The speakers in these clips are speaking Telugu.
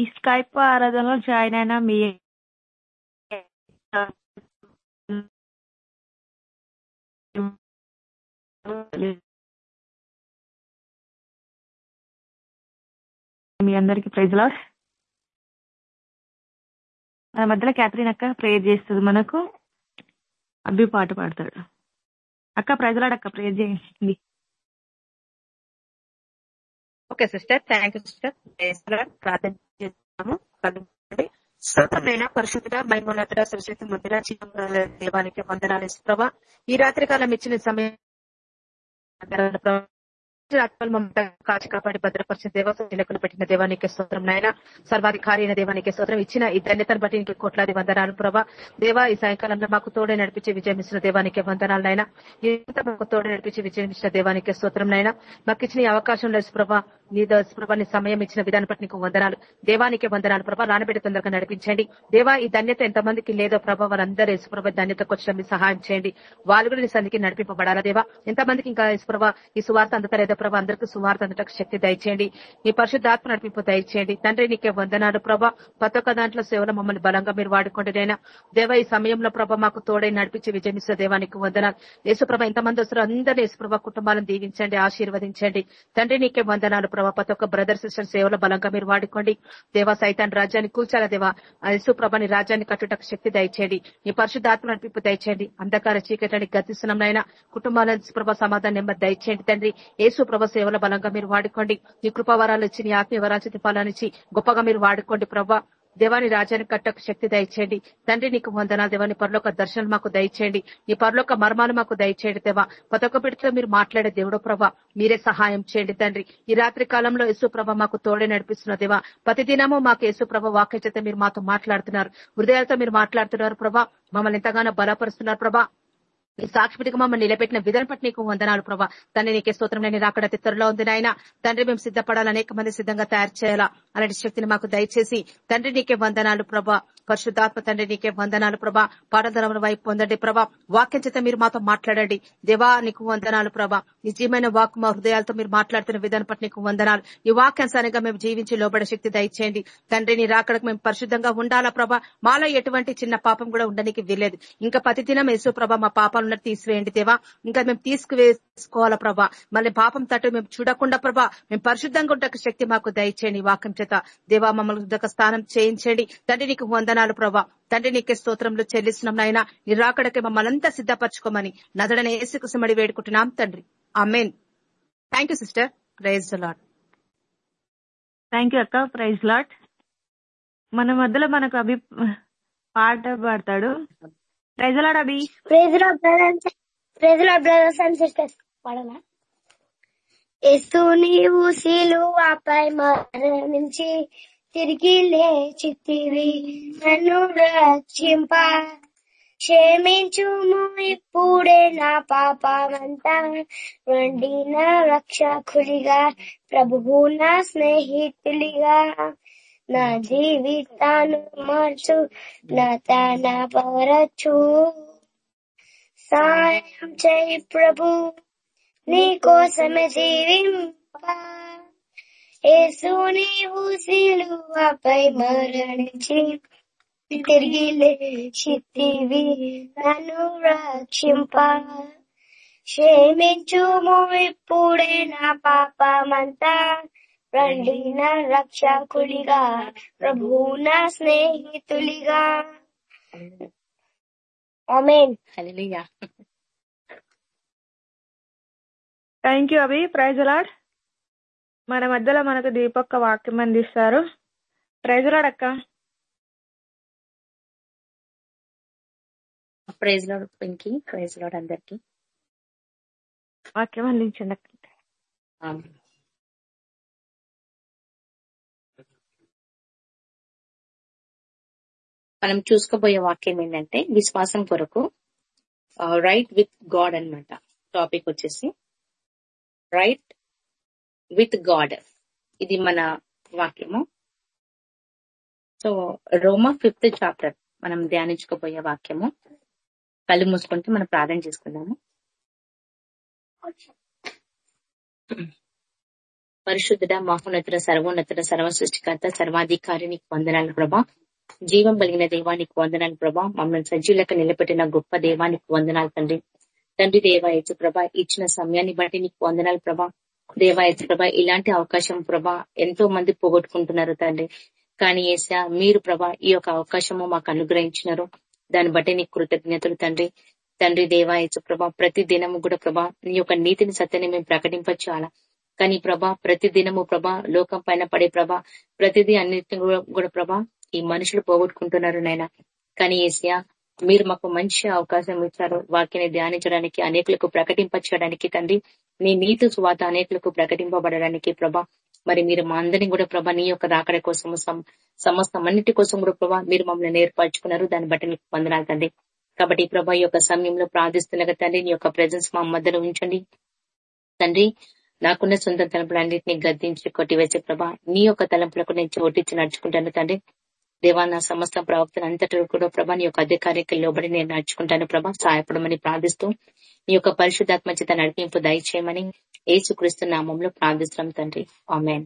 ఈ స్కైప్ ఆరాధనలో జాయిన్ అయినా మీ మీ అందరికి ప్రైజ్ లాడ్ మన మధ్యలో క్యాథరిన్ అక్క ప్రేయర్ చేస్తుంది మనకు. అబ్బి పాట పాడతాడు. అక్క ప్రైజ్ లాడు అక్క ప్రేయర్ చేయండి. Okay sister thank you sister ప్రార్థన చేస్తాము. స్తోత్రమైన పరిశుద్ధుడ మైమోన్నత సరస్వతి ముద్ర చిన్న దేవానికి వందనాలు ప్రభా. ఈ రాత్రి కాలం ఇచ్చిన సమయం కాచి కాపాడి భద్రపరిచిన దేవ పెట్టిన దేవానికి స్తోత్రం నాయన సర్వాధికారి అయిన దేవానికి స్తోత్రం. ఇచ్చిన ఈ ధన్యతను బట్టి నీకు కోట్లాది వందనాలు ప్రభా. దేవా ఈ సాయంకాలంలో మాకు తోడే నడిపించి విజయం ఇచ్చిన దేవానికి వందనాలు నాయన. ఇంత మాకు తోడే నడిపించి విజయం ఇచ్చిన దేవానికి స్తోత్రం నాయన. మాకు ఇచ్చిన ఈ అవకాశం లేదు ప్రభా. నీ ప్రభా నీ సమయం ఇచ్చిన విధానం బట్టి నీకు వందనాలు. దేవానికి వందనాలు ప్రభా. రానబెట్టి తొందరగా నడిపించండి. దేవా ఈ ధన్యత ఎంతమందికి లేదో ప్రభా. వారందరూ యేసుప్రభ ధన్యతకు వచ్చిన సహాయం చేయండి. వాళ్ళు కూడా నీ సంధికి నడిపింపబడాలా దేవా? ఎంతమందికి ఇంకా యేసుప్రభ ఈ సువార్త అందుతారేదో ప్రభా అందరికీ సువార్త అందటకు శక్తి దయచేయండి. మీ పరిశుద్ధాత్మ నడిపింపు దయచేయండి. తండ్రి నీకే వందనాలు ప్రభా. ప్రతి ఒక్క దాంట్లో సేవలు మమ్మల్ని బలంగా మీరు వాడుకోండి నైనా దేవ ఈ సమయంలో ప్రభ మాకు తోడై నడిపించి విజయమిస్తే దేవానికి వందనాలు. యేసుప్రభ ఎంతమంది వస్తారు అందరూ యేసుప్రభ కుటుంబాలను దీవించండి ఆశీర్వదించండి. తండ్రి నీకే వందనాలు ప్రభా. ప్రతి ఒక్క బ్రదర్ సిస్టర్ సేవలో బలంగా మీరు వాడుకోండి. దేవా సైతాన్ రాజ్యాన్ని కూల్చాలా దేవా? యేసుప్రభని రాజ్యాన్ని కట్టుటకు శక్తి దయచేయండి. ఈ పరిశుద్ధాత్మ నడిపింపు దయచేయండి. అంధకార చీకటానికి గతిస్తున్నాం నాయన. కుటుంబాలను ప్రభ సమాధానం నెమ్మది దయచేయండి తండ్రి. యేసు ప్రభా సేవల బలంగా మీరు వాడుకోండి. ఈ కృపావరాలు ఇచ్చి నీ ఆత్మీయ వరాచితి ఇచ్చి గొప్పగా మీరు వాడుకోండి ప్రభా. దేవాని రాజానికి కట్టకు శక్తి దయచేయండి. తండ్రి నీకు వందనాలు. దేవాని పరలోక దర్శనం మాకు దయచేయండి. నీ పరలోక మర్మాలు మాకు దయచేయండి దేవా. పతొక పిడితో మీరు మాట్లాడే దేవుడు ప్రభా. మీరే సహాయం చేయండి తండ్రి. ఈ రాత్రి కాలంలో యేసు మాకు తోడే నడిపిస్తున్న దేవా. ప్రతిదినము మాకు యేసు ప్రభ వాక్య చేత మీరు మాతో మాట్లాడుతున్నారు. హృదయాలతో మీరు మాట్లాడుతున్నారు ప్రభా. మమ్మల్ని ఎంతగానో బలపరుస్తున్నారు ప్రభా. ఈ సాక్షిపిటికి మమ్మల్ని నిలబెట్టిన విధానం పట్టి నీకు వందనాలు ప్రభా. తండ్రి నీకే స్తోత్రం. నేను రాకడ తిత్తరలో ఉంది నాయన. తండ్రి మేము సిద్ధపడాలి అనేక మంది సిద్ధంగా తయారు చేయాలా? అలాంటి శక్తిని మాకు దయచేసి తండ్రి నీకే వందనాలు ప్రభా. పరిశుద్ధాత్మ తండ్రి నీకే వందనాలు ప్రభా. పాఠధరముల వైపు పొందండి ప్రభా. వాక్యం చేత మీరు మాతో మాట్లాడండి. దేవా నీకు వందనాలు ప్రభా. నిజమైన వాక్ మా హృదయాలతో మీరు మాట్లాడుతున్న విధానం పట్ల నీకు వందనాలు. ఈ వాక్యానుసారంగా మేము జీవించి లోబడే శక్తి దయచేయండి. తండ్రి నీ రాకడకు మేము పరిశుద్ధంగా ఉండాలా ప్రభా. మాలో ఎటువంటి చిన్న పాపం కూడా ఉండడానికి వీల్లేదు. ఇంకా ప్రతి దినం యేసు ప్రభా మా పాపాలు ఉన్నట్టు తీసివేయండి దేవా. ఇంకా మేము తీసుకువేసుకోవాలా ప్రభా. మళ్ళీ పాపం తట్టు మేము చూడకుండా ప్రభా. మేము పరిశుద్ధంగా ఉండక శక్తి మాకు దయచేయండి వాక్యం చేత. దేవా మమ్మల్ని స్థానం చేయించండి. తండ్రి నీకు వందనాలు ప్రభా తండ్రి నీకే స్తోత్రంలో చెల్లిస్తున్నాం నాయన. నీ రాకడకి మమ్మల్ని అంతా సిద్ధపరచుకోమని నదడని ఏసుకుసమడి వేడుకుంటున్నాం తండ్రి. Amen thank you sister. Praise lord thank you అక్క. ప్రైజ్ లాట్ మన మధ్యలో మనకు అభి పాట పాడతాడు. Praise lord Abhi. Praise lord brothers praise lord brothers and sisters. పాడనా? ఎస్తు నీవు శిలువపై మరణించి తిరిగి లేచితివి నన్ను రక్షింప. క్షమించుము ఇప్పుడే నా పాపమంతా వండి నా రక్షకుడిగా ప్రభువు నా స్నేహితుడిగా. నా జీవితాను మార్చు నా తన పరచు. సాయం చేయి ప్రభు నీ కోసమే జీవింప. యేసు నీవు సిలువపై మరణించి తిరిగి లేచితివి నన్ను రక్షింప. క్షమించుము ఇప్పుడే నా పాపమంతా. రండి నా రక్షకుడిగా ప్రభు నా స్నేహితులిగా amen. Hallelujah. Thank you Abhi. Praise lord మన మధ్యలో మనకు దీపక్క వాక్యం అందిస్తారు. ప్రైజ్ లాడ్ అక్క. Praise lord Pinky praise lord అందరికి. వాక్యం అందించండి అక్క. మనం చూసుకోబోయే వాక్యం ఏంటంటే విశ్వాసం కొరకు రైట్ విత్ గాడ్ అన్నమాట. టాపిక్ వచ్చేసి రైట్ విత్ గాడ్ ఇది మన వాక్యము. సో రోమా ఫిఫ్త్ చాప్టర్ మనం ధ్యానించుకోబోయే వాక్యము. కళ్ళు మూసుకుంటే మనం ప్రార్థన చేసుకుందాము. పరిశుద్ధుడ మహోన్నతుడ సర్వోన్నతుడ సర్వ సృష్టికర్త సర్వాధికారి నీకు వందనాలు ప్రభా. జీవం కలిగిన దేవానికి వందనాలు ప్రభా. మమ్మల్ని సజీవులకు నిలబెట్టిన గొప్ప దేవానికి వందనాలు తండ్రి. తండ్రి దేవాయచు ప్రభా ఇచ్చిన సమయాన్ని బట్టి నీకు వందనాలు ప్రభా. దేవాయచు ప్రభా ఇలాంటి అవకాశం ప్రభా ఎంతో మంది పోగొట్టుకుంటున్నారు తండ్రి. కానీ ఏసా మీరు ప్రభా ఈ యొక్క అవకాశము మాకు అనుగ్రహించినారు. దాన్ని బట్టి నీకు కృతజ్ఞతలు తండ్రి. తండ్రి దేవాయచు ప్రభా ప్రతి దినము కూడా ప్రభా నీ యొక్క నీతిని సత్యని మేము ప్రకటింపచాలా కానీ ప్రభా ప్రతి దినము ప్రభా లోకం పైన పడే ప్రభా ప్రతిదీ అన్నిటిని కూడా- కూడా ప్రభా ఈ మనుషులు పోగొట్టుకుంటున్నారు నాయన. కానీ ఏసియా మీరు మాకు మంచి అవకాశం ఇచ్చారు. వాక్యని ధ్యానించడానికి అనేకులకు ప్రకటింపచేయడానికి తండ్రి. నీ నీతి స్వాత అనేకులకు ప్రకటింపబడడానికి ప్రభా. మరి మీరు మా అందరినీ కూడా ప్రభా నీ యొక్క రాకడ కోసం సమస్తం అన్నిటి కోసం కూడా ప్రభా మీరు మమ్మల్ని ఏర్పరచుకున్నారు దాన్ని బట్టి మీకు వందనాలు తండ్రి. కాబట్టి ప్రభా ఈ యొక్క సమయంలో ప్రార్థిస్తున్న తండ్రి. నీ యొక్క ప్రజెన్స్ మా మధ్యలో ఉంచండి. తండ్రి నాకున్న సొంత తలంపులన్నింటినీ గద్దించి కొట్టివేసే ప్రభా. నీ యొక్క తలంపులకు నేను చోటించి నడుచుకుంటాను తండ్రి. దేవా నా సమస్త ప్రవక్తను అంతటి కూడా ప్రభా నీ యొక్క అధికారికి లోబడి నేను నడుచుకుంటాను ప్రభా. సహాయపడమని ప్రార్థిస్తూ నీ యొక్క పరిశుద్ధాత్మ చేత నడిపింపు దయచేయమని ఏసుక్రీస్తు నామంలో ప్రార్థిస్తున్నాం తండ్రి. ఆమెన్.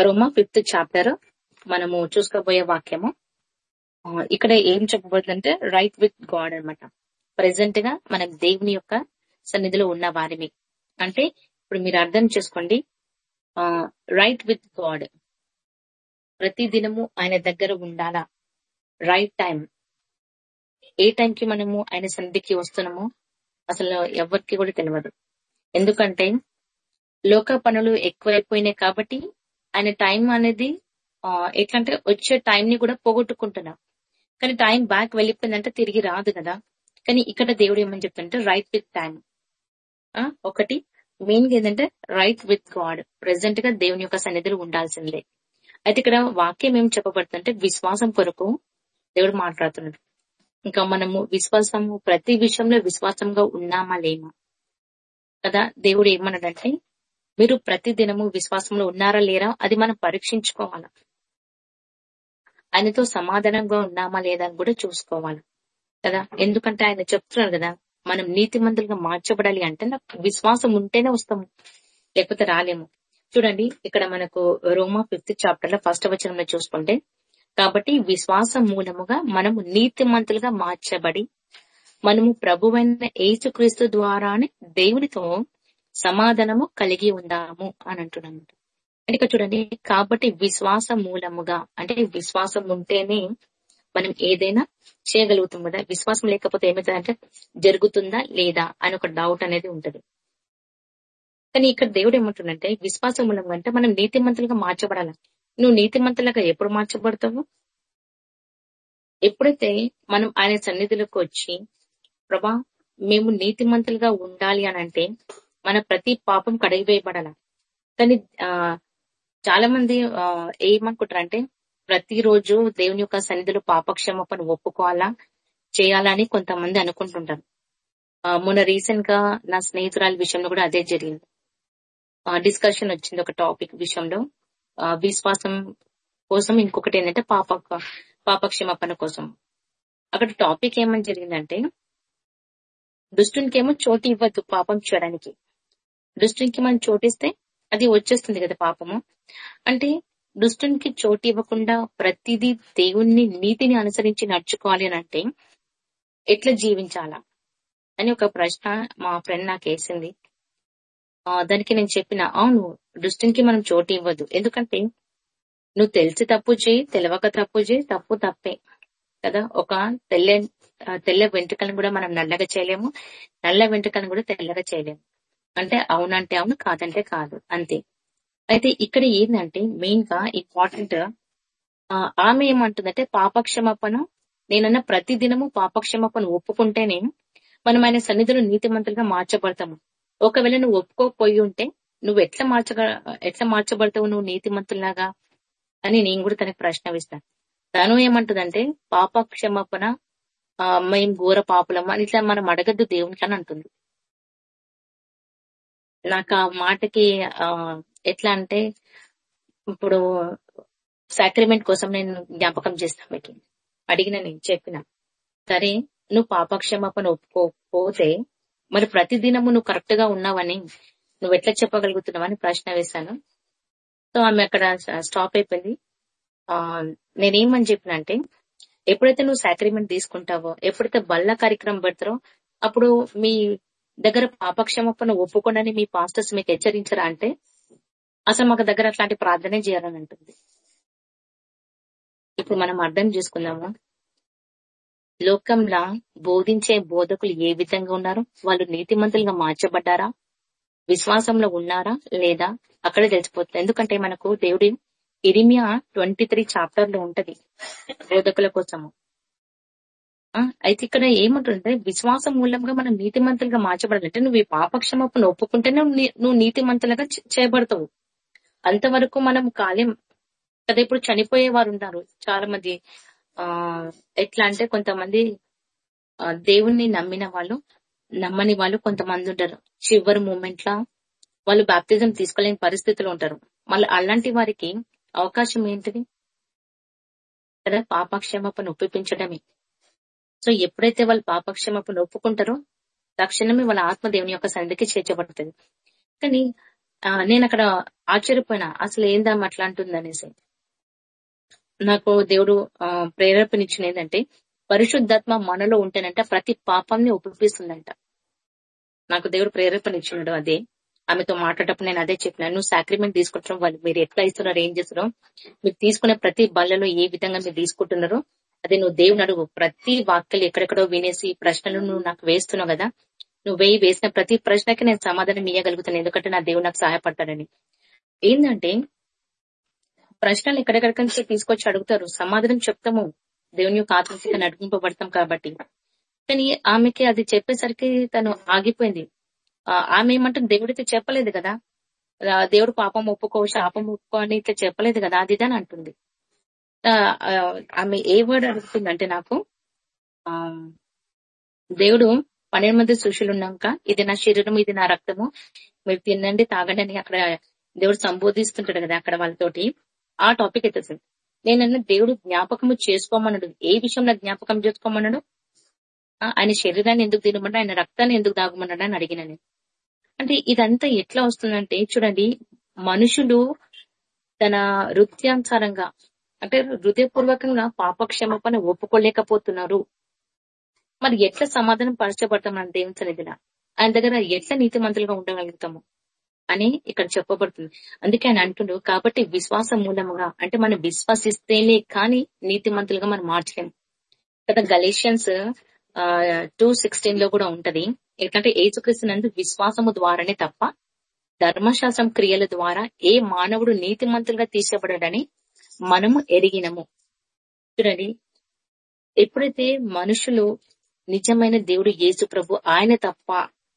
రోమా ఫిఫ్త్ చాప్టర్ మనము చూసుకోబోయే వాక్యము. ఇక్కడ ఏం చెప్పబోతుందంటే రైట్ విత్ గాడ్ అన్నమాట. ప్రెసెంట్గా మనం దేవుని యొక్క సన్నిధిలో ఉన్న వారిని. అంటే ఇప్పుడు మీరు అర్థం చేసుకోండి. రైట్ విత్ గాడ్ ప్రతి దినము ఆయన దగ్గర ఉండాలా? రైట్ టైం ఏ టైంకి మనము ఆయన సన్నిధికి వస్తున్నామో అసలు ఎవరికి కూడా తెలియదు ఎందుకంటే లోక పనులు ఎక్కువైపోయినాయి కాబట్టి ఆయన టైం అనేది ఎట్లా ఎట్లంటే వచ్చే టైం ని కూడా పోగొట్టుకుంటున్నాం. కానీ టైం బ్యాక్ వెళ్ళిపోయిందంటే తిరిగి రాదు కదా. కానీ ఇక్కడ దేవుడు ఏమని చెప్తుంటే రైట్ విత్ టైం ఒకటి మెయిన్గా ఏంటంటే రైట్ విత్ గాడ్ ప్రెసెంట్గా దేవుని యొక్క సన్నిధిలో ఉండాల్సిందే. అయితే ఇక్కడ వాక్యం ఏం చెప్పబడుతుందంటే విశ్వాసం కొరకు దేవుడు మాట్లాడుతున్నాడు. ఇంకా మనము విశ్వాసము ప్రతి విషయంలో విశ్వాసంగా ఉన్నామా లేమా? కదా దేవుడు ఏమన్నాడంటే మీరు ప్రతి దినము విశ్వాసంలో ఉన్నారా లేరా అది మనం పరీక్షించుకోవాలి? ఆయనతో సమాధానంగా ఉన్నామా లేదా అని కూడా చూసుకోవాలి? కదా ఎందుకంటే ఆయన చెప్తున్నారు కదా మనం నీతిమంతులుగా మార్చబడాలి అంటే నాకు విశ్వాసం ఉంటేనే వస్తాము లేకపోతే రాలేము. చూడండి ఇక్కడ మనకు రోమా ఫిఫ్త్ చాప్టర్లో ఫస్ట్ వచనంలో చూసుకుంటే కాబట్టి విశ్వాసం మూలముగా మనము నీతిమంతులుగా మార్చబడి మనము ప్రభువైన ఏసుక్రీస్తు ద్వారానే దేవునితో సమాధానము కలిగి ఉందాము అని అంటున్నాను. ఇక్కడ చూడండి కాబట్టి విశ్వాసం మూలముగా అంటే విశ్వాసం ఉంటేనే మనం ఏదైనా చేయగలుగుతాం కదా. విశ్వాసం లేకపోతే ఏమవుతుందంటే జరుగుతుందా లేదా అని ఒక డౌట్ అనేది ఉంటది. కానీ ఇక్కడ దేవుడు ఏమంటుందంటే విశ్వాసం మూలం అంటే మనం నీతిమంతులుగా మార్చబడాల. నువ్వు నీతిమంతులుగా ఎప్పుడు మార్చబడతావు? ఎప్పుడైతే మనం ఆయన సన్నిధిలోకి వచ్చి ప్రభా మేము నీతిమంతులుగా ఉండాలి అని అంటే మన ప్రతి పాపం కడిగివేయబడాల. కానీ ఆ చాలా మంది ఆ, ఏమనుకుంటారంటే ప్రతిరోజు దేవుని యొక్క సన్నిధిలో పాపక్షమాపణ ఒప్పుకోవాలా చేయాలని కొంతమంది అనుకుంటుంటారు. మొన్న రీసెంట్గా నా స్నేహితురాలి విషయంలో కూడా అదే జరిగింది. డిస్కషన్ వచ్చింది ఒక టాపిక్ విషయంలో. విశ్వాసం కోసం ఇంకొకటి ఏంటంటే పాప పాపక్షమాపణ కోసం. అక్కడ టాపిక్ ఏమని జరిగిందంటే దుష్టునికేమో చోటు ఇవ్వద్దు పాపం చేయడానికి. దుష్టునికి మనం చోటిస్తే అది వచ్చేస్తుంది కదా పాపము. అంటే దుష్టునికి చోటు ఇవ్వకుండా ప్రతిదీ దేవుణ్ణి నీతిని అనుసరించి నడుచుకోవాలి అని అంటే ఎట్లా జీవించాలా అని ఒక ప్రశ్న మా ఫ్రెండ్ నాకు వేసింది. దానికి నేను చెప్పిన అవును దృష్టికి మనం చోటు ఇవ్వద్దు ఎందుకంటే నువ్వు తెలిసి తప్పు చేయి తెలియక తప్పు చేయి తప్పు తప్పే. కదా? ఒక తెల్ల తెల్ల వెంట్రుకలను కూడా మనం నల్లగా చేయలేము. నల్ల వెంట్రుకలను కూడా తెల్లగా చేయలేము. అంటే అవునంటే అవును కాదంటే కాదు. అంతే. అయితే ఇక్కడ ఏంటంటే మెయిన్గా ఇంపార్టెంట్ ఆమె ఏమంటుందంటే పాపక్షమాపణ. నేనన్న ప్రతి దినము పాపక్షమాపణ ఒప్పుకుంటేనే మనం ఆయన సన్నిధిలో నీతిమంతులుగా మార్చబడతాము. ఒకవేళ నువ్వు ఒప్పుకోకపోయి ఉంటే నువ్వు ఎట్లా మార్చగ ఎట్లా మార్చబడతావు నువ్వు నీతిమంతుల్లాగా? అని నేను కూడా తనకు ప్రశ్న వేస్తాను తను ఏమంటుందంటే పాప క్షమాపణ ఆ, మేము ఘోర పాపులం అని ఇట్లా మనం అడగద్దు దేవునికి అని అంటుంది. నాకు ఆ మాటకి ఆ ఎట్లా అంటే ఇప్పుడు సాక్రిమెంట్ కోసం నేను జ్ఞాపకం చేస్తాను మీకు. అడిగిన నేను చెప్పిన. సరే నువ్వు పాపక్షమాపణ ఒప్పుకోకపోతే మరి ప్రతి దినము నువ్వు కరెక్ట్గా ఉన్నావని నువ్వు ఎట్లా చెప్పగలుగుతున్నావని ప్రశ్న వేశాను. సో ఆమె అక్కడ స్టాప్ అయిపోయింది. ఆ నేనేమని చెప్పినంటే ఎప్పుడైతే నువ్వు సాక్రిమెంట్ తీసుకుంటావో ఎప్పుడైతే బల్ల కార్యక్రమం పెడతారో అప్పుడు మీ దగ్గర పాపక్షమాపణ ఒప్పుకోనని మీ పాస్టర్స్ మీకు హెచ్చరించరా అంటే అసలు మాకు దగ్గర అట్లాంటి ప్రార్థనే చేయాలని అంటుంది ఇప్పుడు మనం అర్థం చేసుకుందాము? లోకంలా బోధించే బోధకులు ఏ విధంగా ఉన్నారు? వాళ్ళు నీతిమంతులుగా మార్చబడ్డారా? విశ్వాసంలో ఉన్నారా? లేదా? అక్కడే తెలిసిపోతుంది. ఎందుకంటే మనకు దేవుడి ఇరిమియా ట్వంటీ త్రీ చాప్టర్లో ఉంటది. బోధకుల కోసము. అయితే ఇక్కడ ఏముంటుందంటే విశ్వాసం మూలంగా మనం నీతిమంతులుగా మార్చబడాలి అంటే నువ్వు ఈ పాపక్షమప్పును ఒప్పుకుంటేనే నువ్వు నీతిమంతులుగా చేయబడతావు. అంతవరకు మనం కాలేం కదా ఇప్పుడు చనిపోయే వారు ఉన్నారు చాలా మంది ఎట్లా అంటే కొంతమంది దేవుణ్ణి నమ్మిన వాళ్ళు నమ్మని వాళ్ళు కొంతమంది ఉంటారు. చివరి మూమెంట్ లా వాళ్ళు బాప్తిజం తీసుకోలేని పరిస్థితులు ఉంటారు. మళ్ళీ అలాంటి వారికి అవకాశం ఏంటిది? కదా పాపక్షేమపను ఒప్పించడమే సో ఎప్పుడైతే వాళ్ళు పాపక్షేమపను ఒప్పుకుంటారో తక్షణమే వాళ్ళ ఆత్మ దేవుని యొక్క సన్నిధికి చేర్చబడుతుంది. కానీ నేను అక్కడ ఆశ్చర్యపోయినా. అసలు ఏందమ్మా అట్లా అంటుంది అనేసి నాకు దేవుడు ఆ, ప్రేరేపణ ఇచ్చిన ఏంటంటే పరిశుద్ధాత్మ మనలో ఉంటేనంట ప్రతి పాపంని ఒప్పిస్తుందంట. నాకు దేవుడు ప్రేరేపణ ఇచ్చినాడు అదే. ఆమెతో మాట్లాడేటప్పుడు నేను అదే చెప్పినాను నువ్వు సాక్రిమెంట్ తీసుకుంటాం వాళ్ళు మీరు ఎట్లా ఇస్తున్నారు ఏం చేస్తున్నారో? మీరు తీసుకునే ప్రతి బల్లలో ఏ విధంగా మీరు తీసుకుంటున్నారో? అదే నువ్వు దేవుని అడుగు. ప్రతి వాక్యలు ఎక్కడెక్కడో వినేసి ప్రశ్నలు నువ్వు నాకు వేస్తున్నావు కదా నువ్వు వేయి వేసిన ప్రతి ప్రశ్నకి నేను సమాధానం ఇవ్వగలుగుతాను ఎందుకంటే నా దేవుడు నాకు సహాయపడతాడని. ఏంటంటే ప్రశ్నలు ఎక్కడెక్కడికి తీసుకొచ్చి అడుగుతారు? సమాధానం చెప్తాము. దేవుని యొక్క ఆత్మశక్తి నడిపింపబడతాం కాబట్టి. కానీ ఆమెకి అది చెప్పేసరికి తను ఆగిపోయింది. ఆమె ఏమంటుంది? దేవుడితో చెప్పలేదు కదా? దేవుడు పాపం ఒప్పుకో శాపం ఒప్పుకో అని ఇట్లా చెప్పలేదు కదా? అది అని అంటుంది. ఆమె ఏ వర్డ్ అడుగుతుందంటే నాకు? ఆ దేవుడు పన్నెండు మంది సుషులు ఉన్నాక ఇది నా శరీరం ఇది నా రక్తము. మీరు తినండి తాగండి అని అక్కడ దేవుడు సంబోధిస్తుంటాడు కదా అక్కడ వాళ్ళతోటి. ఆ టాపిక్ అయితే అసలు నేనన్న దేవుడు జ్ఞాపకము చేసుకోమన్నాడు? ఏ విషయంలో జ్ఞాపకం చేసుకోమన్నాడు? ఆయన శరీరాన్ని ఎందుకు తినమన్నాడు? ఆయన రక్తాన్ని ఎందుకు దాగమన్నాడు అని అడిగిన నేను. అంటే ఇదంతా ఎట్లా వస్తుందంటే చూడండి మనుషులు తన వృత్యానుసారంగా అంటే హృదయపూర్వకంగా పాపక్షమాపణ ఒప్పుకోలేకపోతున్నారు. మరి ఎట్లా సమాధానం పరచబడతాం మన దేవుని సన్నిధిన? ఆయన దగ్గర ఎట్లా నీతిమంతులుగా ఉండగలుగుతాము? అని ఇక్కడ చెప్పబడుతుంది. అందుకే ఆయన అంటుండు కాబట్టి విశ్వాసం మూలముగా అంటే మనం విశ్వసిస్తేనే కానీ నీతిమంతులుగా మనం మార్చలేము. కదా గలేషియన్స్ టూ సిక్స్టీన్లో కూడా ఉంటది. ఎట్లంటే ఏసుక్రీస్తు నందు విశ్వాసము ద్వారానే తప్ప ధర్మశాస్త్రం క్రియల ద్వారా ఏ మానవుడు నీతిమంతులుగా తీసేబడని మనము ఎరిగినము. చూడండి ఎప్పుడైతే మనుషులు నిజమైన దేవుడు యేసు ప్రభు ఆయన తప్ప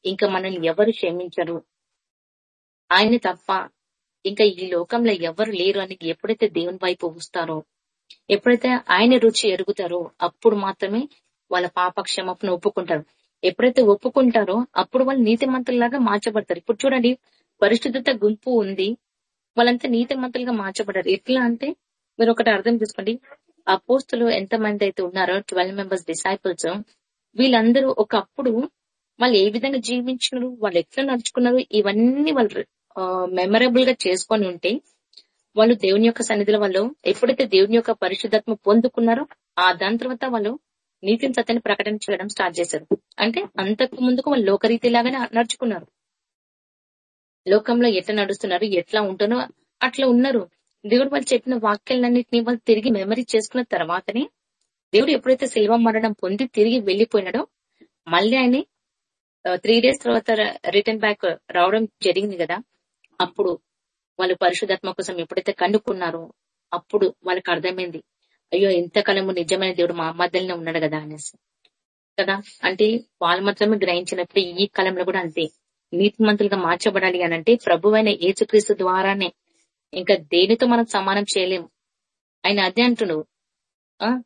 ఇంకా మనల్ని ఎవరు క్షమించరు? ఆయన తప్ప ఇంకా ఈ లోకంలో ఎవరు లేరు అని ఎప్పుడైతే దేవుని వైపు ఊస్తారో ఎప్పుడైతే ఆయన రుచి ఎరుగుతారో అప్పుడు మాత్రమే వాళ్ళ పాప క్షమాపణ ఒప్పుకుంటారు. ఎప్పుడైతే ఒప్పుకుంటారో అప్పుడు వాళ్ళు నీతిమంతుల్లాగా మార్చబడతారు. ఇప్పుడు చూడండి పరిశుద్ధత గుంపు ఉంది. వాళ్ళంతా నీతిమంతులుగా మార్చబడ్డారు. ఎట్లా అంటే మీరు ఒకటి అర్థం చేసుకోండి. అపోస్తులు ఎంత మంది అయితే ఉన్నారో ట్వెల్వ్ మెంబర్స్ డిసైపుల్స్ వీళ్ళందరూ ఒకప్పుడు వాళ్ళు ఏ విధంగా జీవించినారు వాళ్ళు ఎట్లా నడుచుకున్నారు ఇవన్నీ వాళ్ళు మెమరబుల్గా చేసుకొని ఉంటే వాళ్ళు దేవుని యొక్క సన్నిధిలో వాళ్ళు ఎప్పుడైతే దేవుని యొక్క పరిశుద్ధత్వం పొందుకున్నారో ఆ దాని తర్వాత వాళ్ళు నీతిని సత్యాన్ని ప్రకటన చేయడం స్టార్ట్ చేశారు. అంటే అంతకు ముందుకు వాళ్ళు లోకరీతిలాగానే నడుచుకున్నారు. లోకంలో ఎట్లా నడుస్తున్నారు ఎట్లా ఉంటున్నో అట్లా ఉన్నారు. దేవుడు వాళ్ళు చెప్పిన వాక్యాలన్నింటినీ వాళ్ళు తిరిగి మెమరీ చేసుకున్న తర్వాతనే దేవుడు ఎప్పుడైతే శిల్వ మరణం పొంది తిరిగి వెళ్ళిపోయినాడో మళ్ళీ ఆయన త్రీ డేస్ తర్వాత రిటర్న్ బ్యాక్ రావడం జరిగింది కదా. అప్పుడు వాళ్ళు పరిశుధాత్మ కోసం ఎప్పుడైతే కనుక్కున్నారో అప్పుడు వాళ్ళకి అర్థమైంది అయ్యో ఇంతకాలము నిజమైన దేవుడు మా మధ్యలోనే ఉన్నాడు కదా అనేసి. కదా? అంటే వాళ్ళు మాత్రమే గ్రహించినప్పుడు ఈ కాలంలో కూడా అంతే. నీతిమంతులుగా మార్చబడాలి అని అంటే ప్రభు అయిన ఏచుక్రీస్తు ద్వారానే. ఇంకా దేనితో మనం సమానం చేయలేము? ఆయన అదే అంటున్నావు ఆ?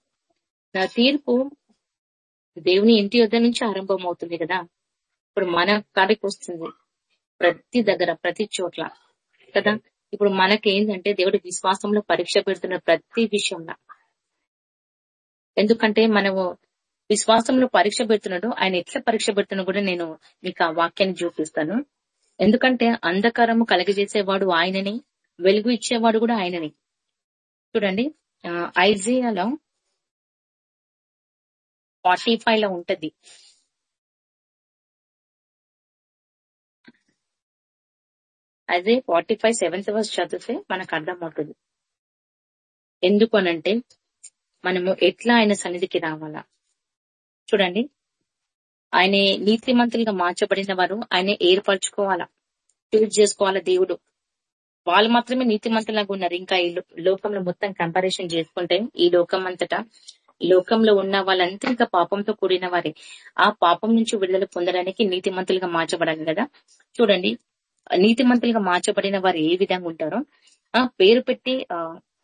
నా తీర్పు దేవుని ఇంటి వద్ద నుంచి ఆరంభం అవుతుంది కదా? ఇప్పుడు మన కాడికి వస్తుంది. ప్రతి దగ్గర ప్రతి చోట్ల. కదా? ఇప్పుడు మనకి ఏంటంటే దేవుడి విశ్వాసంలో పరీక్ష పెడుతున్న ప్రతి విషయంలో. ఎందుకంటే మనము విశ్వాసంలో పరీక్ష పెడుతున్నాడు ఆయన ఎట్లా పరీక్ష పెడుతున్నా కూడా నేను మీకు ఆ వాక్యాన్ని చూపిస్తాను. ఎందుకంటే అంధకారము కలగజేసేవాడు ఆయనని వెలుగు ఇచ్చేవాడు కూడా ఆయనని. చూడండి ఐజియాలో ఫార్టీ ఫైవ్లో ఉంటది. అదే ఫార్టీ ఫైవ్ సెవెంత్ వర్స్ చదివితే మనకు అర్థమవుతుంది. ఎందుకు అనంటే మనము ఎట్లా ఆయన సన్నిధికి రావాలా? చూడండి. ఆయన నీతిమంతులుగా మార్చబడిన వారు ఆయన ఏర్పరచుకోవాలా? చూజ్ చేసుకోవాలా దేవుడు? వాళ్ళు మాత్రమే నీతిమంతులాగా ఉన్నారు. ఇంకా ఈ లోకంలో మొత్తం కంపారిజన్ చేసుకుంటే ఈ లోకం అంతటా లోకంలో ఉన్న వాళ్ళంతా ఇంకా పాపంతో కూడిన వారే. ఆ పాపం నుంచి విడుదల పొందడానికి నీతిమంతులుగా మార్చబడాలి కదా? చూడండి. నీతిమంతులుగా మార్చబడిన వారు ఏ విధంగా ఉంటారో ఆ పేరు పెట్టి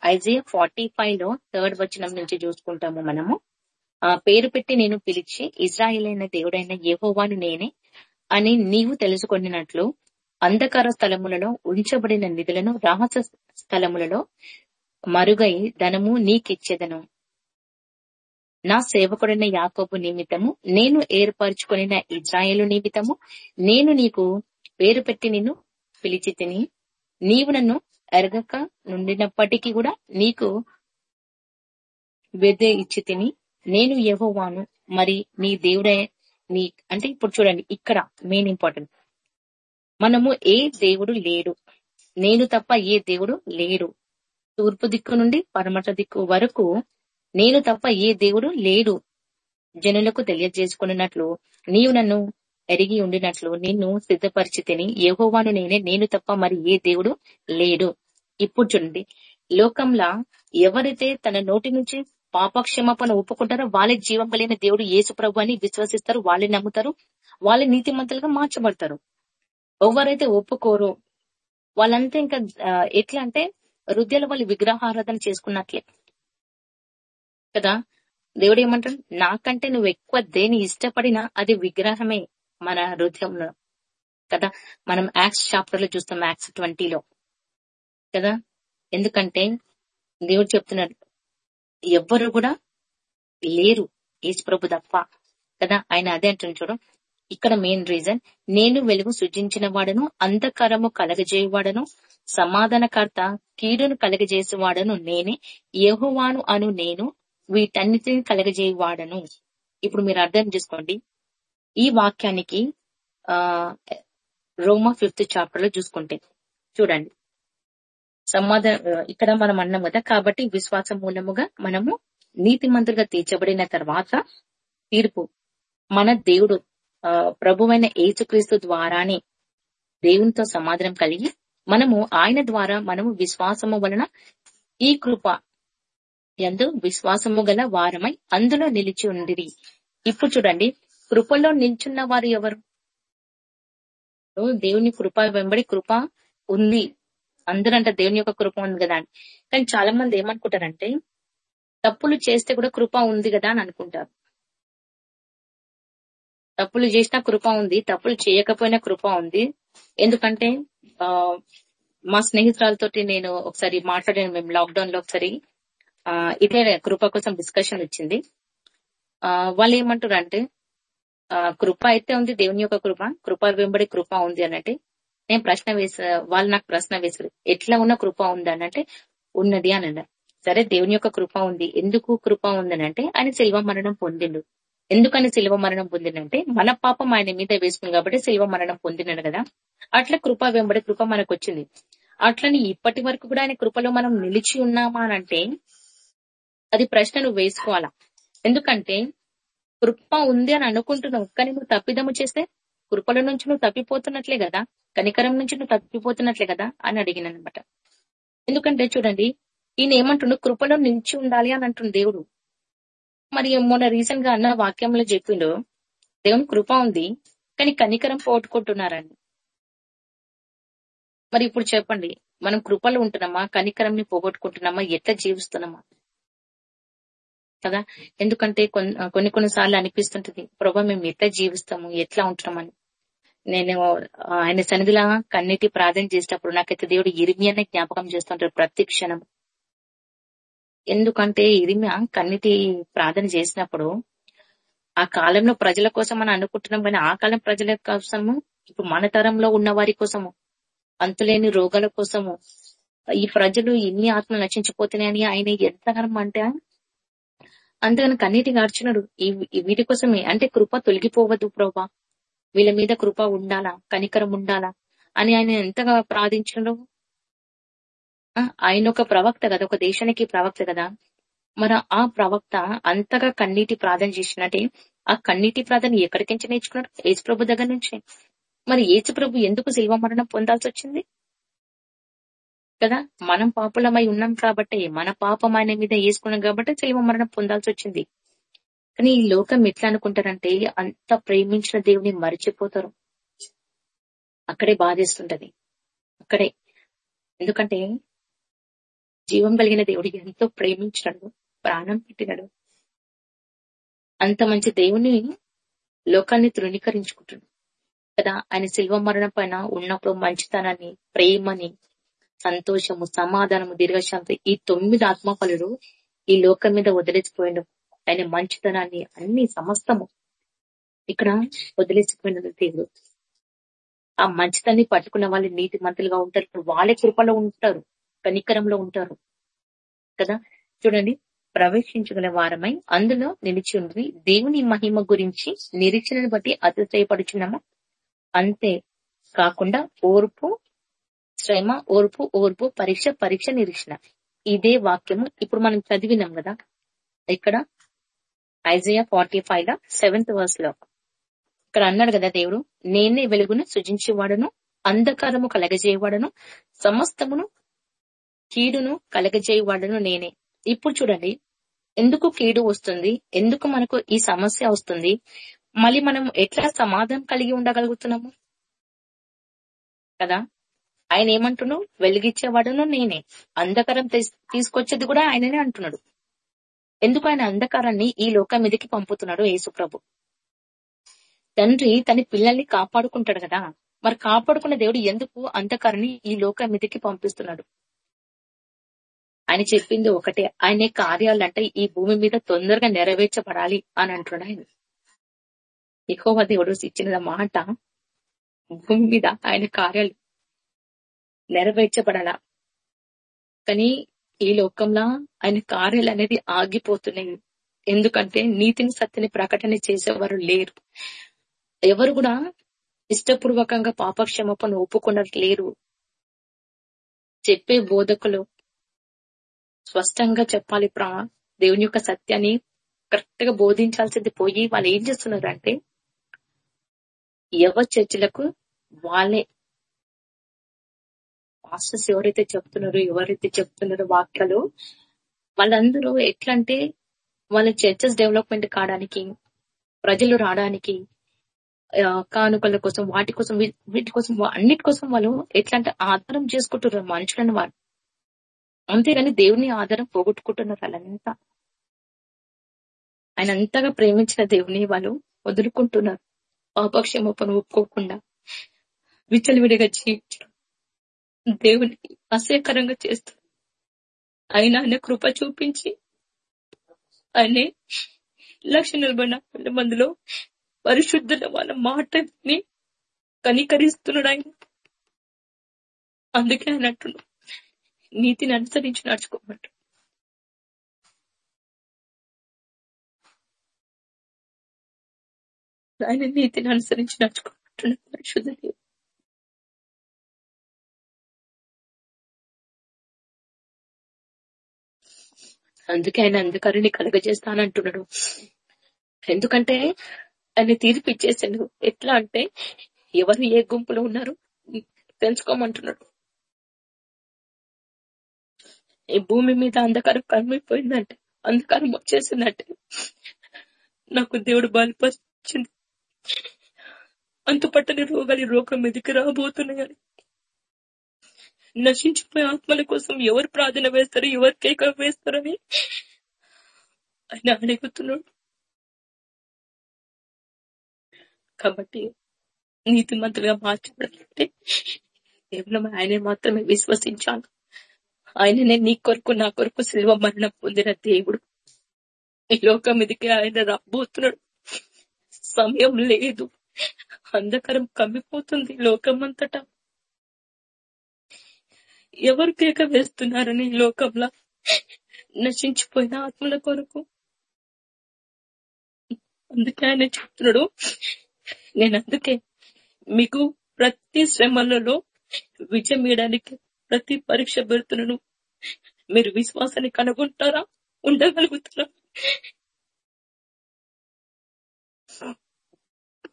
ఐజే ఫార్టీ ఫైవ్లో థర్డ్ వచనం నుంచి చూసుకుంటాము మనము. ఆ పేరు పెట్టి నేను పిలిచి ఇజ్రాయిల్ అయిన దేవుడైన యహోవాను నేనే అని నీవు తెలుసుకొనినట్లు అంధకార స్థలములలో ఉంచబడిన నిధులను రహస్య స్థలములలో మరుగై ధనము నీకిచ్చేదను. నా సేవకుడైన యాకోబు నిమిత్తము నేను ఏర్పరచుకుని ఇజ్రాయేలు నిమిత్తము నేను నీకు పేరు పెట్టి నిన్ను పిలిచి తిని నీవు నన్ను ఎరగక నుండినప్పటికీ కూడా నీకు వెద ఇచ్చి తిని నేను యెహోవాను మరి నీ దేవుడే నీ అంటే ఇప్పుడు చూడండి ఇక్కడ మెయిన్ ఇంపార్టెంట్ మనము ఏ దేవుడు లేడు. నేను తప్ప ఏ దేవుడు లేడు. తూర్పు దిక్కు నుండి పరమట దిక్కు వరకు నేను తప్ప ఏ దేవుడు లేడు. జనులకు తెలియజేసుకున్నట్లు నీవు నన్ను ఎరిగి ఉండినట్లు నిన్ను సిద్ధపరిచితిని. ఏహోవాను నేనే నేను తప్ప మరి ఏ దేవుడు లేడు. ఇప్పుడు చూడండి. లోకంలా ఎవరైతే తన నోటి నుంచి పాపక్షమాపణ ఒప్పుకుంటారో వాళ్ళే జీవం కలిగిన దేవుడు యేసు ప్రభు అని విశ్వసిస్తారు. వాళ్ళే నమ్ముతారు. వాళ్ళే నీతిమంతులుగా మార్చబడతారు. ఎవరైతే ఒప్పుకోరో వాళ్ళంతా ఇంకా ఎట్లా అంటే హృదయాల వాళ్ళు విగ్రహారాధన చేసుకున్నట్లే. కదా? దేవుడు ఏమంటాడు? నాకంటే నువ్వు ఎక్కువ దేని ఇష్టపడినా అది విగ్రహమే. మన హృదయంలో కదా? మనం యాక్స్ చాప్టర్లో చూస్తాం యాక్స్ ట్వంటీలో కదా? ఎందుకంటే దేవుడు చెప్తున్నాడు ఎవ్వరు కూడా లేరు ఏజ్ ప్రభు తప్ప కదా? ఆయన అదే అంటున్నాడు చూడు ఇక్కడ మెయిన్ రీజన్ నేను వెలుగు సృజించిన వాడను అంధకారము కలగజేయవాడను సమాధానకర్త కీడును కలగజేసేవాడను నేనే యహువాను అను నేను వీటన్నిటిని కలగజేయవాడను. ఇప్పుడు మీరు అర్థం చేసుకోండి ఈ వాక్యానికి ఆ రోమా ఫిఫ్త్ చాప్టర్లో చూసుకుంటే. చూడండి. సమాధానం ఇక్కడ మనం అన్నాం కదా కాబట్టి విశ్వాస మూలముగా మనము నీతిమంతులుగా తీర్చబడిన తర్వాత తీర్పు. మన దేవుడు ప్రభువైన ఏసుక్రీస్తు ద్వారానే దేవునితో సమాధానం కలిగి మనము ఆయన ద్వారా మనము విశ్వాసము వలన ఈ కృప ఎందు విశ్వాసము గల వారమై అందులో నిలిచి ఉండిరి. ఇప్పుడు చూడండి. కృపలో నిల్చున్న వారు ఎవరు? దేవుని కృప వెంబడి కృప ఉంది. అందరంట దేవుని యొక్క కృప ఉంది కదా అని. కానీ చాలా మంది ఏమనుకుంటారంటే తప్పులు చేస్తే కూడా కృప ఉంది కదా అని అనుకుంటారు. తప్పులు చేసినా కృప ఉంది తప్పులు చేయకపోయినా కృప ఉంది. ఎందుకంటే ఆ మా స్నేహితురాలతోటి నేను ఒకసారి మాట్లాడాను మేము లాక్డౌన్లో ఒకసారి. ఆ ఇదే కృప కోసం డిస్కషన్ వచ్చింది. ఆ వాళ్ళు ఏమంటారు అంటే కృప అయితే ఉంది దేవుని యొక్క కృప కృప వెంబడి కృప ఉంది అనంటే నేను ప్రశ్న వేసా వాళ్ళు నాకు ప్రశ్న వేసారు ఎట్లా ఉన్న కృప ఉంది అనంటే ఉన్నది అని అన్నారు. సరే దేవుని యొక్క కృప ఉంది ఎందుకు కృప ఉందనంటే ఆయన శిల్వ మరణం పొందిండు. ఎందుకని శిల్వ మరణం పొందిండంటే మన పాపం ఆయన మీద వేసుకుంది కాబట్టి శిల్వ మరణం పొందినాడు కదా. అట్లా కృప వెంబడి కృప మనకు వచ్చింది అట్లని ఇప్పటి వరకు కూడా ఆయన కృపలో మనం నిలిచి ఉన్నామా అని అంటే అది ప్రశ్న నువ్వు వేసుకోవాలా. ఎందుకంటే కృప ఉంది అని అనుకుంటున్నావు. కానీ నువ్వు తప్పిదము చేస్తే కృపల నుంచి నువ్వు తప్పిపోతున్నట్లే కదా? కనికరం నుంచి నువ్వు తప్పిపోతున్నట్లే కదా? అని అడిగిన అనమాట ఎందుకంటే చూడండి ఈయన ఏమంటుండు? కృపలో నిలిచి ఉండాలి అని అంటుండు దేవుడు. మరి మొన్న రీసెంట్గా అన్న వాక్యంలో చెప్పిండు దేవుని కృప ఉంది కానీ కనికరం పోగొట్టుకుంటున్నారని. మరి ఇప్పుడు చెప్పండి మనం కృపలో ఉంటున్నామా? కనికరంని పోగొట్టుకుంటున్నామా? ఎట్లా జీవిస్తున్నామా? కదా? ఎందుకంటే కొన్ని కొన్ని సార్లు అనిపిస్తుంటది ప్రభా మేము ఎట్లా జీవిస్తాము ఎట్లా ఉంటున్నామని. నేను ఆయన సన్నిధిలా కన్నిటి ప్రార్థన చేసేటప్పుడు నాకైతే దేవుడు ఇరిమియానే జ్ఞాపకం చేస్తుంటారు ప్రతి క్షణం. ఎందుకంటే ఇరిమియా కన్నిటి ప్రార్థన చేసినప్పుడు ఆ కాలంలో ప్రజల కోసం మనం అనుకుంటున్నాం కానీ ఆ కాలం ప్రజల కోసము ఇప్పుడు మన తరంలో ఉన్న వారి కోసము అంతులేని రోగాల కోసము ఈ ప్రజలు ఎన్ని ఆత్మలు నశించిపోతున్నాయని ఆయన ఎంతగానం అంటే అందుకని కన్నీటి గార్చున్నాడు వీటి కోసమే. అంటే కృప తొలగిపోవద్దు ప్రభా. వీళ్ళ మీద కృప ఉండాలా? కనికరం ఉండాలా? అని ఆయన ఎంతగా ప్రార్థించడం ఆయన ఒక ప్రవక్త కదా. ఒక దేశానికి ప్రవక్త కదా. మరి ఆ ప్రవక్త అంతగా కన్నీటి ప్రార్థన చేసినట్టే ఆ కన్నీటి ప్రార్థన ఎక్కడికించి నేర్చుకున్నాడు? ఏసు ప్రభు దగ్గర నుంచి. మరి ఏసు ప్రభు ఎందుకు శిల్వ మరణం పొందాల్సి వచ్చింది కదా? మనం పాపులమై ఉన్నాం కాబట్టి మన పాపం ఆయన మీద వేసుకున్నాం కాబట్టి శిల్వ మరణం పొందాల్సి వచ్చింది. కానీ ఈ లోకం ఎట్లా అనుకుంటారంటే అంత ప్రేమించిన దేవుని మరిచిపోతారు. అక్కడే బాధేస్తుంటది. అక్కడే. ఎందుకంటే జీవం కలిగిన దేవుడు ఎంతో ప్రేమించినాడు ప్రాణం పెట్టినాడు. అంత మంచి దేవుని లోకాన్ని తృణీకరించుకుంటున్నాడు. కదా? ఆయన శిల్వ మరణం పైన ఉన్నప్పుడు మంచితనాన్ని ప్రేమని సంతోషము సమాధానము దీర్ఘశాంతి ఈ తొమ్మిది ఆత్మఫలుడు ఈ లోకం మీద వదిలేసిపోయిండు. ఆయన మంచితనాన్ని అన్ని సమస్తము ఇక్కడ వదిలేసిపోయినది దేవుడు ఆ మంచితనాన్ని పట్టుకున్న వాళ్ళు నీతి మంతులుగా ఉంటారు. వాళ్ళే కృపలో ఉంటారు కనికరంలో ఉంటారు. కదా? చూడండి ప్రవేశించగల వారమై అందులో నిలిచి ఉంది దేవుని మహిమ గురించి నిరీక్షణను బట్టి అతిశయపడుచున్నాము? అంతే కాకుండా ఓర్పు శ్రమ ఓర్పు ఓర్పు పరీక్ష పరీక్ష నిరీక్షణ. ఇదే వాక్యము ఇప్పుడు మనం చదివినాం కదా. ఇక్కడ ఐజయా ఫార్టీ ఫైవ్ లా సెవెంత్ వర్స్లో ఇక్కడ అన్నాడు కదా దేవుడు నేనే వెలుగును సృజించేవాడను అంధకారము కలగజేయవాడను సమస్తమును కీడును కలగజేయవాడను నేనే. ఇప్పుడు చూడండి ఎందుకు కీడు వస్తుంది? ఎందుకు మనకు ఈ సమస్య వస్తుంది? మళ్ళీ మనం ఎట్లా సమాధానం కలిగి ఉండగలుగుతున్నాము? కదా? ఆయన ఏమంటున్నావు వెలిగించేవాడును నేనే. అంధకారం తీసుకొచ్చేది కూడా ఆయననే అంటున్నాడు. ఎందుకు ఆయన అంధకారాన్ని ఈ లోకం మీదకి పంపుతున్నాడు యేసుప్రభు తండ్రి తన పిల్లల్ని కాపాడుకుంటాడు కదా. మరి కాపాడుకున్న దేవుడు ఎందుకు అంధకారాన్ని ఈ లోకం మీదకి పంపిస్తున్నాడు? ఆయన చెప్పింది ఒకటే. ఆయన కార్యాలు అంటే ఈ భూమి మీద తొందరగా నెరవేర్చబడాలి అని అంటున్నాడు ఆయన. ఎక్కువ దేవుడు ఇచ్చిన మాట భూమి మీద ఆయన కార్యాలు నెరవేర్చబడాల. కానీ ఈ లోకంలో ఆయన కార్యాలు అనేది ఆగిపోతున్నాయి. ఎందుకంటే నీతిని సత్యని ప్రకటన చేసేవారు లేరు. ఎవరు కూడా ఇష్టపూర్వకంగా పాపక్షమపను ఒప్పుకున్నట్టు లేరు చెప్పే బోధకులు స్పష్టంగా చెప్పాలి ప్రా. దేవుని యొక్క సత్యాన్ని కరెక్ట్గా బోధించాల్సింది పోయి వాళ్ళు ఏం చేస్తున్నారు అంటే ఎవరి చర్చిలకు వాళ్ళే పాస్టర్స్ ఎవరైతే చెప్తున్నారో ఎవరైతే చెప్తున్నారో వాక్యాలు వాళ్ళందరూ ఎట్లా అంటే వాళ్ళ చర్చెస్ డెవలప్మెంట్ కావడానికి ప్రజలు రావడానికి కానుకల కోసం వాటి కోసం వీటి కోసం అన్నిటి కోసం వాళ్ళు ఎట్లా అంటే ఆధారం చేసుకుంటున్నారు మనుషులను వాళ్ళు. అంతేగాని దేవుని ఆధారం పోగొట్టుకుంటున్నారు వాళ్ళంతా. ఆయన అంతగా ప్రేమించిన దేవుని వాళ్ళు వదులుకుంటున్నారు. పాపక్షేమపను ఒప్పుకోకుండా విచ్చలవిడిగా జీవించడం. దేవునికి అసహ్యకరంగా చేస్తారు ఆయన ఆయన కృప చూపించి ఆయనే లక్ష నలభై నాలుగు మందిలో పరిశుద్ధుల వాళ్ళ మాటని కనికరిస్తున్నాడు ఆయన అందుకే ఆయన అంటున్నాడు నీతిని అనుసరించి నడుచుకోమంటు ఆయన నీతిని అనుసరించి నడుచుకోమంటున్నాడు పరిశుద్ధ దేవుడు. అందుకే ఆయన అంధకారాన్ని కలగజేస్తానంటున్నాడు. ఎందుకంటే ఆయన తీర్పు ఇచ్చేసాడు ఎట్లా అంటే ఎవరు ఏ గుంపులో ఉన్నారు తెలుసుకోమంటున్నాడు. ఈ భూమి మీద అంధకారం కమ్మిపోయిందంటే అంధకారం వచ్చేసిందంటే నాకు దేవుడు బలిపరిచింది. అంతుపట్టని రోగాలు రోగం మీదకి రాబోతున్నాయని. నశించిపోయే ఆత్మల కోసం ఎవరు ప్రార్థన వేస్తారు? ఎవరు కేక వేస్తారని ఆయన అడుగుతున్నాడు. కాబట్టి నీతిమంతులుగా మార్చబడాలంటే కేవలం ఆయనే మాత్రమే విశ్వసించాలి. ఆయననే నీ కొరకు నా కొరకు శిల్వ మరణం పొందిన దేవుడు. ఈ లోకం మీదకి ఆయన రాబోతున్నాడు. సమయం లేదు. అంధకారం కమ్మిపోతుంది లోకం అంతటా ఎవరు కేక వేస్తున్నారని ఈ లోకంలో? నశించిపోయిన ఆత్మల కొరకు. అందుకే ఆయన చెప్తున్నాడు నేను అందుకే మీకు ప్రతి శ్రమలలో విజయం ఇవ్వడానికి ప్రతి పరీక్ష పెడుతున్నాను. మీరు విశ్వాసాన్ని కనుగొంటారా? ఉండగలుగుతారా?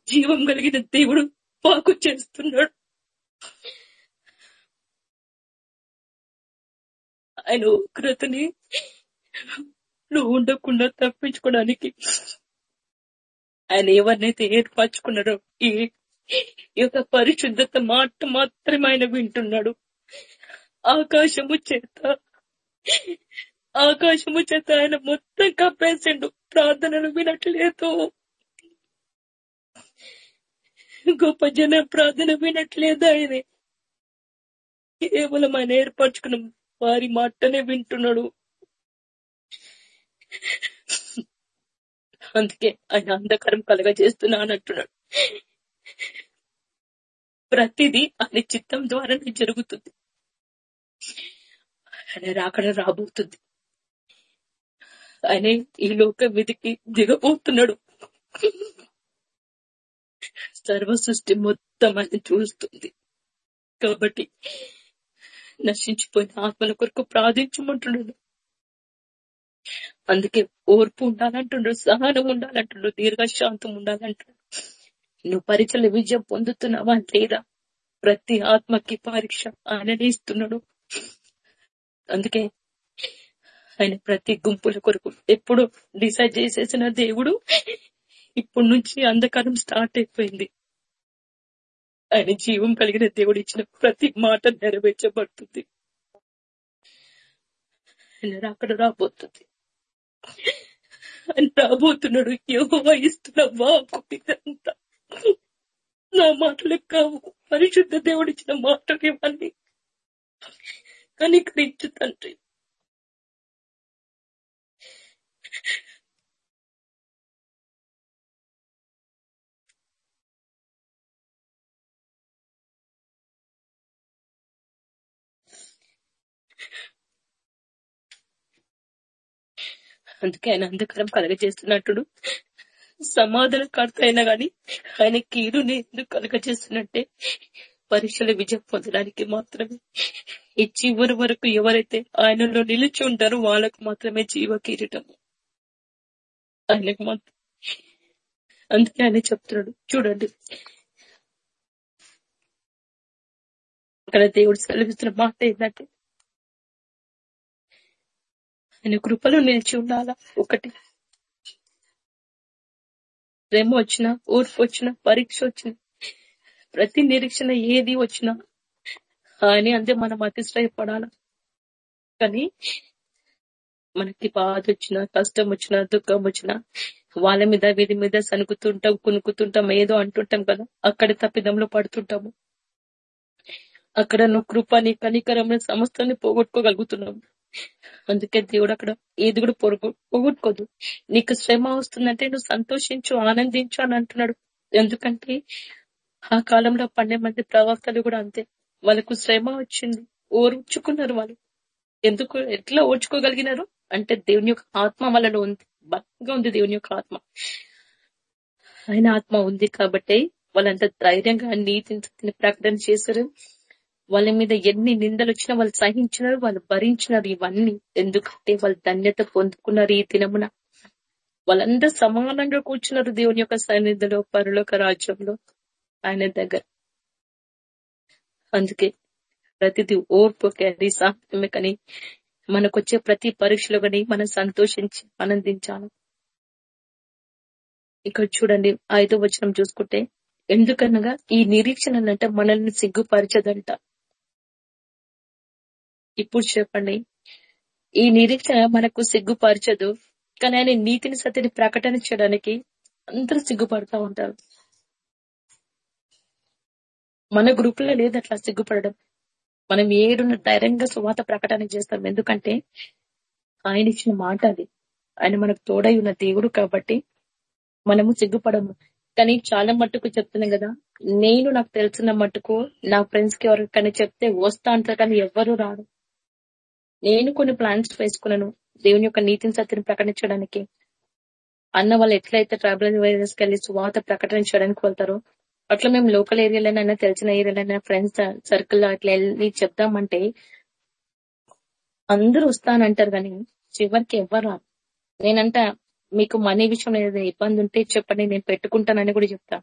జీవం కలిగిన దేవుడు పాకు చేస్తున్నాడు. ఆయన ఉగ్రతని నువ్వు ఉండకుండా తప్పించుకోవడానికి ఆయన ఎవరినైతే ఏర్పరచుకున్నారో ఈ ఈ యొక్క పరిశుద్ధత మాట మాత్రమే ఆయన వింటున్నాడు. ఆకాశము చేత ఆకాశము చేత ఆయన మొత్తం కప్పేసిండు ప్రార్థనలు వినట్లేదు. గొప్ప జన ప్రార్థన వినట్లేదు ఆయన. కేవలం ఆయన ఏర్పరచుకున్న వారి మాటనే వింటున్నాడు. అందుకే ఆయన అంధకారం కలగజేస్తున్నా అని అంటున్నాడు ప్రతిదీ ఆయన చిత్తం ద్వారానే జరుగుతుంది. ఆయన రాకడ రాబోతుంది. ఆయన ఈ లోక విధికి దిగబోతున్నాడు. సర్వ సృష్టి మొత్తం ఆయన చూస్తుంది. కాబట్టి నశించిపోయిన ఆత్మల కొరకు ప్రార్థించమంటున్నాడు. అందుకే ఓర్పు ఉండాలంటుండ్రు సహనం ఉండాలంటుండ్రు దీర్ఘశాంతం ఉండాలంటుండ్రు. నువ్వు పరీక్షలు విజయం పొందుతున్నావా లేదా? ప్రతి ఆత్మకి పరీక్ష ఆయననే ఇస్తున్నాడు. అందుకే ఆయన ప్రతి గుంపుల కొరకు ఎప్పుడు డిసైడ్ చేసేసిన దేవుడు ఇప్పటి నుంచి అంధకారం స్టార్ట్ అయిపోయింది. ఆయన జీవం కలిగిన దేవుడు ఇచ్చిన ప్రతి మాట నెరవేర్చబడుతుంది. ఆయన రాకడ రాబోతుంది. ఆయన రాబోతున్నాడు. యెహోవా ఇస్తున్న వాకు ఇదంతా. నా మాటలు కావు. పరిశుద్ధ దేవుడిచ్చిన మాటలు ఇవన్నీ. ఇచ్చు తండ్రి. అందుకే ఆయన అంధకారం కలగజేస్తున్నట్టుడు. సమాధానకర్త అయినా గాని ఆయన కీడుని ఎందుకు కలగజేస్తున్నట్టే? పరీక్షల విజయం పొందడానికి మాత్రమే. ఈ చివరి వరకు ఎవరైతే ఆయనలో నిలిచి ఉంటారో వాళ్ళకు మాత్రమే జీవ కిరీటం ఆయనకు మాత్రం. అందుకే ఆయన చెప్తున్నాడు. చూడండి. అక్కడ దేవుడు సెలవిస్తున్న మాట ఏంటంటే ఆయన కృపలో నిలిచి ఉండాలా? ఒకటి. ప్రేమ వచ్చినా ఊర్పు వచ్చినా పరీక్ష వచ్చినా ప్రతి నిరీక్షణ ఏది వచ్చినా అని అంతే మనం అతిశ్రయపడాల? కానీ మనకి బాధ వచ్చినా కష్టం వచ్చినా దుఃఖం వచ్చినా వాళ్ళ మీద వీరి మీద సనుకుతుంటాం కునుకుతుంటాం ఏదో అంటుంటాం కదా అక్కడ తప్పిదంలో పడుతుంటాము. అక్కడ నువ్వు కృపని కనికరమైన సమస్తాన్ని పోగొట్టుకోగలుగుతున్నావు. అందుకే దేవుడు అక్కడ ఏది కూడా పొరుగు పోగొట్టుకోదు నీకు శ్రమ వస్తుందంటే నువ్వు సంతోషించు ఆనందించు అని అంటున్నాడు. ఎందుకంటే ఆ కాలంలో పన్నె మంది ప్రవక్తలు కూడా అంతే. వాళ్ళకు శ్రమ వచ్చింది. ఓర్చుకున్నారు వాళ్ళు. ఎందుకు ఎట్లా ఓర్చుకోగలిగినారు? అంటే దేవుని యొక్క ఆత్మ వాళ్ళలో ఉంది. బలంగా ఉంది దేవుని యొక్క ఆత్మ. ఆయన ఆత్మ ఉంది కాబట్టి వాళ్ళంత ధైర్యంగా నీతిని ప్రకటన చేశారు. వాళ్ళ మీద ఎన్ని నిందలు వచ్చినా వాళ్ళు సహించినారు వాళ్ళు భరించినారు ఇవన్నీ. ఎందుకంటే వాళ్ళు ధన్యత పొందుకున్నారు ఈ దినమున. వాళ్ళందరూ సమానంగా కూర్చున్నారు దేవుని యొక్క సన్నిధిలో పరులోక రాజ్యంలో ఆయన దగ్గర. అందుకే ప్రతిది ఓర్పు కానీ సాహిత్యమే కానీ మనకొచ్చే ప్రతి పరీక్షలో కానీ మనం సంతోషించి ఆనందించాలి. ఇక్కడ చూడండి ఐదో వచనం చూసుకుంటే ఎందుకనగా ఈ నిరీక్షణ అంటే మనల్ని సిగ్గుపరచదంట. ఇప్పుడు చెప్పండి. ఈ నిరీక్షణ మనకు సిగ్గుపరచదు. కానీ ఆయన నీతిని సత్యని ప్రకటన చేయడానికి అందరూ సిగ్గుపడతా ఉంటారు. మన గ్రూప్లో లేదు అట్లా సిగ్గుపడడం. మనం ఏడున్న ధైర్యంగా సువాత ప్రకటన చేస్తాం. ఎందుకంటే ఆయన ఇచ్చిన మాట అది. ఆయన మనకు తోడై ఉన్న దేవుడు కాబట్టి మనము సిగ్గుపడము. కానీ చాలా మట్టుకు చెప్తున్నాం కదా నేను నాకు తెలిసిన మట్టుకు నా ఫ్రెండ్స్కి ఎవరికైనా చెప్తే వస్తా అంటారు కానీ ఎవరు రారు. నేను కొన్ని ప్లాన్స్ వేసుకున్నాను. దేవుని యొక్క నీతిని సత్యని ప్రకటించడానికి. అన్న వాళ్ళు ఎట్లయితే ట్రావెల్ వైరస్ వెళ్ళి సువాత ప్రకటించడానికి వెళ్తారో అట్లా మేము లోకల్ ఏరియాలైనా తెలిసిన ఏరియాలైనా ఫ్రెండ్స్ సర్కిల్లో అట్లా వెళ్ళి చెప్దామంటే అందరూ వస్తానంటారు కానీ చివరికి ఎవరు రారు. నేనంట మీకు మనీ విషయంలో ఏదైనా ఇబ్బంది ఉంటే చెప్పండి నేను పెట్టుకుంటానని కూడా చెప్తా.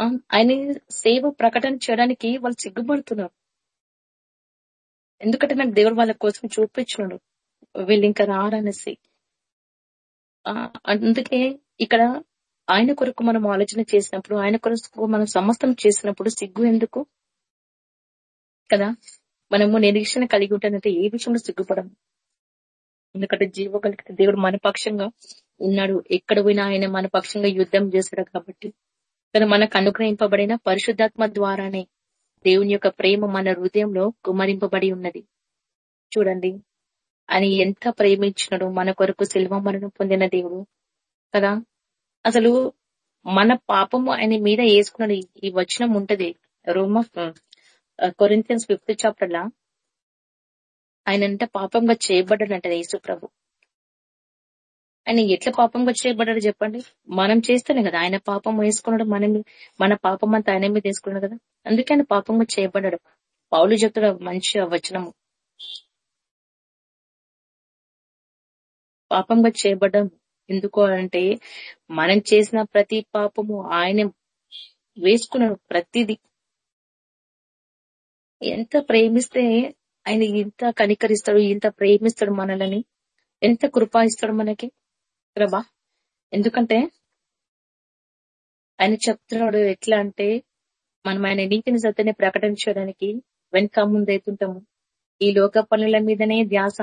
ఆ, ఆయన సేవ ప్రకటన చేయడానికి వాళ్ళు సిగ్గుపడుతున్నారు. ఎందుకంటే నాకు దేవుడు వాళ్ళ కోసం చూపించినాడు. వీళ్ళు ఇంకా రారనేసి. ఆ, అందుకే ఇక్కడ ఆయన కొరకు మనం ఆలోచన చేసినప్పుడు ఆయన కొరకు మనం సమస్తం చేసినప్పుడు సిగ్గు ఎందుకు? కదా? మనము నిరీక్షణ కలిగి ఉంటానంటే ఏ విషయంలో సిగ్గుపడం? ఎందుకంటే జీవ కలిగితే దేవుడు మన పక్షంగా ఉన్నాడు. ఎక్కడ పోయినా ఆయన మన పక్షంగా యుద్ధం చేశాడు కాబట్టి. కానీ మనకు అనుగ్రహింపబడిన పరిశుద్ధాత్మ ద్వారానే దేవుని యొక్క ప్రేమ మన హృదయంలో కుమరింపబడి ఉన్నది. చూడండి. ఆయన ఎంత ప్రేమించినడు మన కొరకు శిల్వ మరణం పొందిన దేవుడు. కదా? అసలు మన పాపము ఆయన మీద వేసుకున్నాడు ఈ- వచనం ఉంటది. రోమ కొరింతియన్స్ ఫిఫ్త్ చాప్టర్ లా ఆయన అంటే పాపంగా చేయబడ్డాడంట యేసు ప్రభు ఆయన ఎట్లా పాపంగా చేయబడ్డాడు చెప్పండి. మనం చేస్తేనే కదా. ఆయన పాపం వేసుకున్నాడు మనం మన పాపం అంతా ఆయన మీద వేసుకున్నాడు కదా. అందుకే ఆయన పాపంగా చేయబడ్డాడు. పౌలు చెప్తాడు మంచి వచనము. పాపంగా చేయబడ్డం. ఎందుకు అంటే మనం చేసిన ప్రతి పాపము ఆయన వేసుకున్నాడు ప్రతిది. ఎంత ప్రేమిస్తే ఆయన ఇంత కనికరిస్తాడు ఇంత ప్రేమిస్తాడు మనల్ని. ఎంత కృప ఇస్తాడు మనకి. ప్రభా. ఎందుకంటే ఆయన చెప్తున్నాడు ఎట్లా అంటే మనం ఆయన నీతిని సత్యని ప్రకటించడానికి వెనక ముందైతుంటాము. ఈ లోక పనుల మీదనే ధ్యాస.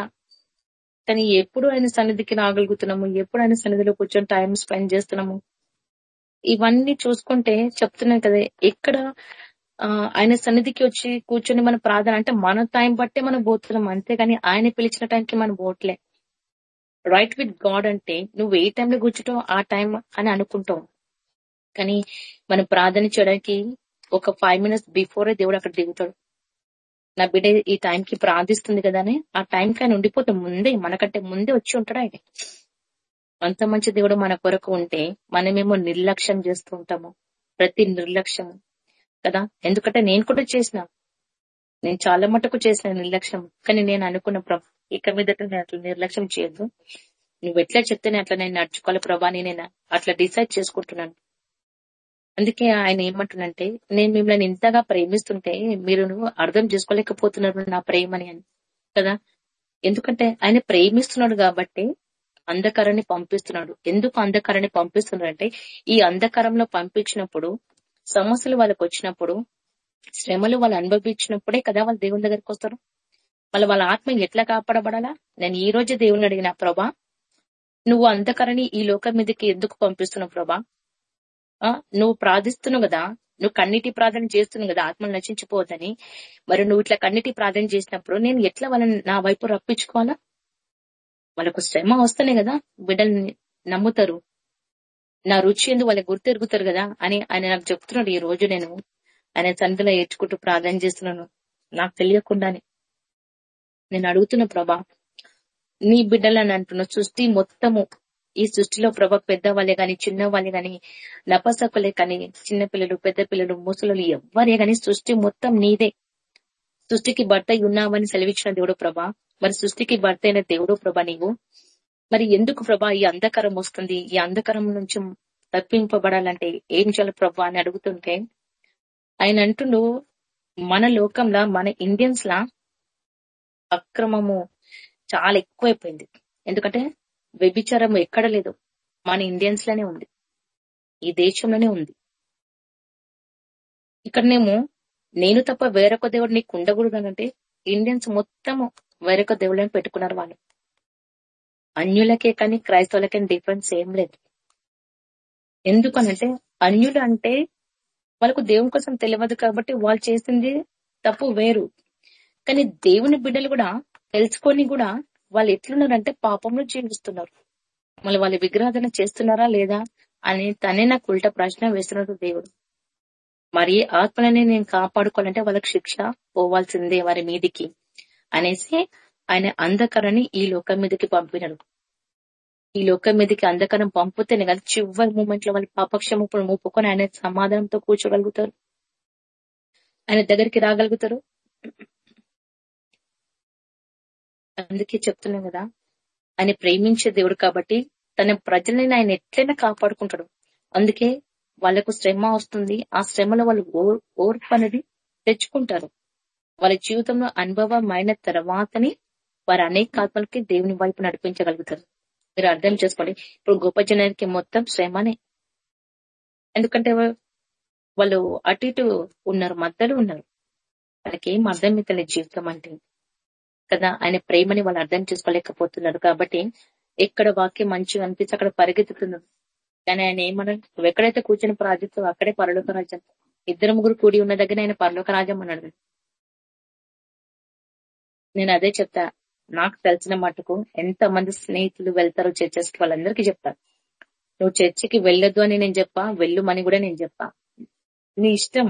కానీ ఎప్పుడు ఆయన సన్నిధికి రాగలుగుతున్నాము ఎప్పుడు ఆయన సన్నిధిలో కూర్చొని టైం స్పెండ్ చేస్తున్నాము? ఇవన్నీ చూసుకుంటే చెప్తున్నాను కదా ఎక్కడ ఆయన సన్నిధికి వచ్చి కూర్చొని మన ప్రార్థన అంటే మన టైం బట్టే మనం పోతున్నాం. అంతేగాని ఆయన పిలిచిన టైంకి మనం పోవట్లే. రైట్ విత్ గాడ్ అంటే నువ్వు ఏ టైంలో కూర్చుంటావు ఆ టైం అని అనుకుంటావు. కానీ మనం ప్రార్థన చేయడానికి ఒక ఫైవ్ మినిట్స్ బిఫోరే దేవుడు అక్కడ దిగుతాడు. నా బిడ్డ ఈ టైంకి ప్రార్థిస్తుంది కదా అని ఆ టైంకి ఆయన ఉండిపోతే ముందే మనకంటే ముందే వచ్చి ఉంటాడు ఆయన? అంత మంచి దేవుడు మన కొరకు ఉంటే మనమేమో నిర్లక్ష్యం చేస్తూ ఉంటాము. ప్రతి నిర్లక్ష్యం కదా? ఎందుకంటే నేను కూడా చేసిన. నేను చాలా మటుకు చేసిన నిర్లక్ష్యం. కానీ నేను అనుకున్న ప్రభు ఇక మీదట నేను అట్లా నిర్లక్ష్యం చేయొద్దు. నువ్వు ఎట్లా చెప్తేనే అట్లా నేను నడుచుకోవాలి ప్రభా నేను అట్లా డిసైడ్ చేసుకుంటున్నాను. అందుకే ఆయన ఏమంటున్నంటే నేను మిమ్మల్ని ఇంతగా ప్రేమిస్తుంటే మీరు అర్థం చేసుకోలేకపోతున్నారు నా ప్రేమని అని. కదా? ఎందుకంటే ఆయన ప్రేమిస్తున్నాడు కాబట్టి అంధకారాన్ని పంపిస్తున్నాడు. ఎందుకు అంధకారాన్ని పంపిస్తున్నాడు అంటే ఈ అంధకారంలో పంపించినప్పుడు సమస్యలు వాళ్ళకి వచ్చినప్పుడు శ్రమలు వాళ్ళు అనుభవించినప్పుడే కదా వాళ్ళు దేవుని దగ్గరికి వస్తారు? మళ్ళీ వాళ్ళ ఆత్మ ఎట్లా కాపాడబడాలా? నేను ఈ రోజు దేవుని అడిగిన ప్రభా నువ్వు అంధకారాన్ని ఈ లోకం మీదకి ఎందుకు పంపిస్తున్నావు ప్రభా? నువ్వు ప్రార్థిస్తున్నావు కదా నువ్వు కన్నిటి ప్రార్థన చేస్తున్నావు కదా ఆత్మను నశించిపోదని మరి నువ్వు ఇట్లా కన్నిటి ప్రార్థన చేసినప్పుడు నేను ఎట్లా వాళ్ళని నా వైపు రప్పించుకోవాలా? వాళ్ళకు శ్రమ వస్తేనే కదా బిడ్డల్ని నమ్ముతారు. నా రుచి ఎందు వాళ్ళకి గుర్తెరుగుతారు కదా అని ఆయన నాకు చెప్తున్నాడు ఈ రోజు నేను. ఆయన సన్నిధిలో ఏడ్చుకుంటూ ప్రార్థన చేస్తున్నాను. నాకు తెలియకుండానే. నేను అడుగుతున్న ప్రభా నీ బిడ్డలని అంటున్న సృష్టి మొత్తము ఈ సృష్టిలో ప్రభ పెద్ద వాళ్ళే గాని చిన్న వాళ్ళే గాని నపసకులే కానీ చిన్న పిల్లలు పెద్ద పిల్లలు ముసలు ఎవ్వరే గాని సృష్టి మొత్తం నీదే. సృష్టికి భర్త ఉన్నావని సెలవిచ్చిన దేవుడు ప్రభా. మరి సృష్టికి భర్త అయిన దేవుడు ప్రభా నీవు. మరి ఎందుకు ప్రభా ఈ అంధకారం వస్తుంది? ఈ అంధకారం నుంచి తప్పింపబడాలంటే ఏం చేయాలి ప్రభా అని అడుగుతుంటే ఆయన అంటుండు మన లోకంలో మన ఇండియన్స్ లా అక్రమము చాలా ఎక్కువైపోయింది. ఎందుకంటే వ్యభిచారం ఎక్కడ లేదు. మన ఇండియన్స్లోనే ఉంది. ఈ దేశంలోనే ఉంది. ఇక్కడనేమో నేను తప్ప వేరొక దేవుడు నీకు ఉండకూడదు అంటే ఇండియన్స్ మొత్తము వేరొక దేవుళ్ళని పెట్టుకున్నారు వాళ్ళు. అన్యులకే కానీ క్రైస్తవులకే డిఫరెన్స్ ఏం లేదు. ఎందుకనంటే అన్యులు అంటే వాళ్ళకు దేవుని కోసం తెలియదు కాబట్టి వాళ్ళు చేసింది తప్పు వేరు. కానీ దేవుని బిడ్డలు కూడా తెలుసుకొని కూడా వాళ్ళు ఎట్లున్నారంటే పాపంలో జీవిస్తున్నారు. మళ్ళీ వాళ్ళు విగ్రహాధన చేస్తున్నారా లేదా అని తనే నాకు ఉల్ట ప్రశ్న వేస్తున్నాడు దేవుడు. మరి ఆత్మలని నేను కాపాడుకోవాలంటే వాళ్ళకి శిక్ష పోవాల్సిందే వారి మీదికి అనేసి ఆయన అంధకరని ఈ లోకం మీదకి పంపినాడు. ఈ లోకం మీదకి అంధకరం పంపుతేనే కదా చివరి మూమెంట్లో వాళ్ళు పాపక్షమప్పుడు మూపుకొని ఆయన సమాధానంతో కూర్చోగలుగుతారు. ఆయన దగ్గరికి రాగలుగుతారు. అందుకే చెప్తున్నాం కదా ఆయన ప్రేమించే దేవుడు కాబట్టి తన ప్రజల్ని ఆయన ఎట్లయినా కాపాడుకుంటాడు. అందుకే వాళ్ళకు శ్రమ వస్తుంది. ఆ శ్రమలో వాళ్ళు ఓ- ఓర్పు అనేది తెచ్చుకుంటారు. వాళ్ళ జీవితంలో అనుభవం అయిన తర్వాతని వారు అనేక ఆత్మలకి దేవుని వైపు నడిపించగలుగుతారు. మీరు అర్థం చేసుకోండి. ఇప్పుడు గొప్ప జనానికి మొత్తం శ్రమనే. ఎందుకంటే వాళ్ళు అటు ఇటు ఉన్నారు మధ్యలో ఉన్నారు. వాళ్ళకి ఏం అర్థం అవుతలే జీవితం అంటే. కదా? ఆయన ప్రేమని వాళ్ళు అర్థం చేసుకోలేకపోతున్నారు కాబట్టి ఎక్కడ వాక్యం మంచిగా అనిపిస్తే అక్కడ పరిగెత్తుతున్నారు. కానీ ఆయన ఏమన్నాడు నువ్వు ఎక్కడైతే కూర్చొని ప్రార్థిస్తావు అక్కడే పరలోక రాజ్యం. ఇద్దరు ముగ్గురు కూడి ఉన్న దగ్గర ఆయన పరలోక రాజ్యం అన్నాడు. నేను అదే చెప్తా. నాకు తెలిసిన మటుకు ఎంత మంది స్నేహితులు వెళ్తారో చర్చెస్కి వాళ్ళందరికీ చెప్తా. నువ్వు చర్చికి వెళ్ళొద్దు అని నేను చెప్పా వెళ్ళుమని కూడా నేను చెప్పా. నీ ఇష్టం.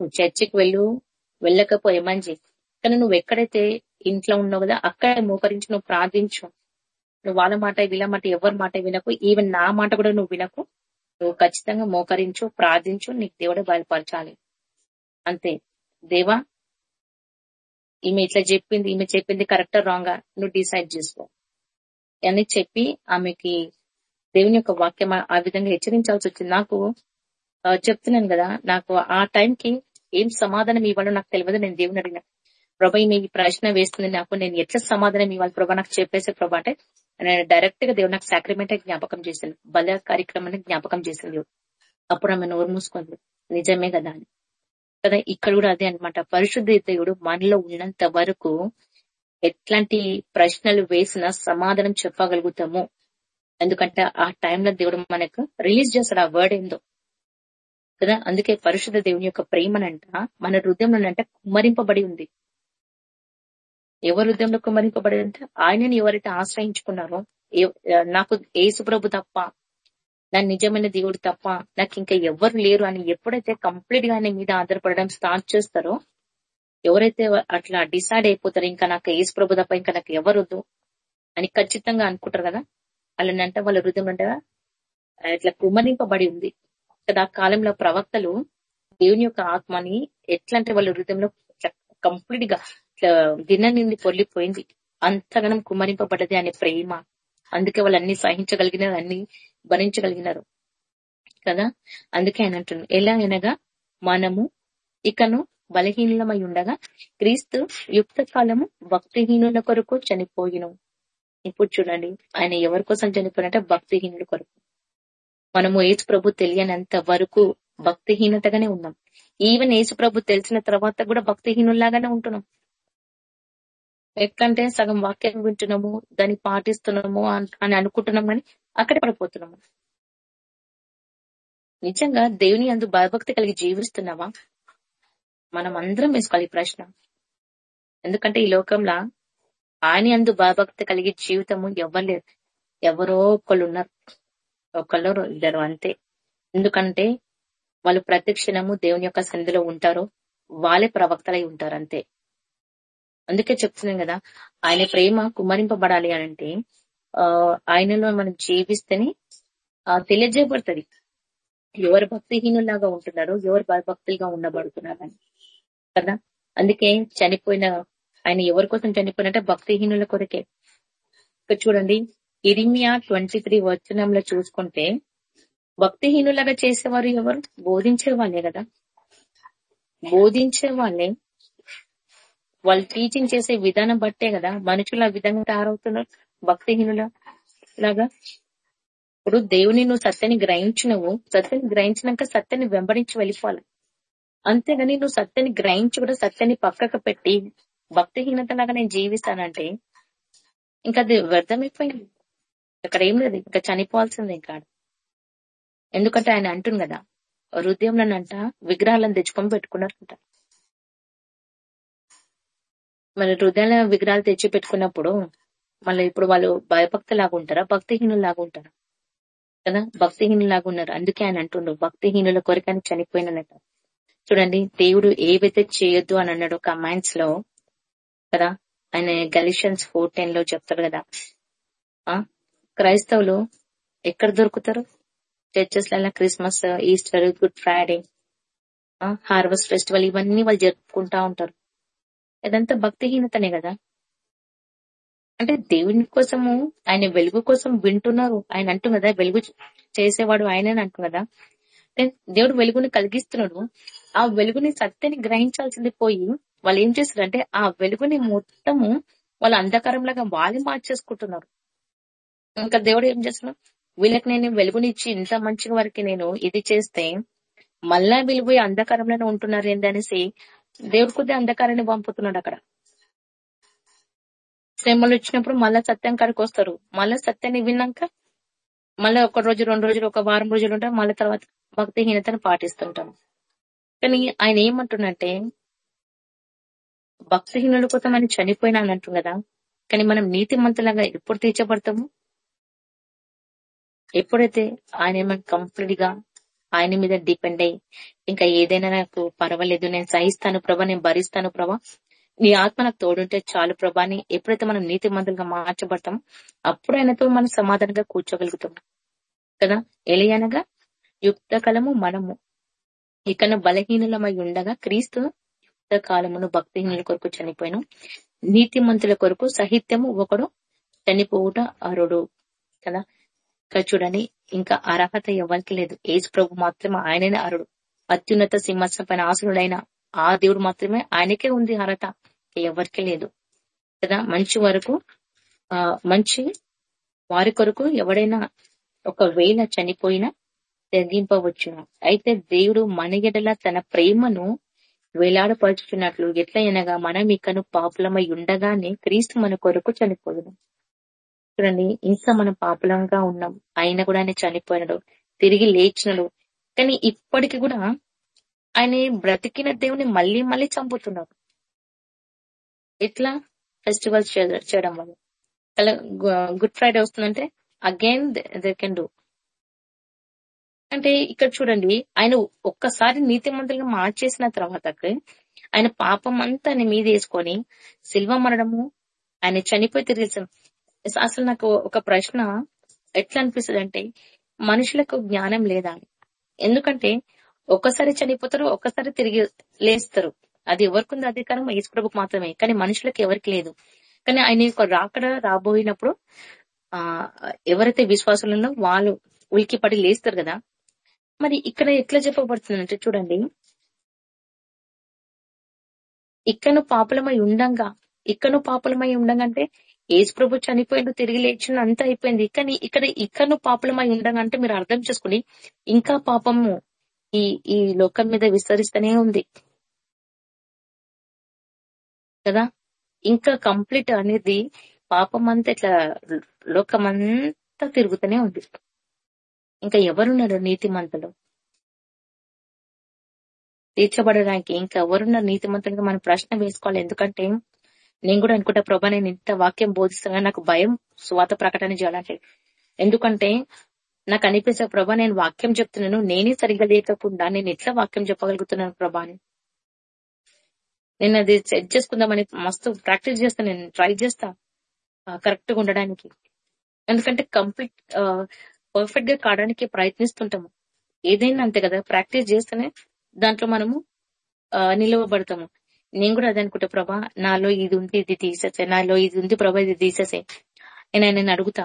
నువ్వు చర్చికి వెళ్ళు వెళ్ళకపోయే మంచి కానీ నువ్వు ఎక్కడైతే ఇంట్లో ఉన్నావు కదా అక్కడే మోకరించి నువ్వు ప్రార్థించు. నువ్వు వాళ్ళ మాట వీళ్ళ మాట ఎవరి మాట వినకు. ఈవెన్ నా మాట కూడా నువ్వు వినకు. నువ్వు ఖచ్చితంగా మోకరించు ప్రార్థించు నీకు దేవుడే బయలుపరచాలి. అంతే. దేవా ఈమె ఇట్లా చెప్పింది ఈమె చెప్పింది కరెక్టా రాంగా నువ్వు డిసైడ్ చేసుకో. అని చెప్పి ఆమెకి దేవుని యొక్క వాక్యం ఆ- విధంగా హెచ్చరించాల్సి వచ్చింది. నాకు చెప్తున్నాను కదా నాకు ఆ టైంకి ఏం సమాధానం ఇవ్వాలో నాకు తెలియదు నేను దేవుని అడిగిన. ప్రభా ఈమె ఈ ప్రశ్న వేస్తుంది నాకు. నేను ఎట్లా సమాధానం ఇవ్వాలి ప్రభా? నాకు చెప్పేసే ప్రభా అంటే నేను డైరెక్ట్గా దేవుడు నాకు సాక్రిమెంట్ జ్ఞాపకం చేసింది బల కార్యక్రమాన్ని జ్ఞాపకం చేసింది అప్పుడు ఆమె నోరు మూసుకుంది. నిజమే కదా అని. కదా ఇక్కడ కూడా అదే అన్నమాట. పరిశుద్ధ దేవుడు మనలో ఉన్నంత వరకు ఎట్లాంటి ప్రశ్నలు వేసినా సమాధానం చెప్పగలుగుతాము. ఎందుకంటే ఆ టైంలో దేవుడు మనకు రిలీజ్ చేస్తాడు ఆ వర్డ్ ఏందో. కదా అందుకే పరిశుద్ధ దేవుని యొక్క ప్రేమనంట మన హృదయంలోనంట కుమ్మరింపబడి ఉంది. ఎవరి హృదయంలో కుమరింపబడి అంటే ఆయనని ఎవరైతే ఆశ్రయించుకున్నారో నాకు ఏసుప్రభు తప్ప నా నిజమైన దేవుడు తప్ప నాకు ఇంకా ఎవరు లేరు అని ఎప్పుడైతే కంప్లీట్గా ఆయన మీద ఆధారపడడం స్టార్ట్ చేస్తారో ఎవరైతే అట్లా డిసైడ్ అయిపోతారో ఇంకా నాకు ఏసుప్రభు ప్రభు తప్ప ఇంకా నాకు ఎవరు అని ఖచ్చితంగా అనుకుంటారు కదా అలానంటే వాళ్ళ హృదయం అంటే ఇట్లా కుమరింపబడి ఉంది. కదా ఆ కాలంలో ప్రవక్తలు దేవుని యొక్క ఆత్మని ఎట్లా అంటే వాళ్ళ హృదయంలో కంప్లీట్గా ఇట్లా దిన నిండి పొల్లిపోయింది అంతగానం కుమ్మరింపబడ్డది అనే ప్రేమ. అందుకే వాళ్ళు అన్ని సహించగలిగినారు అన్ని భరించగలిగినారు. కదా? అందుకే ఆయన అంటున్నారు ఎలా అనగా మనము ఇకను బలహీనమై ఉండగా క్రీస్తు యుక్త కాలము భక్తిహీనుల కొరకు చనిపోయిను ఇప్పుడు చూడండి ఆయన ఎవరి కోసం చనిపోయినట్టే భక్తిహీనుల కొరకు. మనము ఏసు ప్రభు తెలియనంత వరకు భక్తిహీనతగానే ఉన్నాం. ఈవెన్ ఏసు ప్రభు తెలిసిన తర్వాత కూడా భక్తిహీనుల్లాగానే ఉంటున్నాం. ఎట్లంటే సగం వాక్యం వింటున్నాము దాన్ని పాటిస్తున్నాము అని అనుకుంటున్నాం కానీ అక్కడే పడిపోతున్నాము. నిజంగా దేవుని అందు భయభక్తి కలిగి జీవిస్తున్నావా? మనం అందరం వేసుకోవాలి ఈ ప్రశ్న. ఎందుకంటే ఈ లోకంలో ఆయన అందు భయభక్తి కలిగి జీవితము ఎవ్వలేరు ఎవరో ఒకళ్ళు ఉన్నారు. ఒకళ్ళు ఇద్దరు అంతే. ఎందుకంటే వాళ్ళు ప్రతిక్షణము దేవుని యొక్క సన్నిధిలో ఉంటారు. వాళ్ళే ప్రవక్తలై ఉంటారు అంతే. అందుకే చెప్తున్నాం కదా ఆయన ప్రేమ కుమ్మరింపబడాలి అని అంటే ఆ ఆయనలో మనం జీవిస్తేనే ఆ, తెలియజేయబడుతుంది. ఎవరు భక్తిహీనులాగా ఉంటున్నారో ఎవరు భక్తులుగా ఉండబడుతున్నారని. కదా? అందుకే చనిపోయిన ఆయన ఎవరి కోసం చనిపోయినట్టే భక్తిహీనుల కొరకే. చూడండి ఇరిమియా ట్వంటీ త్రీ వచనంలో చూసుకుంటే భక్తిహీనులాగా చేసేవారు ఎవరు? బోధించే వాళ్ళే కదా. బోధించే వాళ్ళే వాళ్ళు టీచింగ్ చేసే విధానం బట్టే కదా మనుషులు ఆ విధంగా తయారవుతున్నారు భక్తిహీనుల లాగా ఇప్పుడు దేవుని నువ్వు సత్యాన్ని గ్రహించినవు సత్యాన్ని గ్రహించినాక సత్యాన్ని వెంబడించి వెళ్ళిపోవాలి. అంతేగాని నువ్వు సత్యాన్ని గ్రహించి కూడా సత్యాన్ని పక్కకు పెట్టి భక్తిహీనత లాగా నేను జీవిస్తానంటే ఇంకా అది వ్యర్థమైపోయింది. ఇక్కడ ఏం లేదు ఇంకా చనిపోవాల్సిందే ఇంకా. ఎందుకంటే ఆయన అంటుంది కదా హృదయంలోనంట విగ్రహాలను తెచ్చుకొని పెట్టుకున్నారంట. మన హృదయాల విగ్రహాలు తెచ్చి పెట్టుకున్నప్పుడు మళ్ళీ ఇప్పుడు వాళ్ళు భయభక్త లాగా ఉంటారా? భక్తిహీనులు లాగా ఉంటారా? కదా? భక్తిహీనులాగా ఉన్నారు. అందుకే ఆయన అంటుండ్రు భక్తిహీనుల కొరకని చనిపోయినట చూడండి దేవుడు ఏవైతే చేయొద్దు అని అన్నాడు కమాండ్స్లో కదా? ఆయన గలిషన్స్ ఫోర్ టెన్లో చెప్తారు కదా. ఆ? క్రైస్తవులు ఎక్కడ దొరుకుతారు? చర్చెస్లలో Christmas Easter Good Friday harvest festival ఇవన్నీ వాళ్ళు జరుపుకుంటా ఉంటారు. ఇదంతా భక్తిహీనతనే కదా? అంటే దేవుని కోసము ఆయన వెలుగు కోసం వింటున్నారు. ఆయన అంటు కదా వెలుగు చేసేవాడు ఆయన అంటు కదా దేవుడు వెలుగుని కలిగిస్తున్నాడు. ఆ వెలుగుని సత్యని గ్రహించాల్సింది పోయి వాళ్ళు ఏం చేస్తారంటే ఆ వెలుగుని మొత్తము వాళ్ళ అంధకారంలాగా వాళ్ళు మార్చేసుకుంటున్నారు. ఇంకా దేవుడు ఏం చేస్తున్నాడు? వీళ్ళకి నేను వెలుగునిచ్చి ఇంత మంచి వరకు నేను ఇది చేస్తే మళ్ళా వీళ్ళు పోయి అంధకారంలోనే ఉంటున్నారు ఏందనేసి దేవుడు కొద్ది అంధకారాన్ని పంపుతున్నాడు అక్కడ. శ్రమలు వచ్చినప్పుడు మళ్ళా సత్యం కాడికి వస్తారు. మళ్ళా సత్యాన్ని విన్నాక మళ్ళీ ఒక రోజు రెండు రోజులు ఒక వారం రోజులు ఉంటాం మళ్ళీ తర్వాత భక్తిహీనతను పాటిస్తుంటాం కానీ ఆయన ఏమంటున్నంటే భక్తిహీనుల కోసం ఆయన చనిపోయినా అని కదా. కానీ మనం నీతి మంతులంగా ఎప్పుడు తీర్చబడతాము? ఎప్పుడైతే ఆయన ఏమైనా కంప్లీట్గా ఆయన మీద డిపెండ్ అయ్యి ఇంకా ఏదైనా నాకు పర్వాలేదు నేను సహిస్తాను ప్రభా నేను భరిస్తాను ప్రభా. నీ ఆత్మ నాకు తోడుంటే చాలు ప్రభాని ఎప్పుడైతే మనం నీతి మందులుగా మార్చబడతామో అప్పుడు ఆయనతో మనం సమాధానంగా కూర్చోగలుగుతాం. కదా? ఎలియనగా యుక్త కాలము మనము. ఇక్కడ బలహీనులమై ఉండగా క్రీస్తు యుక్త కాలమును భక్తిహీనుల కొరకు చనిపోయాను. నీతి మంతుల కొరకు సాహిత్యము ఒకడు చనిపోవుట అరుడు. కదా? ఇక్కడ చూడండి ఇంకా అర్హత ఎవరికి లేదు. ఏజ్ ప్రభు మాత్రమే ఆయననే అరుడు అత్యున్నత సింహాసనం పైన ఆసురుడైన ఆ దేవుడు మాత్రమే ఆయనకే ఉంది అర్హత. ఎవరికి లేదు. కదా మంచి వరకు ఆ మంచి వారి కొరకు ఎవడైనా ఒకవేళ చనిపోయినా తెగింపవచ్చు అయితే దేవుడు మన తన ప్రేమను వేలాడపరుచుతున్నట్లు ఎట్లయినగా మనం ఇకను పాపులమై ఉండగానే క్రీస్తు మన కొరకు చనిపోదును చూడండి ఇంకా మనం పాపులంగా ఉన్నాం. ఆయన కూడా ఆయన చనిపోయినాడు. తిరిగి లేచినడు. కానీ ఇప్పటికి కూడా ఆయన బ్రతికిన దేవుని మళ్ళీ మళ్ళీ చంపుతున్నాడు. ఎట్లా? ఫెస్టివల్స్ చేయడం వల్ల. గుడ్ ఫ్రైడే వస్తుందంటే అగైన్ దే కెన్ డూ అంటే ఇక్కడ చూడండి ఆయన ఒక్కసారి నీతి మంత్రులుగా మార్చేసిన తర్వాత ఆయన పాపం అంతా ఆయన మీద వేసుకొని శిల్వ మరణము ఆయన చనిపోయి తిరిగి అసలు నాకు ఒక ప్రశ్న ఎట్లా అనిపిస్తుంది అంటే మనుషులకు జ్ఞానం లేదా అని ఎందుకంటే ఒక్కసారి చనిపోతారు ఒక్కసారి తిరిగి లేస్తారు. అది ఎవరికి ఉంది అధికారం ప్రభుకు మాత్రమే. కానీ మనుషులకు ఎవరికి లేదు. కానీ ఆయన యొక్క రాకడ రాబోయినప్పుడు ఆ ఎవరైతే విశ్వాసులలో వాళ్ళు ఉలికి పడి లేస్తారు కదా. మరి ఇక్కడ ఎట్లా చెప్పబడుతుందంటే చూడండి. ఇక్కను పాపులమై ఉండంగా ఇక్కను పాపులమై ఉండంగా అంటే ఏసు ప్రభు చనిపోయిండు తిరిగి లేచిన అంతా అయిపోయింది. కానీ ఇక్కడ ఇక్కను పాపలమై ఉండగా అంటే మీరు అర్థం చేసుకుని ఇంకా పాపము ఈ ఈ లోకం మీద విస్తరిస్తూనే ఉంది. కదా? ఇంకా కంప్లీట్ అనేది పాపం అంతా ఇట్లా లోకమంతా తిరుగుతూనే ఉంది. ఇంకా ఎవరున్నారు నీతిమంతులు? తీర్చబడడానికి ఇంకా ఎవరున్నారు నీతిమంతులుగా మనం ప్రశ్న వేసుకోవాలి. ఎందుకంటే నేను కూడా అనుకుంటా ప్రభా నేను ఇంత వాక్యం బోధిస్తానని నాకు భయం స్వాత ప్రకటన చేయాలంటే ఎందుకంటే నాకు అనిపించే ప్రభా నేను వాక్యం చెప్తున్నాను నేనే సరిగ్గా లేకపోకుండా నేను ఎట్లా వాక్యం చెప్పగలుగుతున్నాను ప్రభా అని. నేను అది సెట్ చేసుకుందామని మస్తు ప్రాక్టీస్ చేస్తా నేను ట్రై చేస్తా కరెక్ట్గా ఉండడానికి. ఎందుకంటే కంప్లీట్ పర్ఫెక్ట్గా కావడానికి ప్రయత్నిస్తుంటాము. ఏదైనా అంతే కదా ప్రాక్టీస్ చేస్తేనే దాంట్లో మనము నిలవబడతాము. నేను కూడా అదే అనుకుంటా ప్రభా నాలో ఇది ఉంది ఇది తీసేసే నాలో ఇది ఉంది ప్రభా ఇది తీసేసే నేను ఆయన అడుగుతా.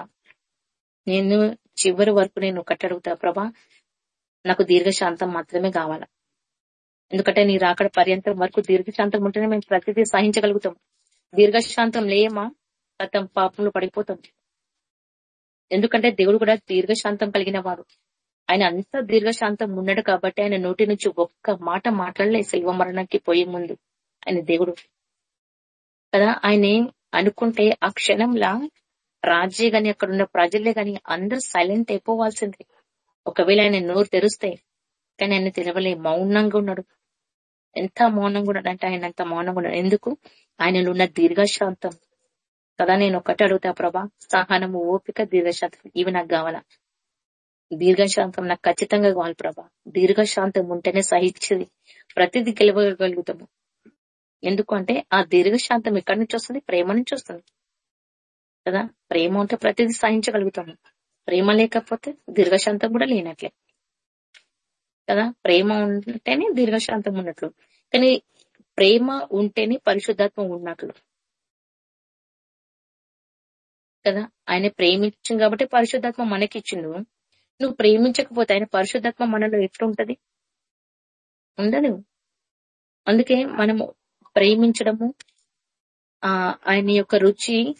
నేను చివరి వరకు నేను ఒకటి అడుగుతా ప్రభా నాకు దీర్ఘశాంతం మాత్రమే కావాలా? ఎందుకంటే నీ రాకడ పర్యంతం వరకు దీర్ఘశాంతం ఉంటేనే మేము ప్రతిదీ సహించగలుగుతాం. దీర్ఘశాంతం లేయమా గతం పాపంలో పడిపోతాం. ఎందుకంటే దేవుడు కూడా దీర్ఘశాంతం కలిగిన వాడు. ఆయన అంత దీర్ఘశాంతం ఉన్నాడు కాబట్టి ఆయన నోటి నుంచి ఒక్క మాట మాట్లాడలే శివ మరణానికి పోయే ముందు. ఆయన దేవుడు. కదా ఆయన అనుకుంటే ఆ క్షణంలా రాజే గాని అక్కడ ఉన్న ప్రజలే గాని అందరు సైలెంట్ అయిపోవాల్సిందే. ఒకవేళ ఆయన నోరు తెరుస్తే కానీ ఆయన తెలవలే మౌనంగా ఉన్నాడు. ఎంత మౌనంగా ఉన్నాడు అంటే ఆయన అంత మౌనంగా ఉన్నాడు. ఎందుకు? ఆయనలో ఉన్న దీర్ఘశాంతం. కదా నేను ఒకటి అడుగుతా ప్రభా సహనము ఓపిక దీర్ఘశాంతం ఇవి నాకు కావాలా? దీర్ఘశాంతం నాకు ఖచ్చితంగా కావాలి ప్రభా. దీర్ఘశాంతం ఉంటేనే సహించేది. ప్రతిదీ గెలవగలుగుతాము. ఎందుకంటే ఆ దీర్ఘశాంతం ఎక్కడి నుంచి వస్తుంది? ప్రేమ నుంచి వస్తుంది. కదా? ప్రేమ ఉంటే ప్రతిదీ సహించగలుగుతాము. ప్రేమ లేకపోతే దీర్ఘశాంతం కూడా లేనట్లే. కదా? ప్రేమ ఉంటేనే దీర్ఘశాంతం ఉన్నట్లు. కానీ ప్రేమ ఉంటేనే పరిశుద్ధాత్మం ఉన్నట్లు. కదా? ఆయన ప్రేమించింది కాబట్టి పరిశుద్ధాత్మ మనకిచ్చిండు. నువ్వు ప్రేమించకపోతే ఆయన పరిశుద్ధాత్మ మనలో ఎట్లుంటది? ఉండదు. అందుకే మనము ప్రేమించడము ఆ ఆయన యొక్క రుచి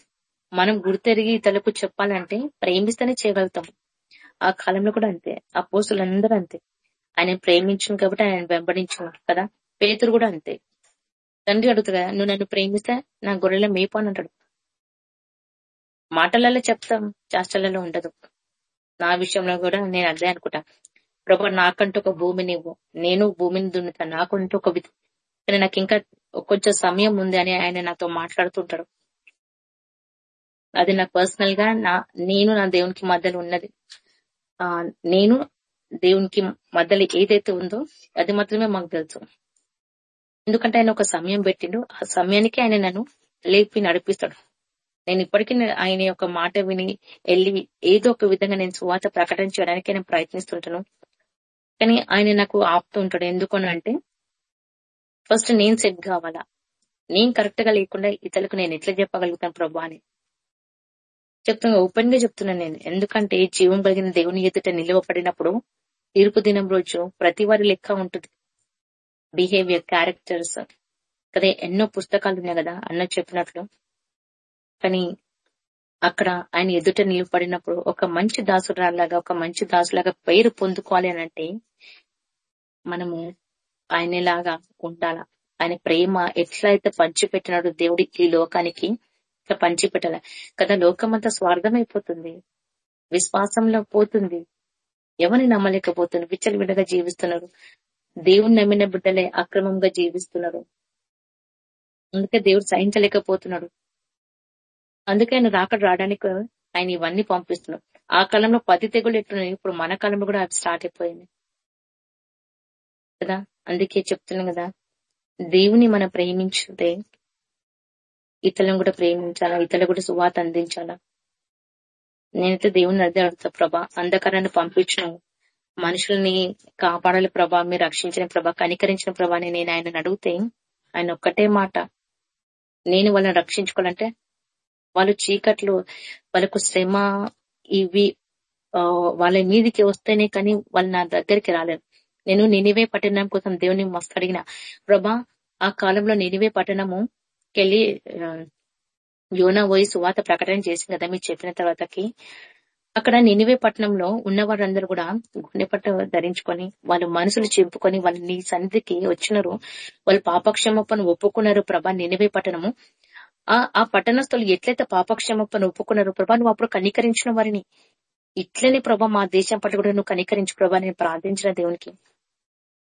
మనం గుర్తెరిగి తలకు చెప్పాలంటే ప్రేమిస్తేనే చేయగలుగుతాం. ఆ కాలంలో కూడా అంతే. ఆ పోసులందరూ అంతే. ఆయన ప్రేమించాం కాబట్టి ఆయన వెంబడించు కదా. పేతురు కూడా అంతే. తండ్రి అడుగుతుంది కదా నువ్వు నన్ను ప్రేమిస్తే నా గొర్రెల మేపు అని అంటాడు. మాటలలో చెప్తాం చేష్టలలో ఉండదు. నా విషయంలో కూడా నేను అదే అనుకుంటా. ప్రభా నాకంటూ ఒక భూమినివ్వు నేను భూమిని దున్నుతా. నాకంటూ ఒక విధ. కానీ నాకు ఇంకా కొంచెం సమయం ఉంది అని ఆయన నాతో మాట్లాడుతుంటాడు. అది నాకు పర్సనల్గా నా నేను నా దేవునికి మధ్యలో ఉన్నది. ఆ నేను దేవునికి మధ్యలో ఏదైతే ఉందో అది మాత్రమే మాకు తెలుసు. ఎందుకంటే ఆయన ఒక సమయం పెట్టిండు. ఆ సమయానికి ఆయన నన్ను లేపి నడిపిస్తాడు. నేను ఇప్పటికీ ఆయన యొక్క మాట విని వెళ్ళి ఏదో ఒక విధంగా నేను సువాత ప్రకటన చేయడానికి నేను ప్రయత్నిస్తుంటాను. కానీ ఆయన నాకు ఆపుతూ ఉంటాడు ఎందుకు అంటే ఫస్ట్ నేను సెట్ కావాలా? నేను కరెక్ట్గా లేకుండా ఇతరులకు నేను ఎట్లా చెప్పగలుగుతాను ప్రభా అని. చెప్తున్నా ఓపెన్గా చెప్తున్నాను నేను. ఎందుకంటే జీవం కలిగిన దేవుని ఎదుట నిలువపడినప్పుడు తీర్పు దినం రోజు ప్రతి వారి లెక్క ఉంటుంది. బిహేవియర్ క్యారెక్టర్స్ కదా ఎన్నో పుస్తకాలు ఉన్నాయి కదా అన్న చెప్పినట్లు. కానీ అక్కడ ఆయన ఎదుట నిలబడినప్పుడు ఒక మంచి దాసురాలాగా ఒక మంచి దాసులాగా పేరు పొందుకోవాలి అని అంటే మనము ఆయనలాగా ఉండాల? ఆయన ప్రేమ ఎట్లా అయితే పంచిపెట్టినాడు దేవుడి ఈ లోకానికి ఇట్లా పంచిపెట్టాల? కదా లోకం అంతా స్వార్థమైపోతుంది. విశ్వాసంలో పోతుంది. ఎవరిని నమ్మలేకపోతుంది? విచ్చలవిడగా జీవిస్తున్నారు. దేవుని నమ్మిన బిడ్డలే అక్రమంగా జీవిస్తున్నారు. అందుకే దేవుడు సహించలేకపోతున్నాడు. అందుకే ఆయన రాకడ రావడానికి ఆయన ఇవన్నీ పంపిస్తున్నాడు. ఆ కాలంలో పది తెగులు ఎట్లున్నాయి? ఇప్పుడు మన కాలంలో కూడా అవి స్టార్ట్ అయిపోయింది కదా? అందుకే చెప్తున్నాం కదా. దేవుని మనం ప్రేమించితే ఇతరులను కూడా ప్రేమించాలా? ఇతరులు కూడా సువాత అందించాలా? నేనైతే దేవుని అదే అడుగుతా ప్రభా. అంధకారాన్ని పంపించినావు మనుషుల్ని కాపాడాలి ప్రభా. మీరు రక్షించిన ప్రభా. కనికరించిన ప్రభా అని నేను ఆయన అడిగితే ఆయన ఒక్కటే మాట. నేను వాళ్ళని రక్షించుకోవాలంటే వాళ్ళు చీకట్లు వాళ్ళకు శ్రమ ఇవి వాళ్ళ మీదికి వస్తేనే కానీ వాళ్ళు నా దగ్గరికి రాలేరు. నేను నినివే పట్టణం కోసం దేవుని మస్తు అడిగిన ప్రభా ఆ కాలంలో నినివే పట్టణము కెళ్ళి యోనా పోయి సువాత ప్రకటన చేసింది కదా మీరు చెప్పిన తర్వాతకి. అక్కడ నినివే పట్టణంలో ఉన్న వారందరూ కూడా గుండెపట్ట ధరించుకొని వాళ్ళు మనసులు చింపుకొని వాళ్ళు నీ సన్నిధికి వచ్చినారు. వాళ్ళు పాపక్షమప్పను ఒప్పుకున్నారు ప్రభా నినివే పట్టణము. ఆ ఆ పట్టణస్థులు ఎట్లయితే పాపక్షమప్పను ఒప్పుకున్నారు ప్రభా నువ్వు అప్పుడు కనికరించిన వారిని. ఇట్లనే ప్రభా మా దేశం పట్ల కూడా నువ్వు కనీకరించు ప్రభా నేను ప్రార్థించిన దేవునికి.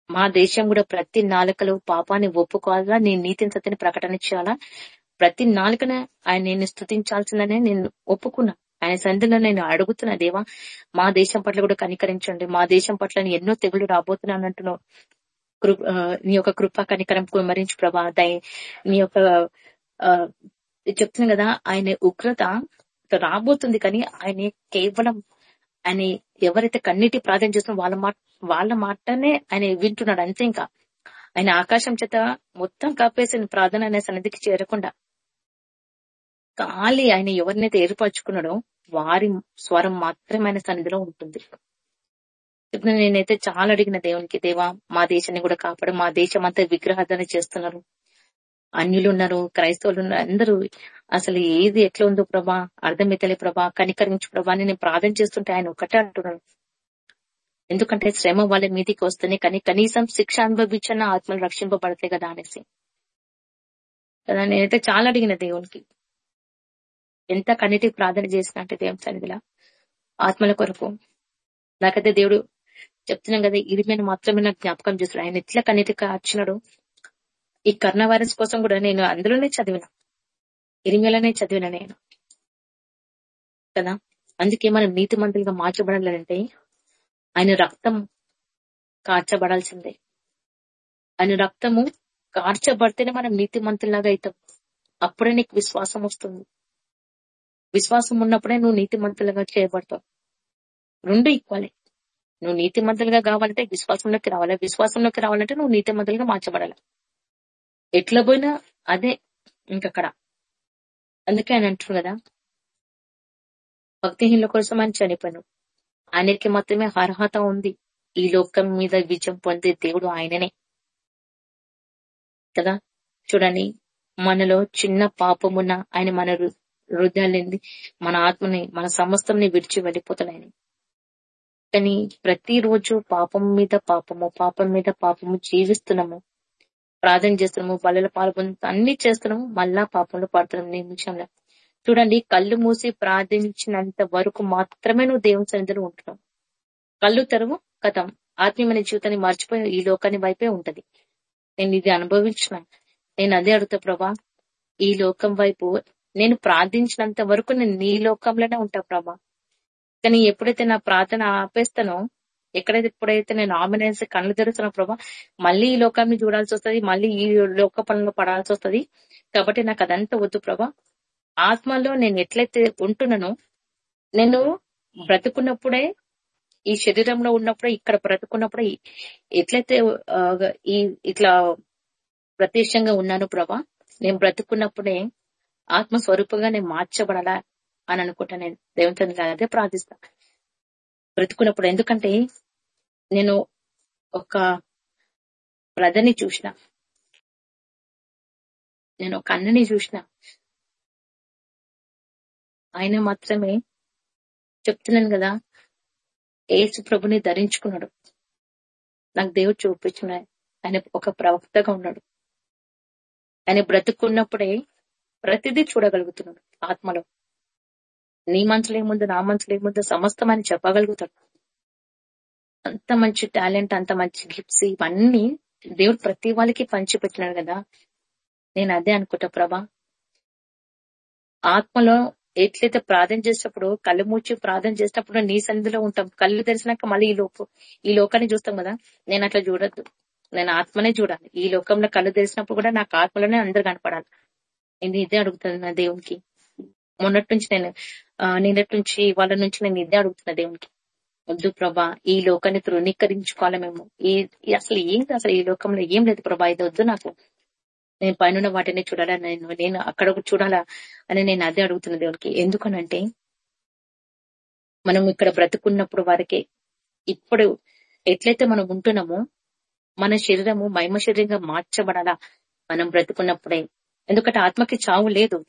మా దేశం కూడా ప్రతి నాలుకలో పాపాన్ని ఒప్పుకోవాలా? నీ నీతిని సత్యని ప్రకటన చేయాలా ప్రతి నాలుకన ఆయన నేను స్థుతించాల్సిందనే నేను ఒప్పుకున్నా. ఆయన సంధిలో నేను అడుగుతున్నా దేవా మా దేశం పట్ల కూడా కనికరించండి. మా దేశం పట్ల నేను ఎన్నో తెగులు రాబోతున్నాను అంటున్నావు. నీ యొక్క కృప కనికరం కుమరించు ప్రభా దయ నీ యొక్క చెప్తున్నాను చెప్తున్నా కదా ఆయన ఉగ్రత రాబోతుంది కానీ ఆయన కేవలం ఆయన ఎవరైతే కన్నీటి ప్రార్థన చేస్తున్నారో వాళ్ళ మాట వాళ్ళ మాటనే ఆయన వింటున్నాడు. అంతే ఇంకా. ఆయన ఆకాశం చేత మొత్తం కప్పేసిన ప్రార్థన అనే సన్నిధికి చేరకుండా ఖాళీ ఆయన ఎవరినైతే ఏర్పరచుకున్నాడో వారి స్వరం మాత్రమే ఆయన సన్నిధిలో ఉంటుంది. నేనైతే చాలా అడిగిన దేవునికి దేవా మా దేశాన్ని కూడా కాపాడు. మా దేశం అంతా విగ్రహార్థన చేస్తున్నారు. అన్యులు ఉన్నారు క్రైస్తవులు ఉన్నారు అందరూ అసలు ఏది ఎట్లా ఉందో ప్రభా అర్థమైతలే ప్రభా కనికరించు ప్రభా అని నేను ప్రార్థన చేస్తుంటే ఆయన ఒకటే అంటున్నాను ఎందుకంటే శ్రమ వాళ్ళ మీదికి వస్తేనే కానీ కనీసం శిక్ష అనుభవించిన ఆత్మలు రక్షింపబడతాయి కదా అనేసి. కదా నేనైతే చాలా అడిగిన దేవునికి ఎంత కన్నిటికి ప్రార్థన చేసిన అంటే దేవుని సన్నిధిలా ఆత్మల కొరకు. నాకైతే దేవుడు చెప్తున్నాం కదా ఇరిమైన మాత్రమే నాకు జ్ఞాపకం చేస్తాడు ఆయన ఎట్లా కన్నిటి అర్చినాడు? ఈ కరోనా వైరస్ కోసం కూడా నేను అందులోనే చదివిన. ఇరిమేలనే చదివిన నేను. కదా? అందుకే మనం నీతి మంతులుగా మార్చబడాలంటే ఆయన రక్తం కార్చబడాల్సిందే. ఆయన రక్తము కార్చబడితేనే మనం నీతి నీతిమంతులాగా అవుతాం. అప్పుడే నీకు విశ్వాసం వస్తుంది. విశ్వాసం ఉన్నప్పుడే నువ్వు నీతి మంత్రులుగా చేయబడతావు. రెండు ఈక్వలే నువ్వు నీతి నీతిమంతులుగా కావాలంటే విశ్వాసంలోకి రావాలి. విశ్వాసంలోకి రావాలంటే నువ్వు నీతి నీతిమంతులుగా మార్చబడాలి. ఎట్లా పోయినా అదే ఇంకక్కడ. అందుకే ఆయన అంటారు కదా భక్తిహీనుల కోసం ఆయన చనిపోయాను. ఆయనకి మాత్రమే అర్హత ఉంది. ఈ లోకం మీద విజయం పొందే దేవుడు ఆయననే. కదా? చూడండి మనలో చిన్న పాపమున్న ఆయన మన హృ- మన ఆత్మని మన సమస్తంని విడిచి వెళ్ళిపోతాడు కానీ ప్రతిరోజు పాపం మీద పాపము పాపం మీద పాపము జీవిస్తున్నాము. ప్రార్థన చేస్తున్నాము బల్లల పాల్గొని అన్ని చేస్తున్నాము మళ్ళా పాపంలో పడుతున్నాం నీ నిమిషంలో. చూడండి కళ్ళు మూసి ప్రార్థించినంత వరకు మాత్రమే నువ్వు దేవుని సన్నిధిలో ఉంటున్నావు. కళ్ళు తెరవు కథం. ఆత్మీయమైన జీవితాన్ని మర్చిపోయి ఈ లోకాన్ని వైపే ఉంటది. నేను ఇది అనుభవించిన. నేను అదే అడుగుతా ప్రభా ఈ లోకం వైపు నేను ప్రార్థించినంత వరకు నేను నీ లోకంలోనే ఉంటా ప్రభా. కానీ ఎప్పుడైతే నా ప్రార్థన ఆపేస్తానో ఎక్కడైతే ఎప్పుడైతే నేను ఆమెనేసి కళ్ళు తెరుస్తున్నా ప్రభా మళ్ళీ ఈ లోకాన్ని చూడాల్సి వస్తది మళ్ళీ ఈ లోక పనులు పడాల్సి వస్తది. కాబట్టి నాకు అదంతా వద్దు ప్రభా. ఆత్మలో నేను ఎట్లయితే ఉంటున్నానో నేను బ్రతుకున్నప్పుడే ఈ శరీరంలో ఉన్నప్పుడే ఇక్కడ బ్రతుకున్నప్పుడే ఎట్లయితే ఈ ఇట్లా ప్రత్యక్షంగా ఉన్నాను ప్రభా నేను బ్రతుకున్నప్పుడే ఆత్మస్వరూపంగా నేను మార్చబడాలా అని అనుకుంటా నేను. దేవుని అదే ప్రార్థిస్తాను బ్రతుకున్నప్పుడు. ఎందుకంటే నేను ఒక బ్రదర్ని చూసిన. నేను ఒక అన్నని చూసిన. ఆయన మాత్రమే చెప్తున్నాను కదా ఏసు ప్రభుని ధరించుకున్నాడు. నాకు దేవుడు చూపించిన. ఆయన ఒక ప్రవక్తగా ఉన్నాడు. ఆయన బ్రతుకున్నప్పుడే ప్రతిదీ చూడగలుగుతున్నాడు ఆత్మలో. నీ మనసులో ఏముందో నా మనసులో ఏముందో సమస్తం అని చెప్పగలుగుతాడు. అంత మంచి టాలెంట్ అంత మంచి గిఫ్ట్స్ ఇవన్నీ దేవుడు ప్రతి వాళ్ళకి పంచి పెట్టినాడు కదా. నేను అదే అనుకుంటా ప్రభా. ఆత్మలో ఎట్లయితే ప్రార్థన చేసేటప్పుడు కళ్ళు మూచి ప్రార్థన చేసేటప్పుడు నీ సన్నిధిలో ఉంటాం. కళ్ళు తెరిచినాక మళ్ళీ ఈ లోపు ఈ లోకాన్ని చూస్తాం కదా. నేను అట్లా చూడద్దు. నేను ఆత్మనే చూడాలి. ఈ లోకంలో కళ్ళు తెరిచినప్పుడు కూడా నాకు ఆత్మలోనే అందరు కనపడాలి. నేను ఇదే అడుగుతాను నా దేవునికి. మొన్నటి నుంచి నేను నిన్నటి నుంచి వాళ్ళ నుంచి నేను ఇదే అడుగుతున్నా దేవునికి. వద్దు ప్రభా ఈ లోకాన్ని తృణీకరించుకోవాలి మేము. ఈ అసలు ఏంటి అసలు ఈ లోకంలో ఏం లేదు ప్రభా ఇది వద్దు నాకు. నేను పైన వాటిని చూడాలా? నేను నేను అక్కడ చూడాలా? అని నేను అదే అడుగుతున్న దేవునికి. ఎందుకనంటే మనం ఇక్కడ బ్రతుకున్నప్పుడు వారికి ఇప్పుడు ఎట్లయితే మనం ఉంటున్నామో మన శరీరము మహిమ శరీరంగా మార్చబడాలా? మనం బ్రతుకున్నప్పుడే. ఎందుకంటే ఆత్మకి చావు లేదు.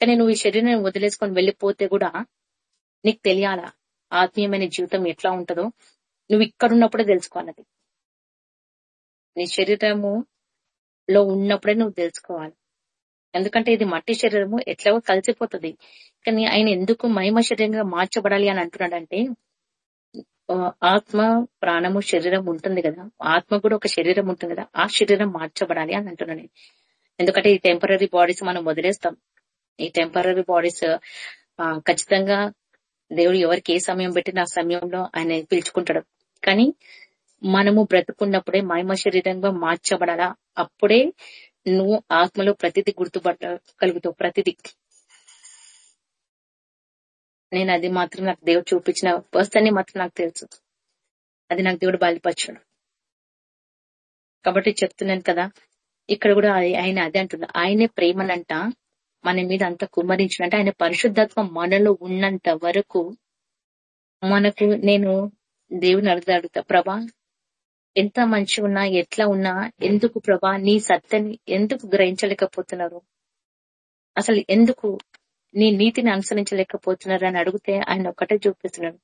కానీ నువ్వు ఈ శరీరాన్ని వదిలేసుకొని వెళ్ళిపోతే కూడా నీకు తెలియాలా? ఆత్మీయమైన జీవితం ఎట్లా ఉంటుందో? నువ్వు ఇక్కడ ఉన్నప్పుడే నీ శరీరము లో ఉన్నప్పుడే నువ్వు తెలుసుకోవాలి. ఎందుకంటే ఇది మట్టి శరీరము ఎట్లాగో కలిసిపోతుంది. కానీ ఆయన ఎందుకు మహిమ శరీరంగా మార్చబడాలి అని అంటున్నాడంటే ఆత్మ ప్రాణము శరీరం ఉంటుంది కదా. ఆత్మ కూడా ఒక శరీరం ఉంటుంది కదా. ఆ శరీరం మార్చబడాలి అని అంటున్నాను ఎందుకంటే ఈ టెంపరీ బాడీస్ మనం వదిలేస్తాం. ఈ టెంపరీ బాడీస్ ఖచ్చితంగా దేవుడు ఎవరికి ఏ సమయం పెట్టిన ఆ సమయంలో ఆయన పిలుచుకుంటాడు. కానీ మనము బ్రతుకున్నప్పుడే మహిమ శరీరంగా మార్చబడాలా? అప్పుడే నువ్వు ఆత్మలో ప్రతిదీ గుర్తుపట్టగలుగుతావు ప్రతిదీ. నేను అది మాత్రం నాకు దేవుడు చూపించిన పర్సన్ మాత్రం నాకు తెలుసు. అది నాకు దేవుడు బయలుపరచాడు. కాబట్టి చెప్తున్నాను కదా ఇక్కడ కూడా ఆయన అదే అంటున్నా ఆయనే ప్రేమనంట మన మీద అంత కుమ్మరించినంటే ఆయన పరిశుద్ధత్వం మనలో ఉన్నంత వరకు మనకు నేను దేవుని అడుగుతా ప్రభా ఎంత మంచి ఉన్నా ఎట్లా ఉన్నా ఎందుకు ప్రభా నీ సత్యని ఎందుకు గ్రహించలేకపోతున్నారు? అసలు ఎందుకు నీ నీతిని అనుసరించలేకపోతున్నారు అని అడిగితే ఆయన ఒక్కటే చూపిస్తున్నాడు.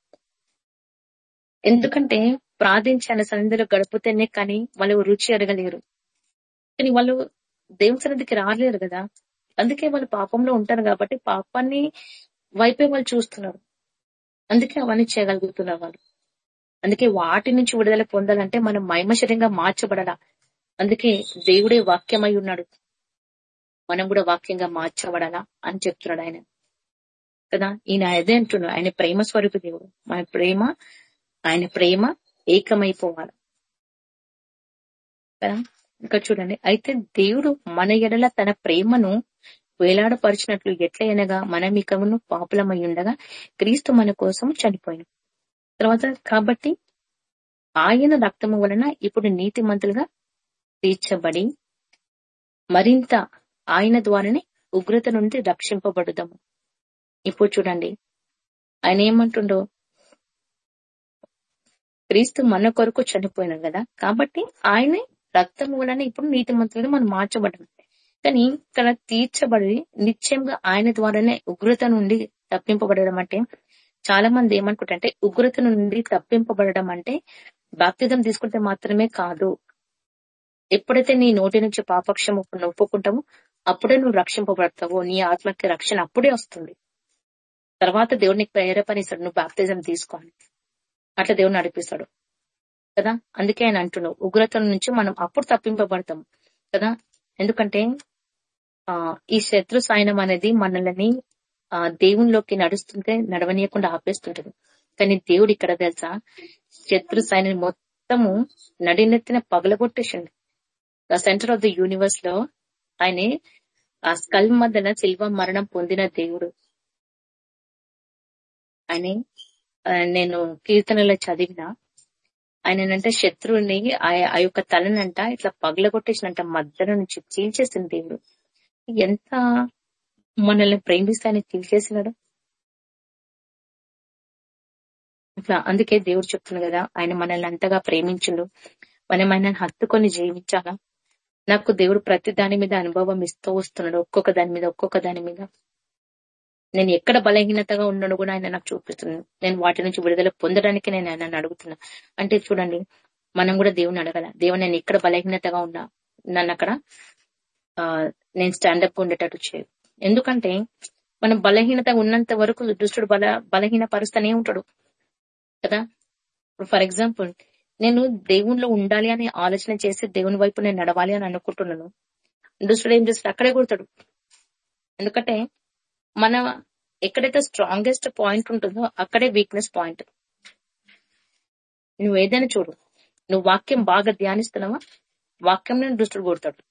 ఎందుకంటే ప్రార్థించి ఆయన సన్నిధిలో గడిపితేనే కానీ వాళ్ళు రుచి అడగలేరు. కానీ వాళ్ళు దేవుని సన్నిధికి రాలేరు కదా. అందుకే వాళ్ళు పాపంలో ఉంటారు కాబట్టి పాపాన్ని వైపే వాళ్ళు చూస్తున్నారు. అందుకే అవన్నీ చేయగలుగుతున్నారు వాళ్ళు. అందుకే వాటి నుంచి విడుదల పొందాలంటే మనం మైమశర్యంగా మార్చబడాల? అందుకే దేవుడే వాక్యమై ఉన్నాడు. మనం కూడా వాక్యంగా మార్చబడాలా అని చెప్తున్నాడు ఆయన. కదా? ఈయన అదే అంటున్నాడు. ఆయన ప్రేమ స్వరూప దేవుడు. మన ప్రేమ ఆయన ప్రేమ ఏకమైపోవాలి. కదా? ఇంకా చూడండి అయితే దేవుడు మన ఎడల తన ప్రేమను వేలాడపరిచినట్లు ఎట్లయినగా మనమికమును పాపులమై ఉండగా క్రీస్తు మన కోసం చనిపోయిన. తర్వాత కాబట్టి ఆయన రక్తము వలన ఇప్పుడు నీతిమంతులుగా తీర్చబడి మరింత ఆయన ద్వారానే ఉగ్రత నుండి రక్షింపబడుదాము. ఇప్పుడు చూడండి ఆయన ఏమంటుండో క్రీస్తు మన కొరకు చనిపోయినాడు కదా కాబట్టి ఆయనే రక్తం వలన ఇప్పుడు నీతిమంతులుగా మనం మార్చబడ్డాం. కానీ ఇక్కడ తీర్చబడి నిశ్చయంగా ఆయన ద్వారానే ఉగ్రత నుండి తప్పింపబడడం అంటే చాలా మంది ఏమనుకుంటారంటే ఉగ్రత నుండి తప్పింపబడడం అంటే బాప్తిజం తీసుకుంటే మాత్రమే కాదు. ఎప్పుడైతే నీ నోటి నుంచి పాపక్షము ఒప్పుకుంటావో అప్పుడే నువ్వు రక్షింపబడతావు. నీ ఆత్మకి రక్షణ అప్పుడే వస్తుంది. తర్వాత దేవుడు నీకు ప్రేరేపణిస్తాడు నువ్వు బాప్తిజం తీసుకోవాలి అట్లా దేవుడు నడిపిస్తాడు. కదా? అందుకే ఆయన అంటున్నావు ఉగ్రత నుంచి మనం అప్పుడు తప్పింపబడతాం కదా? ఎందుకంటే ఆ ఈ శత్రు సాయనం అనేది మనల్ని ఆ దేవునిలోకి నడుస్తుంటే నడవనీయకుండా ఆపేస్తుంటది. కానీ దేవుడు ఇక్కడ తెలుసా? శత్రు సైన్యం మొత్తము నడినెత్తిన పగలగొట్టేసింది. ద సెంటర్ ఆఫ్ ద యూనివర్స్లో ఆయన ఆ స్కల్ మధ్యన శిల్వ మరణం పొందిన దేవుడు. ఆయన నేను కీర్తనలో చదివిన ఆయనంటే శత్రువుని ఆ ఆ యొక్క తలనంట ఇట్లా పగలగొట్టేసినంట మధ్యలో నుంచి చీల్చేసింది దేవుడు. ఎంత మనల్ని ప్రేమిస్తే ఆయన చీల్చేసినాడు? ఇట్లా అందుకే దేవుడు చెప్తున్నాడు కదా ఆయన మనల్ని అంతగా ప్రేమించుడు. మనం ఆయన హత్తుకొని జీవించాలా? నాకు దేవుడు ప్రతి దాని మీద అనుభవం ఇస్తూ వస్తున్నాడు ఒక్కొక్క దాని మీద ఒక్కొక్క దాని మీద. నేను ఎక్కడ బలహీనతగా ఉన్నాను కూడా ఆయన నాకు చూపిస్తుంది నేను వాటి నుంచి విడుదల పొందడానికి నేను ఆయన అడుగుతున్నా. అంటే చూడండి మనం కూడా దేవుని అడగల. దేవుడు నేను ఎక్కడ బలహీనతగా ఉన్నా నన్ను అక్కడ ఆ నేను స్టాండప్ ఉండేటట్టు చేయదు ఎందుకంటే మనం బలహీనత ఉన్నంత వరకు దుష్టుడు బల బలహీన పరుస్తూనే ఉంటాడు. కదా? ఇప్పుడు ఫర్ ఎగ్జాంపుల్ నేను దేవునిలో ఉండాలి అని ఆలోచన చేసి దేవుని వైపు నేను నడవాలి అని అనుకుంటున్నాను. దుష్టుడు ఏం చేస్తాడు? అక్కడే కొడతాడు. ఎందుకంటే మన ఎక్కడైతే స్ట్రాంగెస్ట్ పాయింట్ ఉంటుందో అక్కడే వీక్నెస్ పాయింట్ నువ్వు ఏదైనా చూడు. నువ్వు వాక్యం బాగా ధ్యానిస్తున్నావా? వాక్యం నేను దుష్టుడు కొడతాడు.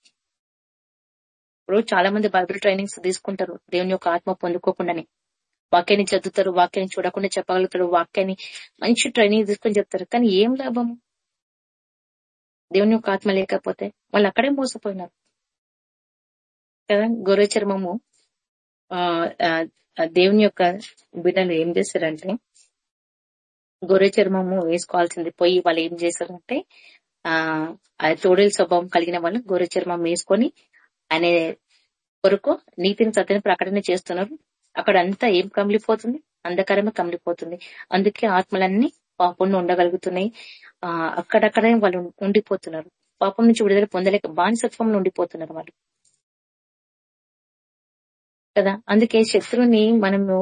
ఇప్పుడు చాలా మంది బైబిల్ ట్రైనింగ్స్ తీసుకుంటారు. దేవుని యొక్క ఆత్మ పొందుకోకుండానే. వాక్యాన్ని చదువుతారు వాక్యాన్ని చూడకుండా చెప్పగలుగుతారు వాక్యాన్ని మంచి ట్రైనింగ్ తీసుకొని చెప్తారు. కానీ ఏం లాభం? దేవుని యొక్క ఆత్మ లేకపోతే వాళ్ళు అక్కడే మోసపోయినారు. కదా? గొర్రె చర్మము దేవుని యొక్క బిడ్డలు ఏం చేశారంటే గొర్రె చర్మము వేసుకోవాల్సింది. పోయి వాళ్ళు ఏం చేశారంటే ఆ ఆ తోడేలు స్వభావం కలిగిన వాళ్ళు గొర్రె చర్మం వేసుకొని ఆయన కొరకు నీతిని సత్యని ప్రకటన చేస్తున్నారు. అక్కడ అంతా ఏం కమిలిపోతుంది? అంధకారమే కమిలిపోతుంది. అందుకే ఆత్మలన్నీ పాపంలో ఉండగలుగుతున్నాయి. ఆ అక్కడక్కడే వాళ్ళు ఉండిపోతున్నారు. పాపం నుంచి విడుదల పొందలేక బానిసత్వంలో ఉండిపోతున్నారు వాళ్ళు. కదా? అందుకే శత్రువుని మనము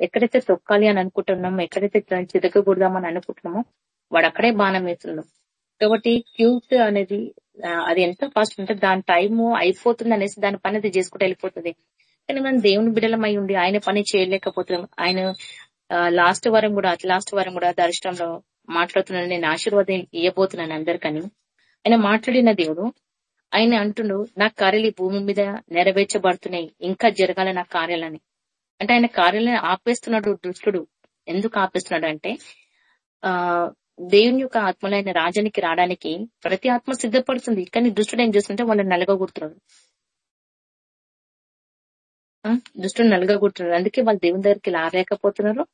ఎక్కడైతే తొక్కాలి అని అనుకుంటున్నామో ఎక్కడైతే చితకకూడదామని అనుకుంటున్నామో వాడు అక్కడే బాణం వేస్తున్నాం కాబట్టి క్యూట్ అనేది అది ఎంత ఫాస్ట్ ఉంటే దాని టైం అయిపోతుంది అనేసి దాని పని అది చేసుకుంటూ వెళ్ళిపోతుంది. కానీ మనం దేవుని బిడలమై ఉండి ఆయన పని చేయలేకపోతున్నాం. ఆయన లాస్ట్ వారం కూడా లాస్ట్ వారం కూడా దర్శనంలో మాట్లాడుతున్నాను నేను ఆశీర్వాదం ఇవ్వబోతున్నాను అందరికని. ఆయన మాట్లాడిన దేవుడు ఆయన అంటుండు నా కార్యాలు ఈ భూమి మీద నెరవేర్చబడుతున్నాయి ఇంకా జరగాల నా కార్యాలని. అంటే ఆయన కార్యాలను ఆపేస్తున్నాడు దుష్టుడు. ఎందుకు ఆపేస్తున్నాడు అంటే ఆ దేవుని యొక్క ఆత్మలైన ఆయన రాజానికి రావడానికి ప్రతి ఆత్మ సిద్ధపడుతుంది కానీ దుష్టుడు ఏం చేస్తుంటే వాళ్ళని నలగగొడుతున్నాడు. దుష్టుడు నలగగొడుతున్నాడు. అందుకే వాళ్ళు దేవుని దగ్గరికి రాలేకపోతున్నారు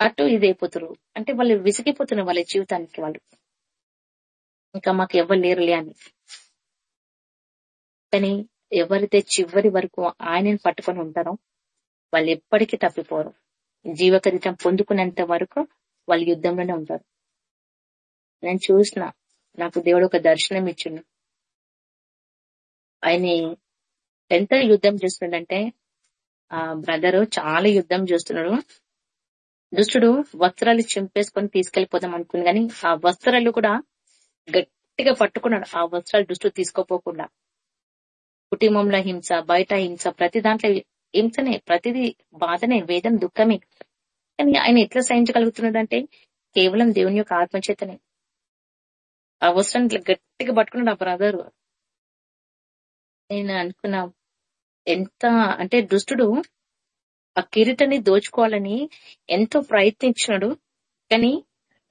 అటు ఇది అయిపోతున్నారు అంటే వాళ్ళు విసిగిపోతున్నారు వాళ్ళ జీవితానికి వాళ్ళు. ఇంకా మాకు ఎవరు లేరులే అని. కానీ ఎవరైతే చివరి వరకు ఆయనని పట్టుకొని ఉంటారో వాళ్ళు ఎప్పటికీ తప్పిపోరు. జీవకరితం పొందుకునేంత వరకు వాళ్ళు యుద్ధంలోనే ఉంటారు. నేను చూసిన నాకు దేవుడు ఒక దర్శనం ఇచ్చిండు. ఆయన ఎంత యుద్ధం చేస్తున్నాడంటే ఆ బ్రదర్ చాలా యుద్ధం చేస్తున్నాడు. దుష్టుడు వస్త్రాలు చింపేసుకొని తీసుకెళ్ళిపోదాం అనుకుంది కానీ ఆ వస్త్రాలు కూడా గట్టిగా పట్టుకున్నాడు. ఆ వస్త్రాలు దుష్టుడు తీసుకోపోకుండా. కుటుంబంలో హింస బయట హింస ప్రతి దాంట్లో హింసనే ప్రతిదీ బాధనే వేదన దుఃఖమే. కానీ ఆయన ఎట్లా సహించగలుగుతున్నాడు అంటే కేవలం దేవుని యొక్క ఆత్మచేతనే. అవసరం ఇట్లా గట్టిగా పట్టుకున్నాడు ఆ బ్రదర్ నేను అనుకున్నా ఎంత అంటే దుష్టుడు ఆ కిరీటాన్ని దోచుకోవాలని ఎంతో ప్రయత్నించినాడు కానీ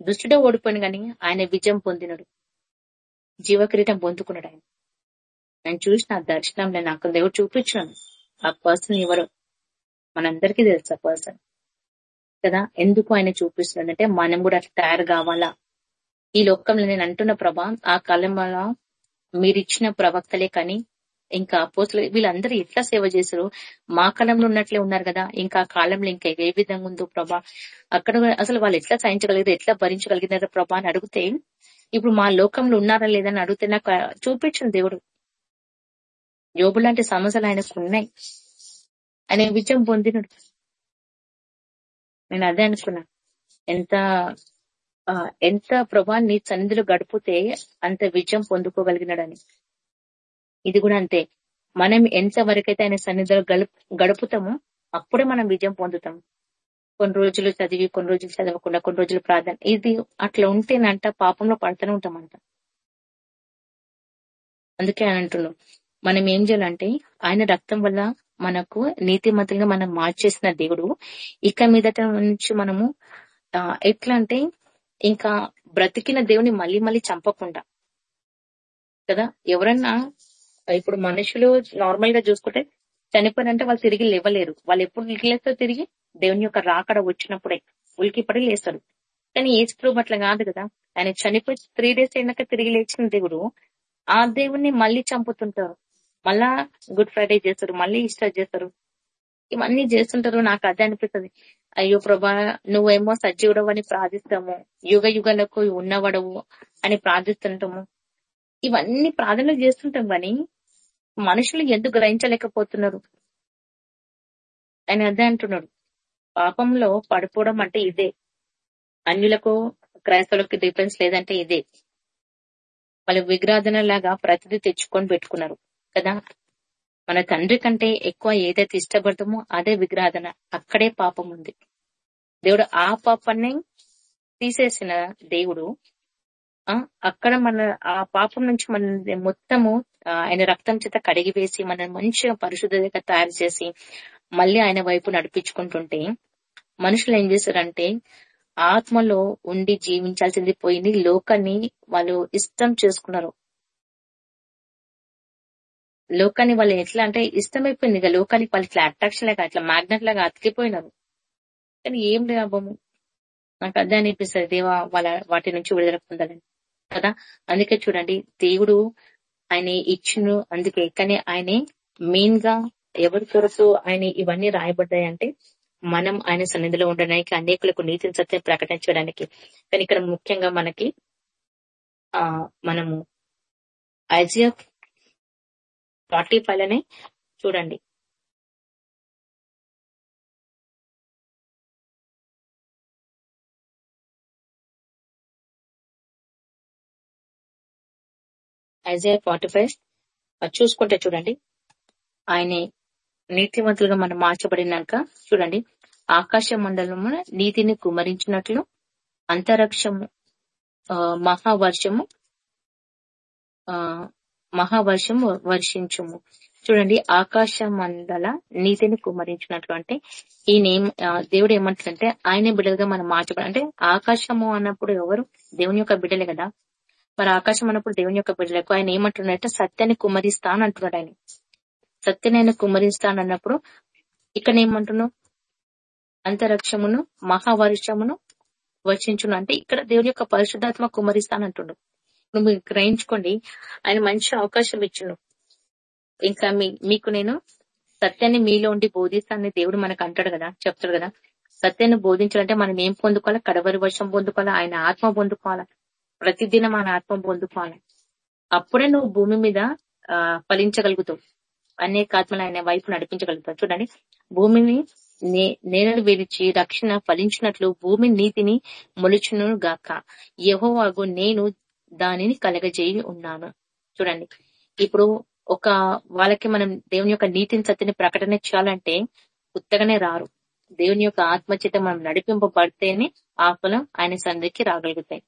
దుష్టుడే ఓడిపోయిన కానీ ఆయన విజయం పొందినడు. జీవ కిరీటం పొందుకున్నాడు ఆయన. నేను చూసిన దర్శనంలో నాకు దేవుడు చూపించాను ఆ పర్సన్ ఎవరు? మనందరికీ తెలుసు ఆ పర్సన్ కదా? ఎందుకు ఆయన చూపిస్తున్నాడంటే మనం కూడా అట్లా తయారు కావాలా? ఈ లోకంలో నేను అంటున్న ప్రభా ఆ కాలంలో మీరు ఇచ్చిన ప్రవక్తలే కానీ ఇంకా అపోతులు వీళ్ళందరూ ఎట్లా సేవ చేశారు? మా కాలంలో ఉన్నట్లే ఉన్నారు కదా? ఇంకా కాలంలో ఇంకా ఏ విధంగా ఉందో ప్రభా? అక్కడ అసలు వాళ్ళు ఎట్లా సహించగలిగారు? ఎట్లా భరించగలిగినారు ప్రభా అని అడిగితే ఇప్పుడు మా లోకంలో ఉన్నారా లేదని అడిగితే నాకు చూపించిన దేవుడు. యోబు లాంటి సమస్యలు ఆయనకు ఉన్నాయి. ఆయన విజయం పొందినడు. నేను అదే అనుకున్నా. ఎంత ఎంత ప్రభాన్ని సన్నిధిలో గడిపితే అంత విజయం పొందుకోగలిగినాడని. ఇది కూడా అంతే. మనం ఎంత వరకైతే ఆయన సన్నిధిలో గడుపు గడుపుతామో అప్పుడే మనం విజయం పొందుతాం. కొన్ని రోజులు చదివి కొన్ని రోజులు చదవకుండా కొన్ని రోజులు ప్రార్థన. ఇది అట్లా ఉంటేనంట పాపంలో పడుతూనే ఉంటామంట అందుకే అని అంటున్నాం మనం ఏం చేయాలంటే ఆయన రక్తం వల్ల మనకు నీతిమంతులుగా మనం మార్చేసిన దేవుడు. ఇక మీదట నుంచి మనము ఎట్లా అంటే ఇంకా బ్రతికిన దేవుని మళ్ళీ మళ్ళీ చంపకుండా. కదా? ఎవరన్నా ఇప్పుడు మనుషులు నార్మల్గా చూసుకుంటే చనిపోయినంటే వాళ్ళు తిరిగి లేవలేరు. వాళ్ళు ఎప్పుడు ఉలికిలేస్తారు తిరిగి దేవుని యొక్క రాకడ వచ్చినప్పుడే ఉలికి పడి లేస్తారు. కానీ ఏజ్ ప్రూవ్ అట్లా కాదు కదా? ఆయన చనిపోయి త్రీ డేస్ అయినాక తిరిగి లేచిన దేవుడు ఆ దేవుణ్ణి మళ్ళీ చంపుతుంటారు. మళ్ళా గుడ్ ఫ్రైడే చేస్తారు మళ్ళీ ఈస్టర్ చేస్తారు. ఇవన్నీ చేస్తుంటారు నాకు అదే అనిపిస్తుంది. అయ్యో ప్రభా నువ్వేమో సజీవుడవు అని ప్రార్థిస్తాము యుగ యుగాలకు ఉన్నవడవు అని ప్రార్థిస్తుంటాము. ఇవన్నీ ప్రార్థనలు చేస్తుంటాం కానీ మనుషులు ఎందుకు గ్రహించలేకపోతున్నారు? ఆయన అదే అంటున్నాడు. పాపంలో పడిపోవడం అంటే ఇదే. అన్యులకు క్రైస్తవులకు డిఫరెన్స్ లేదంటే ఇదే. వాళ్ళు విగ్రాధన లాగా ప్రతిదీ తెచ్చుకొని పెట్టుకున్నారు. కదా? మన తండ్రి కంటే ఎక్కువ ఏదైతే ఇష్టపడతామో అదే విగ్రహాధన. అక్కడే పాపం ఉంది. దేవుడు ఆ పాపాన్ని తీసేసిన దేవుడు ఆ అక్కడ మన ఆ పాపం నుంచి మన మొత్తము ఆయన రక్తం చేత కడిగి వేసి మన మంచిగా పరిశుద్ధతగా తయారు చేసి మళ్ళీ ఆయన వైపు నడిపించుకుంటుంటే మనుషులు ఏం చేశారంటే ఆత్మలో ఉండి జీవించాల్సింది పోయింది. లోకాన్ని వాళ్ళు ఇష్టం చేసుకున్నారు. లోకాన్ని వాళ్ళు ఎట్లా అంటే ఇష్టమైపోయింది ఇక లోకానికి వాళ్ళు ఇట్లా అట్రాక్షన్ లాగా అట్లా మ్యాగ్నెట్ లాగా అతికిపోయినారు. కానీ ఏం లాభము నాకు అదే అనిపిస్తుంది. దేవా వాళ్ళ వాటి నుంచి విడుదల పొందాలని. కదా? అందుకే చూడండి దేవుడు ఆయన ఇచ్చును అందుకే కానీ ఆయన మెయిన్గా ఎవరి కొరకు ఆయన ఇవన్నీ రాయబడ్డాయి అంటే మనం ఆయన సన్నిధిలో ఉండడానికి అనేకులకు నీతిని సత్యం ప్రకటించడానికి. కానీ ఇక్కడ ముఖ్యంగా మనకి ఆ మనము ఐజియా ఫార్టీ ఫైవ్ అనే చూడండి. ఐజే ఫార్టీ ఫైవ్ చూసుకుంటే చూడండి. ఆయన నీతివంతులుగా మనం మార్చబడినాక చూడండి. ఆకాశ మండలము నీతిని కుమరించినట్లు అంతరిక్షము ఆ, మహావర్షము ఆ మహావర్షము వర్షించుము. చూడండి ఆకాశ మండల నీతిని కుమరించినట్లు అంటే ఈయన నేమ్ దేవుడు ఏమంటుందంటే ఆయన బిడ్డలుగా మనం మార్చబడి అంటే ఆకాశము అన్నప్పుడు ఎవరు? దేవుని యొక్క బిడ్డలే కదా. మరి ఆకాశం అన్నప్పుడు దేవుని యొక్క బిడ్డలకు ఆయన ఏమంటున్నాడంటే సత్యాన్ని కుమరిస్తా అని అంటున్నాడు ఆయన. సత్యనైన ఆయన కుమరిస్తాను అన్నప్పుడు ఇక్కడ ఏమంటున్నావు అంతరిక్షమును మహావర్షమును వర్షించును. అంటే ఇక్కడ దేవుని యొక్క పరిశుద్ధాత్మ కుమరిస్తానంటుండు గ్రహించుకోండి. ఆయన మంచి అవకాశం ఇచ్చిండు. ఇంకా మీ మీకు నేను సత్యాన్ని మీలో ఉండి బోధిస్తానని దేవుడు మనకు అంటాడు కదా చెప్తాడు కదా. సత్యాన్ని బోధించాలంటే మనం ఏం పొందుకోవాలి? కడవరి వర్షం పొందుకోవాలి? ఆయన ఆత్మ పొందుకోవాలి? ప్రతిదినం ఆయన ఆత్మ పొందుకోవాలి? అప్పుడే నువ్వు భూమి మీద ఫలించగలుగుతావు. అనేక ఆత్మలు ఆయన వైపు నడిపించగలుగుతావు చూడండి. భూమిని నే- నేలను విరిచి రక్షణ ఫలించినట్లు భూమి నీతిని మొలుచును గాక యెహోవాగు నేను దానిని కలగజేయి ఉన్నాను. చూడండి. ఇప్పుడు ఒక వాళ్ళకి మనం దేవుని యొక్క నీతిని సత్యని ప్రకటన చేయాలంటే ఉత్తగానే రారు. దేవుని యొక్క ఆత్మచేత మనం నడిపింపబడితేనే ఆ ఫలం ఆయన సన్నిధికి రాగలుగుతాయి.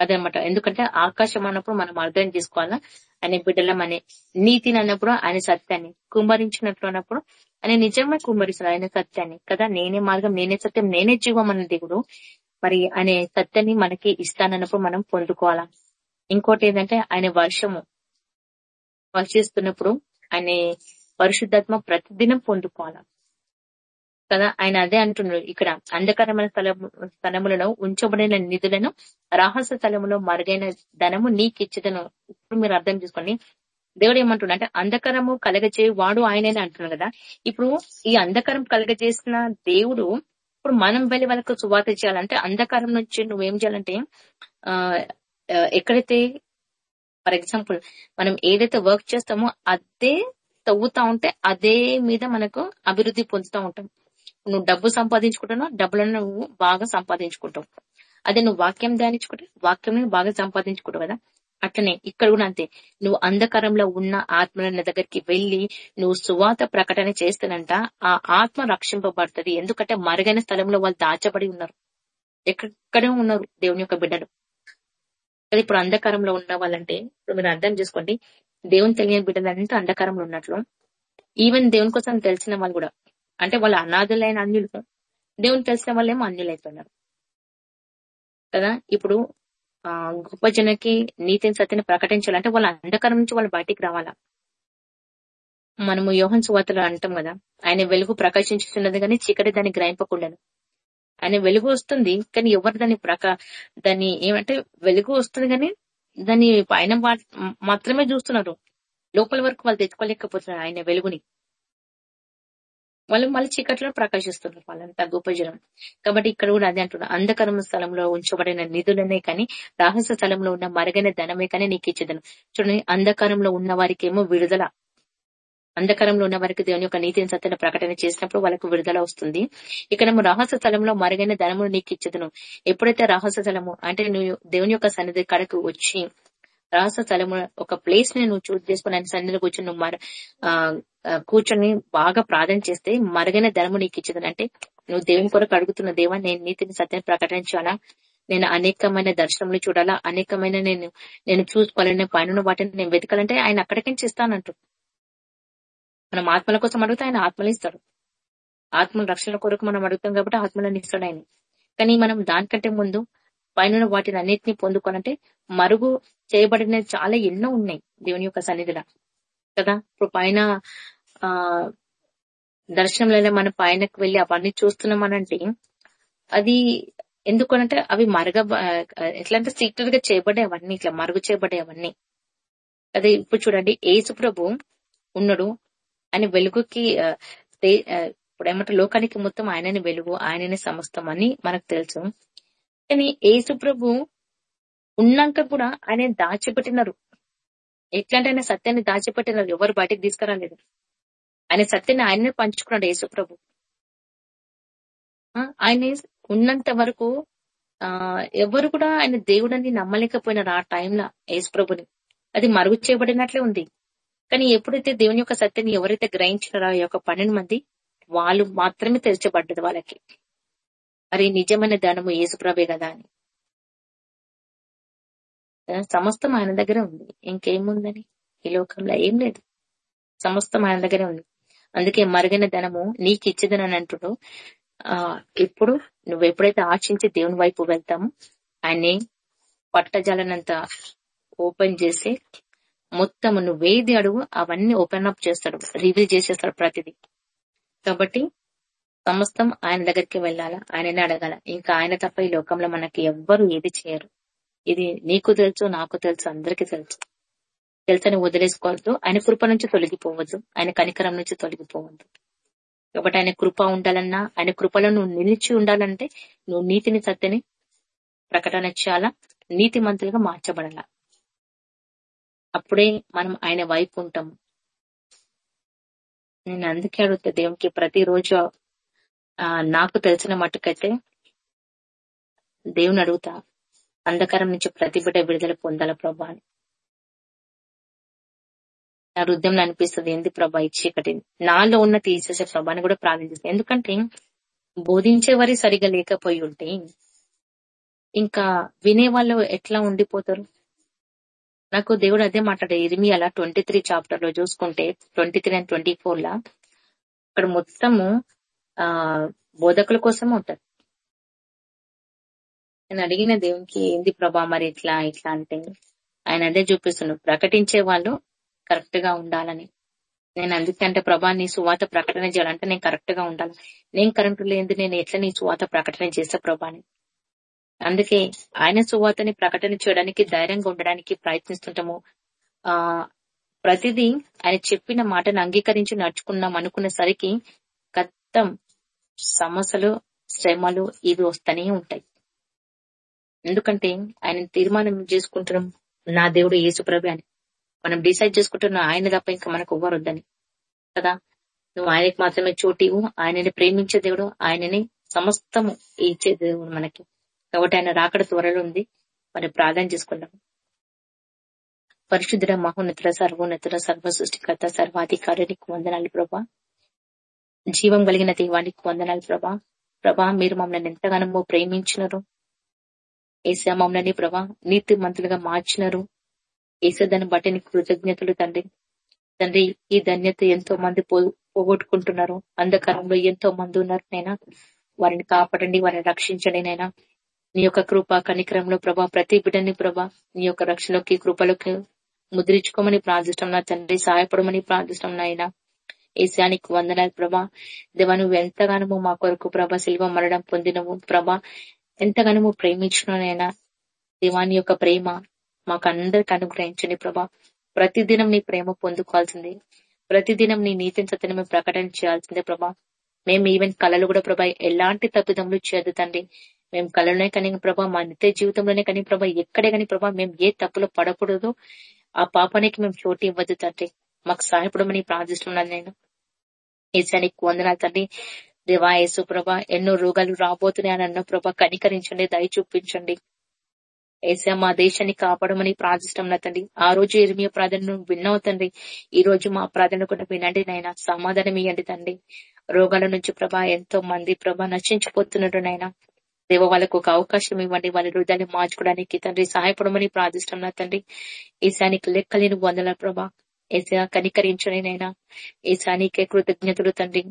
అదనమాట. ఎందుకంటే ఆకాశం అన్నప్పుడు మనం అర్థం చేసుకోవాలా? ఆయన బిడ్డలం అనే నీతిని అన్నప్పుడు ఆయన సత్యాన్ని కుమ్మరించినట్లు అన్నప్పుడు ఆయన నిజంగా కుమ్మరిస్తారు. ఆయన సత్యాన్ని. కదా? నేనే మార్గం నేనే సత్యం నేనే జీవం అన్న దేవుడు మరి అనే సత్యాన్ని మనకి ఇస్తానన్నప్పుడు మనం పొందుకోవాలా? ఇంకోటి ఏంటంటే ఆయన వర్షము వర్షిస్తున్నప్పుడు ఆయన పరిశుద్ధాత్మ ప్రతిదినం పొందుకోవాలా? కదా ఆయన అదే అంటున్నాడు ఇక్కడ. అంధకరమైన స్థలము స్థలములలో ఉంచబడిన నిధులను రహస్య స్థలములో మరుగైన ధనము నీకిచ్చదను ఇప్పుడు మీరు అర్థం చేసుకోండి. దేవుడు ఏమంటున్నా అంటే అంధకరము కలగజే వాడు ఆయననే అంటున్నాడు కదా. ఇప్పుడు ఈ అంధకరం కలగజేసిన దేవుడు ఇప్పుడు మనం వెళ్ళి వాళ్ళకు సువార్త చేయాలంటే అంధకారం నుంచి నువ్వేం చేయాలంటే ఆ ఎక్కడైతే ఫర్ ఎగ్జాంపుల్ మనం ఏదైతే వర్క్ చేస్తామో అదే తవ్వుతా ఉంటే అదే మీద మనకు అభివృద్ధి పొందుతూ ఉంటాం. నువ్వు డబ్బు సంపాదించుకుంటున్నావు డబ్బులను నువ్వు బాగా సంపాదించుకుంటావు. అదే నువ్వు వాక్యం ధ్యానించుకుంటే వాక్యం బాగా సంపాదించుకుంటావు కదా? అట్లనే ఇక్కడ కూడా అంతే. నువ్వు అంధకారంలో ఉన్న ఆత్మల దగ్గరికి వెళ్ళి నువ్వు సువాత ప్రకటన చేస్తానంట ఆ ఆత్మ రక్షింపబడుతుంది. ఎందుకంటే మరుగైన స్థలంలో వాళ్ళు దాచబడి ఉన్నారు. ఎక్కడే ఉన్నారు దేవుని యొక్క బిడ్డలు. కానీ ఇప్పుడు అంధకారంలో ఉన్న వాళ్ళంటే ఇప్పుడు మీరు అర్థం చేసుకోండి దేవుని తెలియని బిడ్డలంతా అంధకారంలో ఉన్నట్లు. ఈవెన్ దేవుని కోసం తెలిసిన వాళ్ళు కూడా. అంటే వాళ్ళు అనాథులైన అన్యులు. దేవుని తెలిసిన వాళ్ళేమో అన్యులైతున్నారు కదా? ఇప్పుడు ఆ గొప్ప జనకి నీతిని సత్యని ప్రకటించాలంటే వాళ్ళ అంధకారం నుంచి వాళ్ళు బయటికి రావాలా? మనము యోహన్ సువార్తలు అంటాం కదా ఆయన వెలుగు ప్రకాశించుతున్నది కానీ చీకటి దాన్ని గ్రహింపకుండాను ఆయన వెలుగు వస్తుంది కానీ ఎవరు దాని ప్రకా దాన్ని ఏమంటే వెలుగు వస్తుంది కానీ దాన్ని ఆయన మాత్రమే చూస్తున్నారు. లోపల వరకు వాళ్ళు తెచ్చుకోలేకపోతున్నారు ఆయన వెలుగుని. వాళ్ళు మళ్ళీ చీకట్లో ప్రకాశిస్తున్నారు వాళ్ళంతా గొప్ప జనం కాబట్టి ఇక్కడ కూడా అదే అంటున్నారు అంధకరం స్థలంలో ఉంచబడిన నిధులనే కానీ రహస్య స్థలంలో ఉన్న మరుగైన ధనమే కానీ నీకు ఇచ్చేదను. చూడండి అంధకారంలో ఉన్న వారికి ఏమో విడుదల. అంధకారంలో ఉన్న వారికి దేవుని యొక్క నీతిని సత్యన ప్రకటన చేసినప్పుడు వాళ్ళకు విడుదల వస్తుంది. ఇక్కడ రహస్య స్థలంలో మరుగైన ధనము నీకు ఇచ్చదును. ఎప్పుడైతే రహస్య స్థలము అంటే నువ్వు దేవుని యొక్క సన్నిధి కడకు వచ్చి రహస్య స్థలము ఒక ప్లేస్ని నువ్వు చూస్ చేసుకుని ఆయన సన్నిధిలో కూర్చొని నువ్వు మర కూర్చొని బాగా ప్రార్థన చేస్తే మరుగైన ధనము నీకు ఇచ్చదని. అంటే నువ్వు దేవుని కొరకు అడుగుతున్న దేవా నేను నీతిని సత్యాన్ని ప్రకటించాలా? నేను అనేకమైన దర్శనములు చూడాలా? అనేకమైన నేను నేను చూసుకోవాలని పైన వాటిని నేను వెతకాలంటే ఆయన అక్కడికి ఇస్తానంటు మనం ఆత్మల కోసం అడిగితే ఆయన ఆత్మలు ఇస్తాడు ఆత్మల రక్షణ కొరకు మనం అడుగుతాం కాబట్టి ఆత్మలను ఇస్తాడు ఆయన కానీ మనం దానికంటే ముందు పైన వాటిని అన్నిటిని పొందుకోనంటే మరుగు చేయబడిన చాలా ఎన్నో ఉన్నాయి దేవుని యొక్క సన్నిధిలో. కదా? ఇప్పుడు పైన ఆ దర్శనంలో మనం పైనకు వెళ్ళి అవన్నీ చూస్తున్నామనంటే అది ఎందుకనంటే అవి మరగ ఎట్లా అంటే సీక్రెట్గా చేయబడే అవన్నీ ఇట్లా మరుగు చేయబడే అవన్నీ. అదే ఇప్పుడు చూడండి ఏసు ప్రభు ఉన్నాడు. ఆయన వెలుగుకి ఇప్పుడు ఏమంటే లోకానికి మొత్తం ఆయనని వెలుగు ఆయననే సమస్తం అని మనకు తెలుసు. కానీ ఏసుప్రభు ఉన్నాక కూడా ఆయన దాచిపెట్టినారు. ఎట్లాంటి ఆయన సత్యాన్ని దాచిపెట్టినారు? ఎవరు బయటకు తీసుకురాలేదు. ఆయన సత్యాన్ని ఆయననే పంచుకున్నాడు యేసు ప్రభు. ఆయన ఉన్నంత వరకు ఆ ఎవరు కూడా ఆయన దేవుడని నమ్మలేకపోయినారు ఆ టైంలో యేసు ప్రభుని. అది మరుగు చేయబడినట్లే ఉంది. కానీ ఎప్పుడైతే దేవుని యొక్క సత్యాన్ని ఎవరైతే గ్రహించినారో ఆ యొక్క పన్నెండు మంది వాళ్ళు మాత్రమే తెరచబడ్డది వాళ్ళకి. మరి నిజమైన ధనము ఏసుప్రభే కదా అని. సమస్తం ఆయన దగ్గర ఉంది. ఇంకేముందని? ఈ లోకంలో ఏం లేదు. సమస్తం ఆయన దగ్గరే ఉంది. అందుకే మరుగైన ధనము నీకు ఇచ్చేదని అంటుడు ఆ ఇప్పుడు నువ్వు ఎప్పుడైతే ఆశించి దేవుని వైపు వెళ్తామో ఆయన్ని పట్టజాలనంత ఓపెన్ చేసి మొత్తం నువ్వేది అడుగు అవన్నీ ఓపెన్ అప్ చేస్తాడు రివీల్ చేసేస్తాడు ప్రతిదీ. కాబట్టి సమస్తం ఆయన దగ్గరికి వెళ్ళాలా? ఆయననే అడగాల. ఇంకా ఆయన తప్ప ఈ లోకంలో మనకి ఎవ్వరు ఏది చేయరు. ఇది నీకు తెలుసు నాకు తెలుసు అందరికీ తెలుసు. తెలుసని వదిలేసుకోవద్దు. ఆయన కృప నుంచి తొలగిపోవద్దు. ఆయన కనికరం నుంచి తొలగిపోవద్దు. కాబట్టి ఆయన కృప ఉండాలన్నా ఆయన కృపలో నువ్వు నిలిచి ఉండాలంటే నువ్వు నీతిని సత్యని ప్రకటన చేయాలా నీతి మంతులుగా మార్చబడాలా? అప్పుడే మనం ఆయన వైపు ఉంటాం. నేను అందుకే అడుగుతా దేవునికి ప్రతిరోజు నాకు తెలిసిన మట్టుకైతే దేవుని అడుగుతా అంధకారం నుంచి ప్రతి బిడ్డ విడుదల పొందాల ప్రభా నా హృదయంలో అనిపిస్తుంది ఏంది ప్రభా ఈ చీకటి? నాలో ఉన్న తీసేసే ప్రభాని కూడా ప్రార్థిస్తుంది ఎందుకంటే బోధించే వారి సరిగా లేకపోయి ఉంటే ఇంకా వినేవాళ్ళు ఎట్లా ఉండిపోతారు? నాకు దేవుడు అదే మాట్లాడే ఇరిమి అలా ట్వంటీ త్రీ చాప్టర్లో చూసుకుంటే twenty three and twenty four లా అక్కడ మొత్తము ఆ బోధకుల కోసం ఉంటది. నేను అడిగిన దేవునికి ఏంది ప్రభా మరి ఇట్లా ఇట్లా అంటే ఆయన అదే చూపిస్తున్నాడు. ప్రకటించే వాళ్ళు కరెక్ట్గా ఉండాలని. నేను అందుకంటే ప్రభా నీ సువాత ప్రకటన చేయాలంటే నేను కరెక్ట్గా ఉండాలి. నేను కరెంటు లేనిది నేను ఎట్లా నీ సువాత ప్రకటన చేస్తా ప్రభాని అందుకే ఆయన సువార్తని ప్రకటన చేయడానికి ధైర్యంగా ఉండడానికి ప్రయత్నిస్తుంటాము. ఆ ప్రతిదీ ఆయన చెప్పిన మాటను అంగీకరించి నడుచుకున్నాం అనుకున్న సరికి కత్తం సమస్యలు శ్రమలు ఇవి వస్తూనే ఉంటాయి. ఎందుకంటే ఆయన తీర్మానం చేసుకుంటున్నాం నా దేవుడు ఏసుప్రభు అని. మనం డిసైడ్ చేసుకుంటున్నాం ఆయన తప్ప ఇంకా మనకు ఎవ్వరొద్దని. కదా? నువ్వు ఆయనకు మాత్రమే చోటివు ఆయనని ప్రేమించే దేవుడు ఆయనని సమస్తము ఇచ్చే దేవుడు మనకి. కాబట్టి ఆయన రాకడ త్వరలో ఉంది. మరి ప్రార్థన చేసుకుందాం. పరిశుద్ధ మహోన్నతుల సర్వోన్నతుల సర్వ సృష్టికర్త సర్వాధికారికి వందనాలు ప్రభా. జీవం కలిగిన దేవానికి వందనాలు ప్రభా. ప్రభా మీరు మమ్మల్ని ఎంతగానో ప్రేమించినారు. ఏసా మమ్మల్ని ప్రభా నీతి మంతులుగా మార్చినారు. ఏసా దాన్ని బట్టి కృతజ్ఞతలు తండ్రి. తండ్రి ఈ ధన్యత ఎంతో మంది పో- పోగొట్టుకుంటున్నారు. అంధకారంలో ఎంతో మంది ఉన్నారు నైనా. వారిని కాపాడండి వారిని రక్షించండి నైనా. నీ యొక్క కృప కనికరంలో ప్రభా ప్రతి బిడ్డని ప్రభా నీ యొక్క రక్షణలోకి కృపలోకి ముద్రించుకోమని ప్రార్థిష్టం నా తండ్రి సహాయపడమని ప్రార్థిష్టం నాయన. ఏసానికి వందనాలు ప్రభా. దేవా నువ్వు ఎంతగానో మా కొరకు ప్రభా శిల్వ మరణం పొందినవు ప్రభా. ఎంతగానో ప్రేమించినైనా దేవాని యొక్క ప్రేమ మాకు అందరికి అనుగ్రహించండి ప్రభా. ప్రతిదినం నీ ప్రేమ పొందుకోవాల్సింది. ప్రతిదినం నీ నీతిని సత్యని మేము ప్రకటన చేయాల్సిందే ప్రభా. మేము ఈవెన్ కళలు కూడా ప్రభా ఎలాంటి తప్పిదములు చేదుతండి తండ్రి. మేము కళలోనే కానీ ప్రభా మా నిత్య జీవితంలోనే కానీ ప్రభా ఎక్కడే కానీ ప్రభా మేము ఏ తప్పులో పడకూడదు. ఆ పాపానికి మేము చోటు ఇవ్వద్దు తండ్రి. మాకు సహాయపడమని ప్రార్థిస్తున్నాను నేను. ఈశానికి వందనాలు తండ్రి. దేవా యేసు ప్రభ ఎన్నో రోగాలు రాబోతున్నాయి అని అన్న ప్రభ కనికరించండి దయ చూపించండి. ఏసా మా దేశాన్ని కాపాడమని ప్రార్థిష్టం తండ్రి. ఆ రోజు ఎరిమియ ప్రార్థనను విన్నావు తండ్రి. ఈ రోజు మా ప్రార్థన కూడా వినండి నాయన. సమాధానం ఇవ్వండి తండ్రి. రోగాల నుంచి ప్రభా ఎంతో మంది ప్రభా నశించిపోతున్నారు నాయన. దేవ వాళ్ళకు ఒక అవకాశం ఇవ్వండి. వాళ్ళ హృదయాన్ని మార్చుకోవడానికి తండ్రి సహాయపడమని ప్రార్థిష్టం తండ్రి. ఈశానికి లెక్కలేని వందల ప్రభా. ఏసా కనికరించని నైనా ఈశానికే కృతజ్ఞతలు తండ్రి.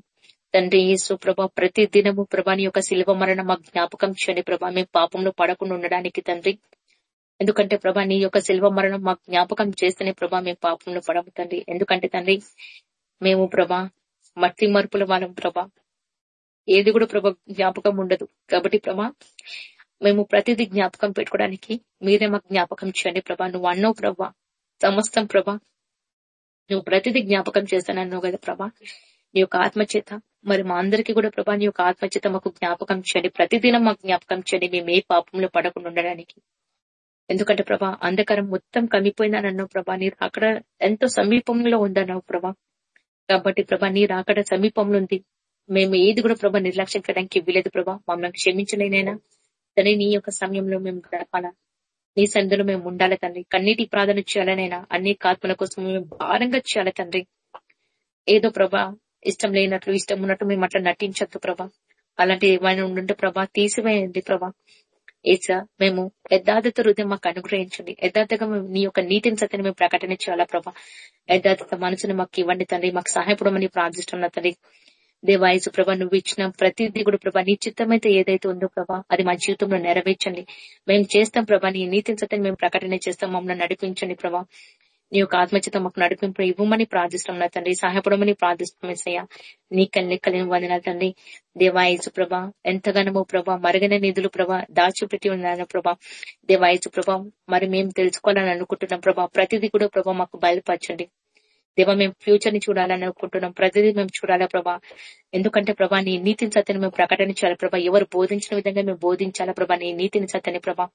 తండ్రి యేసు ప్రభా ప్రతి దినము ప్రభాని యొక్క శిల్వ మరణం మా జ్ఞాపకం చేయండి ప్రభా. మేము పాపంలో పడకుండా ఉండడానికి తండ్రి. ఎందుకంటే ప్రభా నీ యొక్క శిల్వ మరణం మా జ్ఞాపకం చేస్తేనే ప్రభా మేము పాపంలో పడము తండ్రి. ఎందుకంటే తండ్రి మేము ప్రభా మట్టి మరుపుల వాళ్ళం ప్రభా. ఏది కూడా ప్రభా జ్ఞాపకం ఉండదు. కాబట్టి ప్రభా మేము ప్రతిదీ జ్ఞాపకం పెట్టుకోవడానికి మీరే మాకు జ్ఞాపకం చేయండి ప్రభా. నువ్వు అన్నావు ప్రభా సమస్తం ప్రభా. నువ్వు ప్రతిదీ జ్ఞాపకం చేస్తానన్నావు కదా ప్రభా. నీ యొక్క ఆత్మచేత మరి మా అందరికీ కూడా ప్రభా నీ యొక్క ఆత్మచేత మాకు జ్ఞాపకం చేయండి. ప్రతిదినం మాకు జ్ఞాపకం చేయండి మేము ఏ పాపంలో పడకుండా ఉండడానికి. ఎందుకంటే ప్రభా అంధకారం మొత్తం కమిపోయిందని అన్నావు ప్రభా. నీ రాకడ ఎంతో సమీపంలో ఉందన్నావు ప్రభా. కాబట్టి ప్రభా నీ రాకడ సమీపంలో ఉంది. మేము ఏది కూడా ప్రభా నిర్లక్ష్యం చేయడానికి ఇవ్వలేదు ప్రభా. మమ్మల్ని క్షమించలేనైనా తనే నీ యొక్క సమయంలో మేము గడపాలా? నీ సందులో మేము ఉండాలి తండ్రి? కన్నీటి ప్రార్థన చేయాలనైనా అన్ని ఆత్మల కోసం మేము భారంగా చేయాలి తండ్రి? ఏదో ప్రభా ఇష్టం లేనట్లు ఇష్టం ఉన్నట్టు మేము అట్లా నటించద్దు ప్రభా. అలాంటి ఏమైనా ఉండుంటే ప్రభా తీసివేయండి ప్రభా. ఏసా మేము యథార్థత హృదయం మాకు అనుగ్రహించండి. యథార్థగా మేము నీ యొక్క నీతిని సత్యని మేము ప్రకటన చేయాలా ప్రభా? యథార్థత మనసుని మాకు ఇవ్వండి తండ్రి. మాకు సహాయపడమని ప్రార్థిస్తున్నా తండ్రి. దేవాయసు ప్రభా నువ్వు ఇచ్చిన ప్రతిదీ కూడా ప్రభా నీ చిత్తమైతే ఏదైతే ఉందో ప్రభా అది మా జీవితంలో నెరవేర్చండి. మేము చేస్తాం ప్రభా నీ నీతిని సత్యం మేము ప్రకటన చేస్తాం మమ్మల్ని నడిపించండి ప్రభా. నీ యొక్క ఆత్మచిత మాకు నడిపింపు ఇవ్వమని ప్రార్థిస్తాం నా తండ్రి సహాయపడమని ప్రార్థిస్తాం ఎసయ్యా నీ కళ్ళెక్కలేని వందనాలు తండ్రి. దేవాయసు ప్రభా ఎంతగానో ప్రభా మరుగైన నిధులు ప్రభా దాచిపెట్టి ఉన్నాను ప్రభా. దేవాయసు ప్రభా మరి మేము తెలుసుకోవాలని అనుకుంటున్నాం ప్రభా. ప్రతిదీ కూడా ప్రభా మాకు బయలుపరచండి. దేవా మేము ఫ్యూచర్ని చూడాలని అనుకుంటున్నాం. ప్రతిదీ మేము చూడాలా ప్రభా? ఎందుకంటే ప్రభా నీ నీతిని సత్యని మేము ప్రకటన చేయాలి ప్రభా? ఎవరు బోధించిన విధంగా మేము బోధించాలా ప్రభా? నీ నీతిని సత్యని ప్రభా.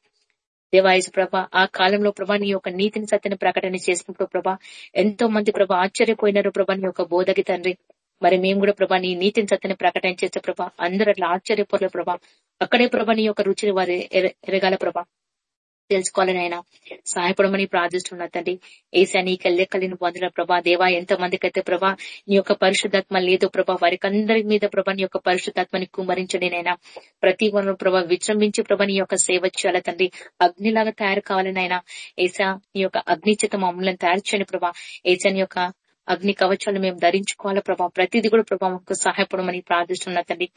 దేవాయసు ప్రభా ఆ కాలంలో ప్రభా నీ యొక్క నీతిని సత్యని ప్రకటన చేసినప్పుడు ప్రభా ఎంతో మంది ప్రభా ఆశ్చర్యపోయినారు ప్రభా నీ యొక్క బోధకి తండ్రి. మరి మేము కూడా ప్రభా నీ నీతిని సత్యని ప్రకటన చేసే ప్రభా అందరూ అట్లా ఆశ్చర్యపోలే ప్రభా. అక్కడే ప్రభా నీ యొక్క రుచిని వారు ఎర- ఎరగాల ప్రభా. తెలుసుకోవాలని ఆయన సహాయపడమని ప్రార్థిస్తున్నా తండ్రి. ఏసా నీకు లెక్కలేని పొందిన ప్రభా. దేవా ఎంత మందికి ప్రభా నీ యొక్క పరిశుద్ధాత్మ లేదు ప్రభా. వారికి అందరి మీద ప్రభా నీ యొక్క పరిశుద్ధాత్మని కుమరించండి నైనా ప్రతి వనరు ప్రభా విజృంభించి ప్రభా నీ యొక్క సేవ చేయాలి తండ్రి. అగ్నిలాగా తయారు కావాలని ఆయన ఏసా నీ యొక్క అగ్నిచేత మమ్మల్ని తయారు చేయండి ప్రభా. ఏసా నీ యొక్క అగ్ని కవచాలు మేము ధరించుకోవాలి ప్రభా? ప్రతిదీ కూడా ప్రభా మాకు సహాయపడమని ప్రార్థిస్తున్నా తండ్రి.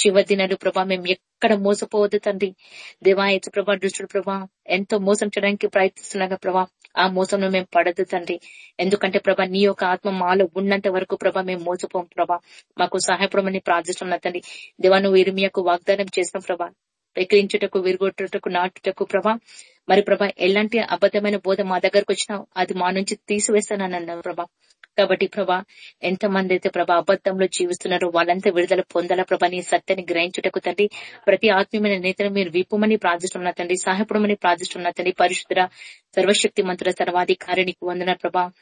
చివరి దినాలు ప్రభా మేము ఎక్కడ మోసపోవద్దు తండ్రి. దేవా ప్రభా దుష్టుడు ప్రభా ఎంతో మోసం చేయడానికి ప్రయత్నిస్తున్నాగా ప్రభా. ఆ మోసంలో మేము పడద్దు తండ్రి. ఎందుకంటే ప్రభా నీ యొక్క ఆత్మ మాలో ఉన్నంత వరకు ప్రభా మేము మోసపోం ప్రభా. మాకు సహాయపడమని ప్రార్థిస్తున్నా తండ్రి. దేవా నువ్వు ఇరుమియకు వాగ్దానం చేసిన ప్రభా. ఎక్కిరించుటకు విరుగొట్టుటకు నాటుటకు ప్రభా. మరి ప్రభా ఎలాంటి అబద్ధమైన బోధ మా దగ్గరకు వచ్చినా అది మా నుంచి తీసివేస్తానని అన్నావు ప్రభా. కాబట్టి ప్రభా ఎంత మంది అయితే ప్రభా అబద్దంలో జీవిస్తున్నారో వాళ్ళంతా విడుదల పొందాల ప్రభా నీ సత్యాన్ని గ్రహించుటకు తండ్రి. ప్రతి ఆత్మీయమైన నేతను మీరు విప్పుమని ప్రార్థిస్తున్నా తండ్రి సహాయపడమని ప్రార్థిస్తున్నా తండ్రి. పరిశుద్ధ సర్వశక్తి మంత్రుల సర్వాధికారినికి వందన ప్రభా.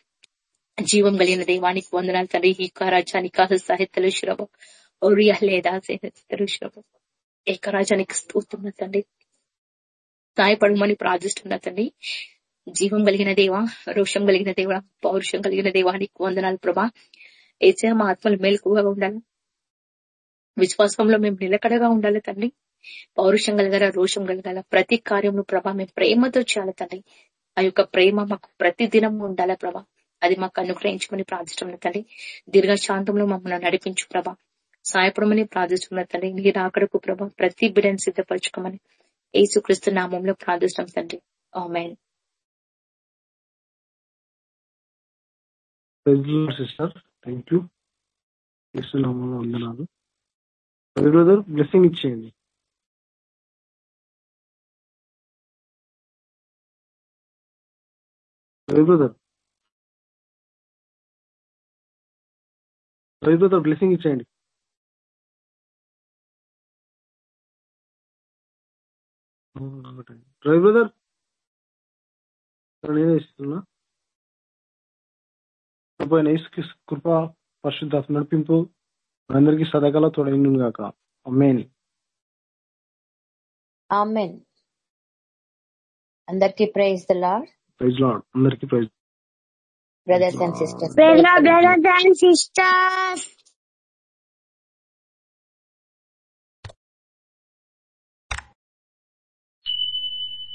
జీవం కలిగిన దైవానికి వందనాలు తండ్రి. ఈ రాజ్యానికి సాహిత్యలు శ్రభ ఒరియా లేదా శ్రభ ఏకరాజానికి స్తోత్రం తండ్రి. సాయపడమని ప్రార్థిస్తున్నా తండ్రి. జీవం కలిగిన దేవ రోషం కలిగిన దేవ పౌరుషం కలిగిన దేవానికి వందనాలు ప్రభా. ఏచే మా ఆత్మలు మేలుకుగా ఉండాలి. విశ్వాసంలో మేము నిలకడగా ఉండాలి తండ్రి పౌరుషం కలగల రోషం కలగాల ప్రతి కార్యంలో ప్రభా మేము ప్రేమతో చేయాలి తండ్రి ఆ యొక్క ప్రేమ మాకు ప్రతి దినం ఉండాలి ప్రభా? అది మాకు అనుగ్రహించమని ప్రార్థిస్తున్న తండ్రి దీర్ఘశాంతంలో మమ్మల్ని నడిపించు ప్రభా. సాయపడమని ప్రార్థిస్తున్న తండ్రి నీ రాకడకు ప్రభా ప్రతి బిడని సిద్ధపరచుకోమని. యేసుక్రీస్తు నామంలో ప్రార్థిస్తాం తండ్రి ఆమెన్. సిస్టర్ థ్యాంక్ యూ ఇస్తున్నాము వందనాలు బ్రదర్ బ్లెస్సింగ్ ఇచ్చేయండి. Ravi brother Ravi brother blessing ఇచ్చేయండి. రవి బ్రదర్ నేనే ఇస్తున్నా పోయిన కృప పరిశుద్ధాత్మ నడిపింపు అందరికీ సదగల తోడైండు గాక. అమ్మేని ఆమెన్. అందరికి praise the lord praise lord అందరికీ praise. Brothers and sisters. Brothers and sisters.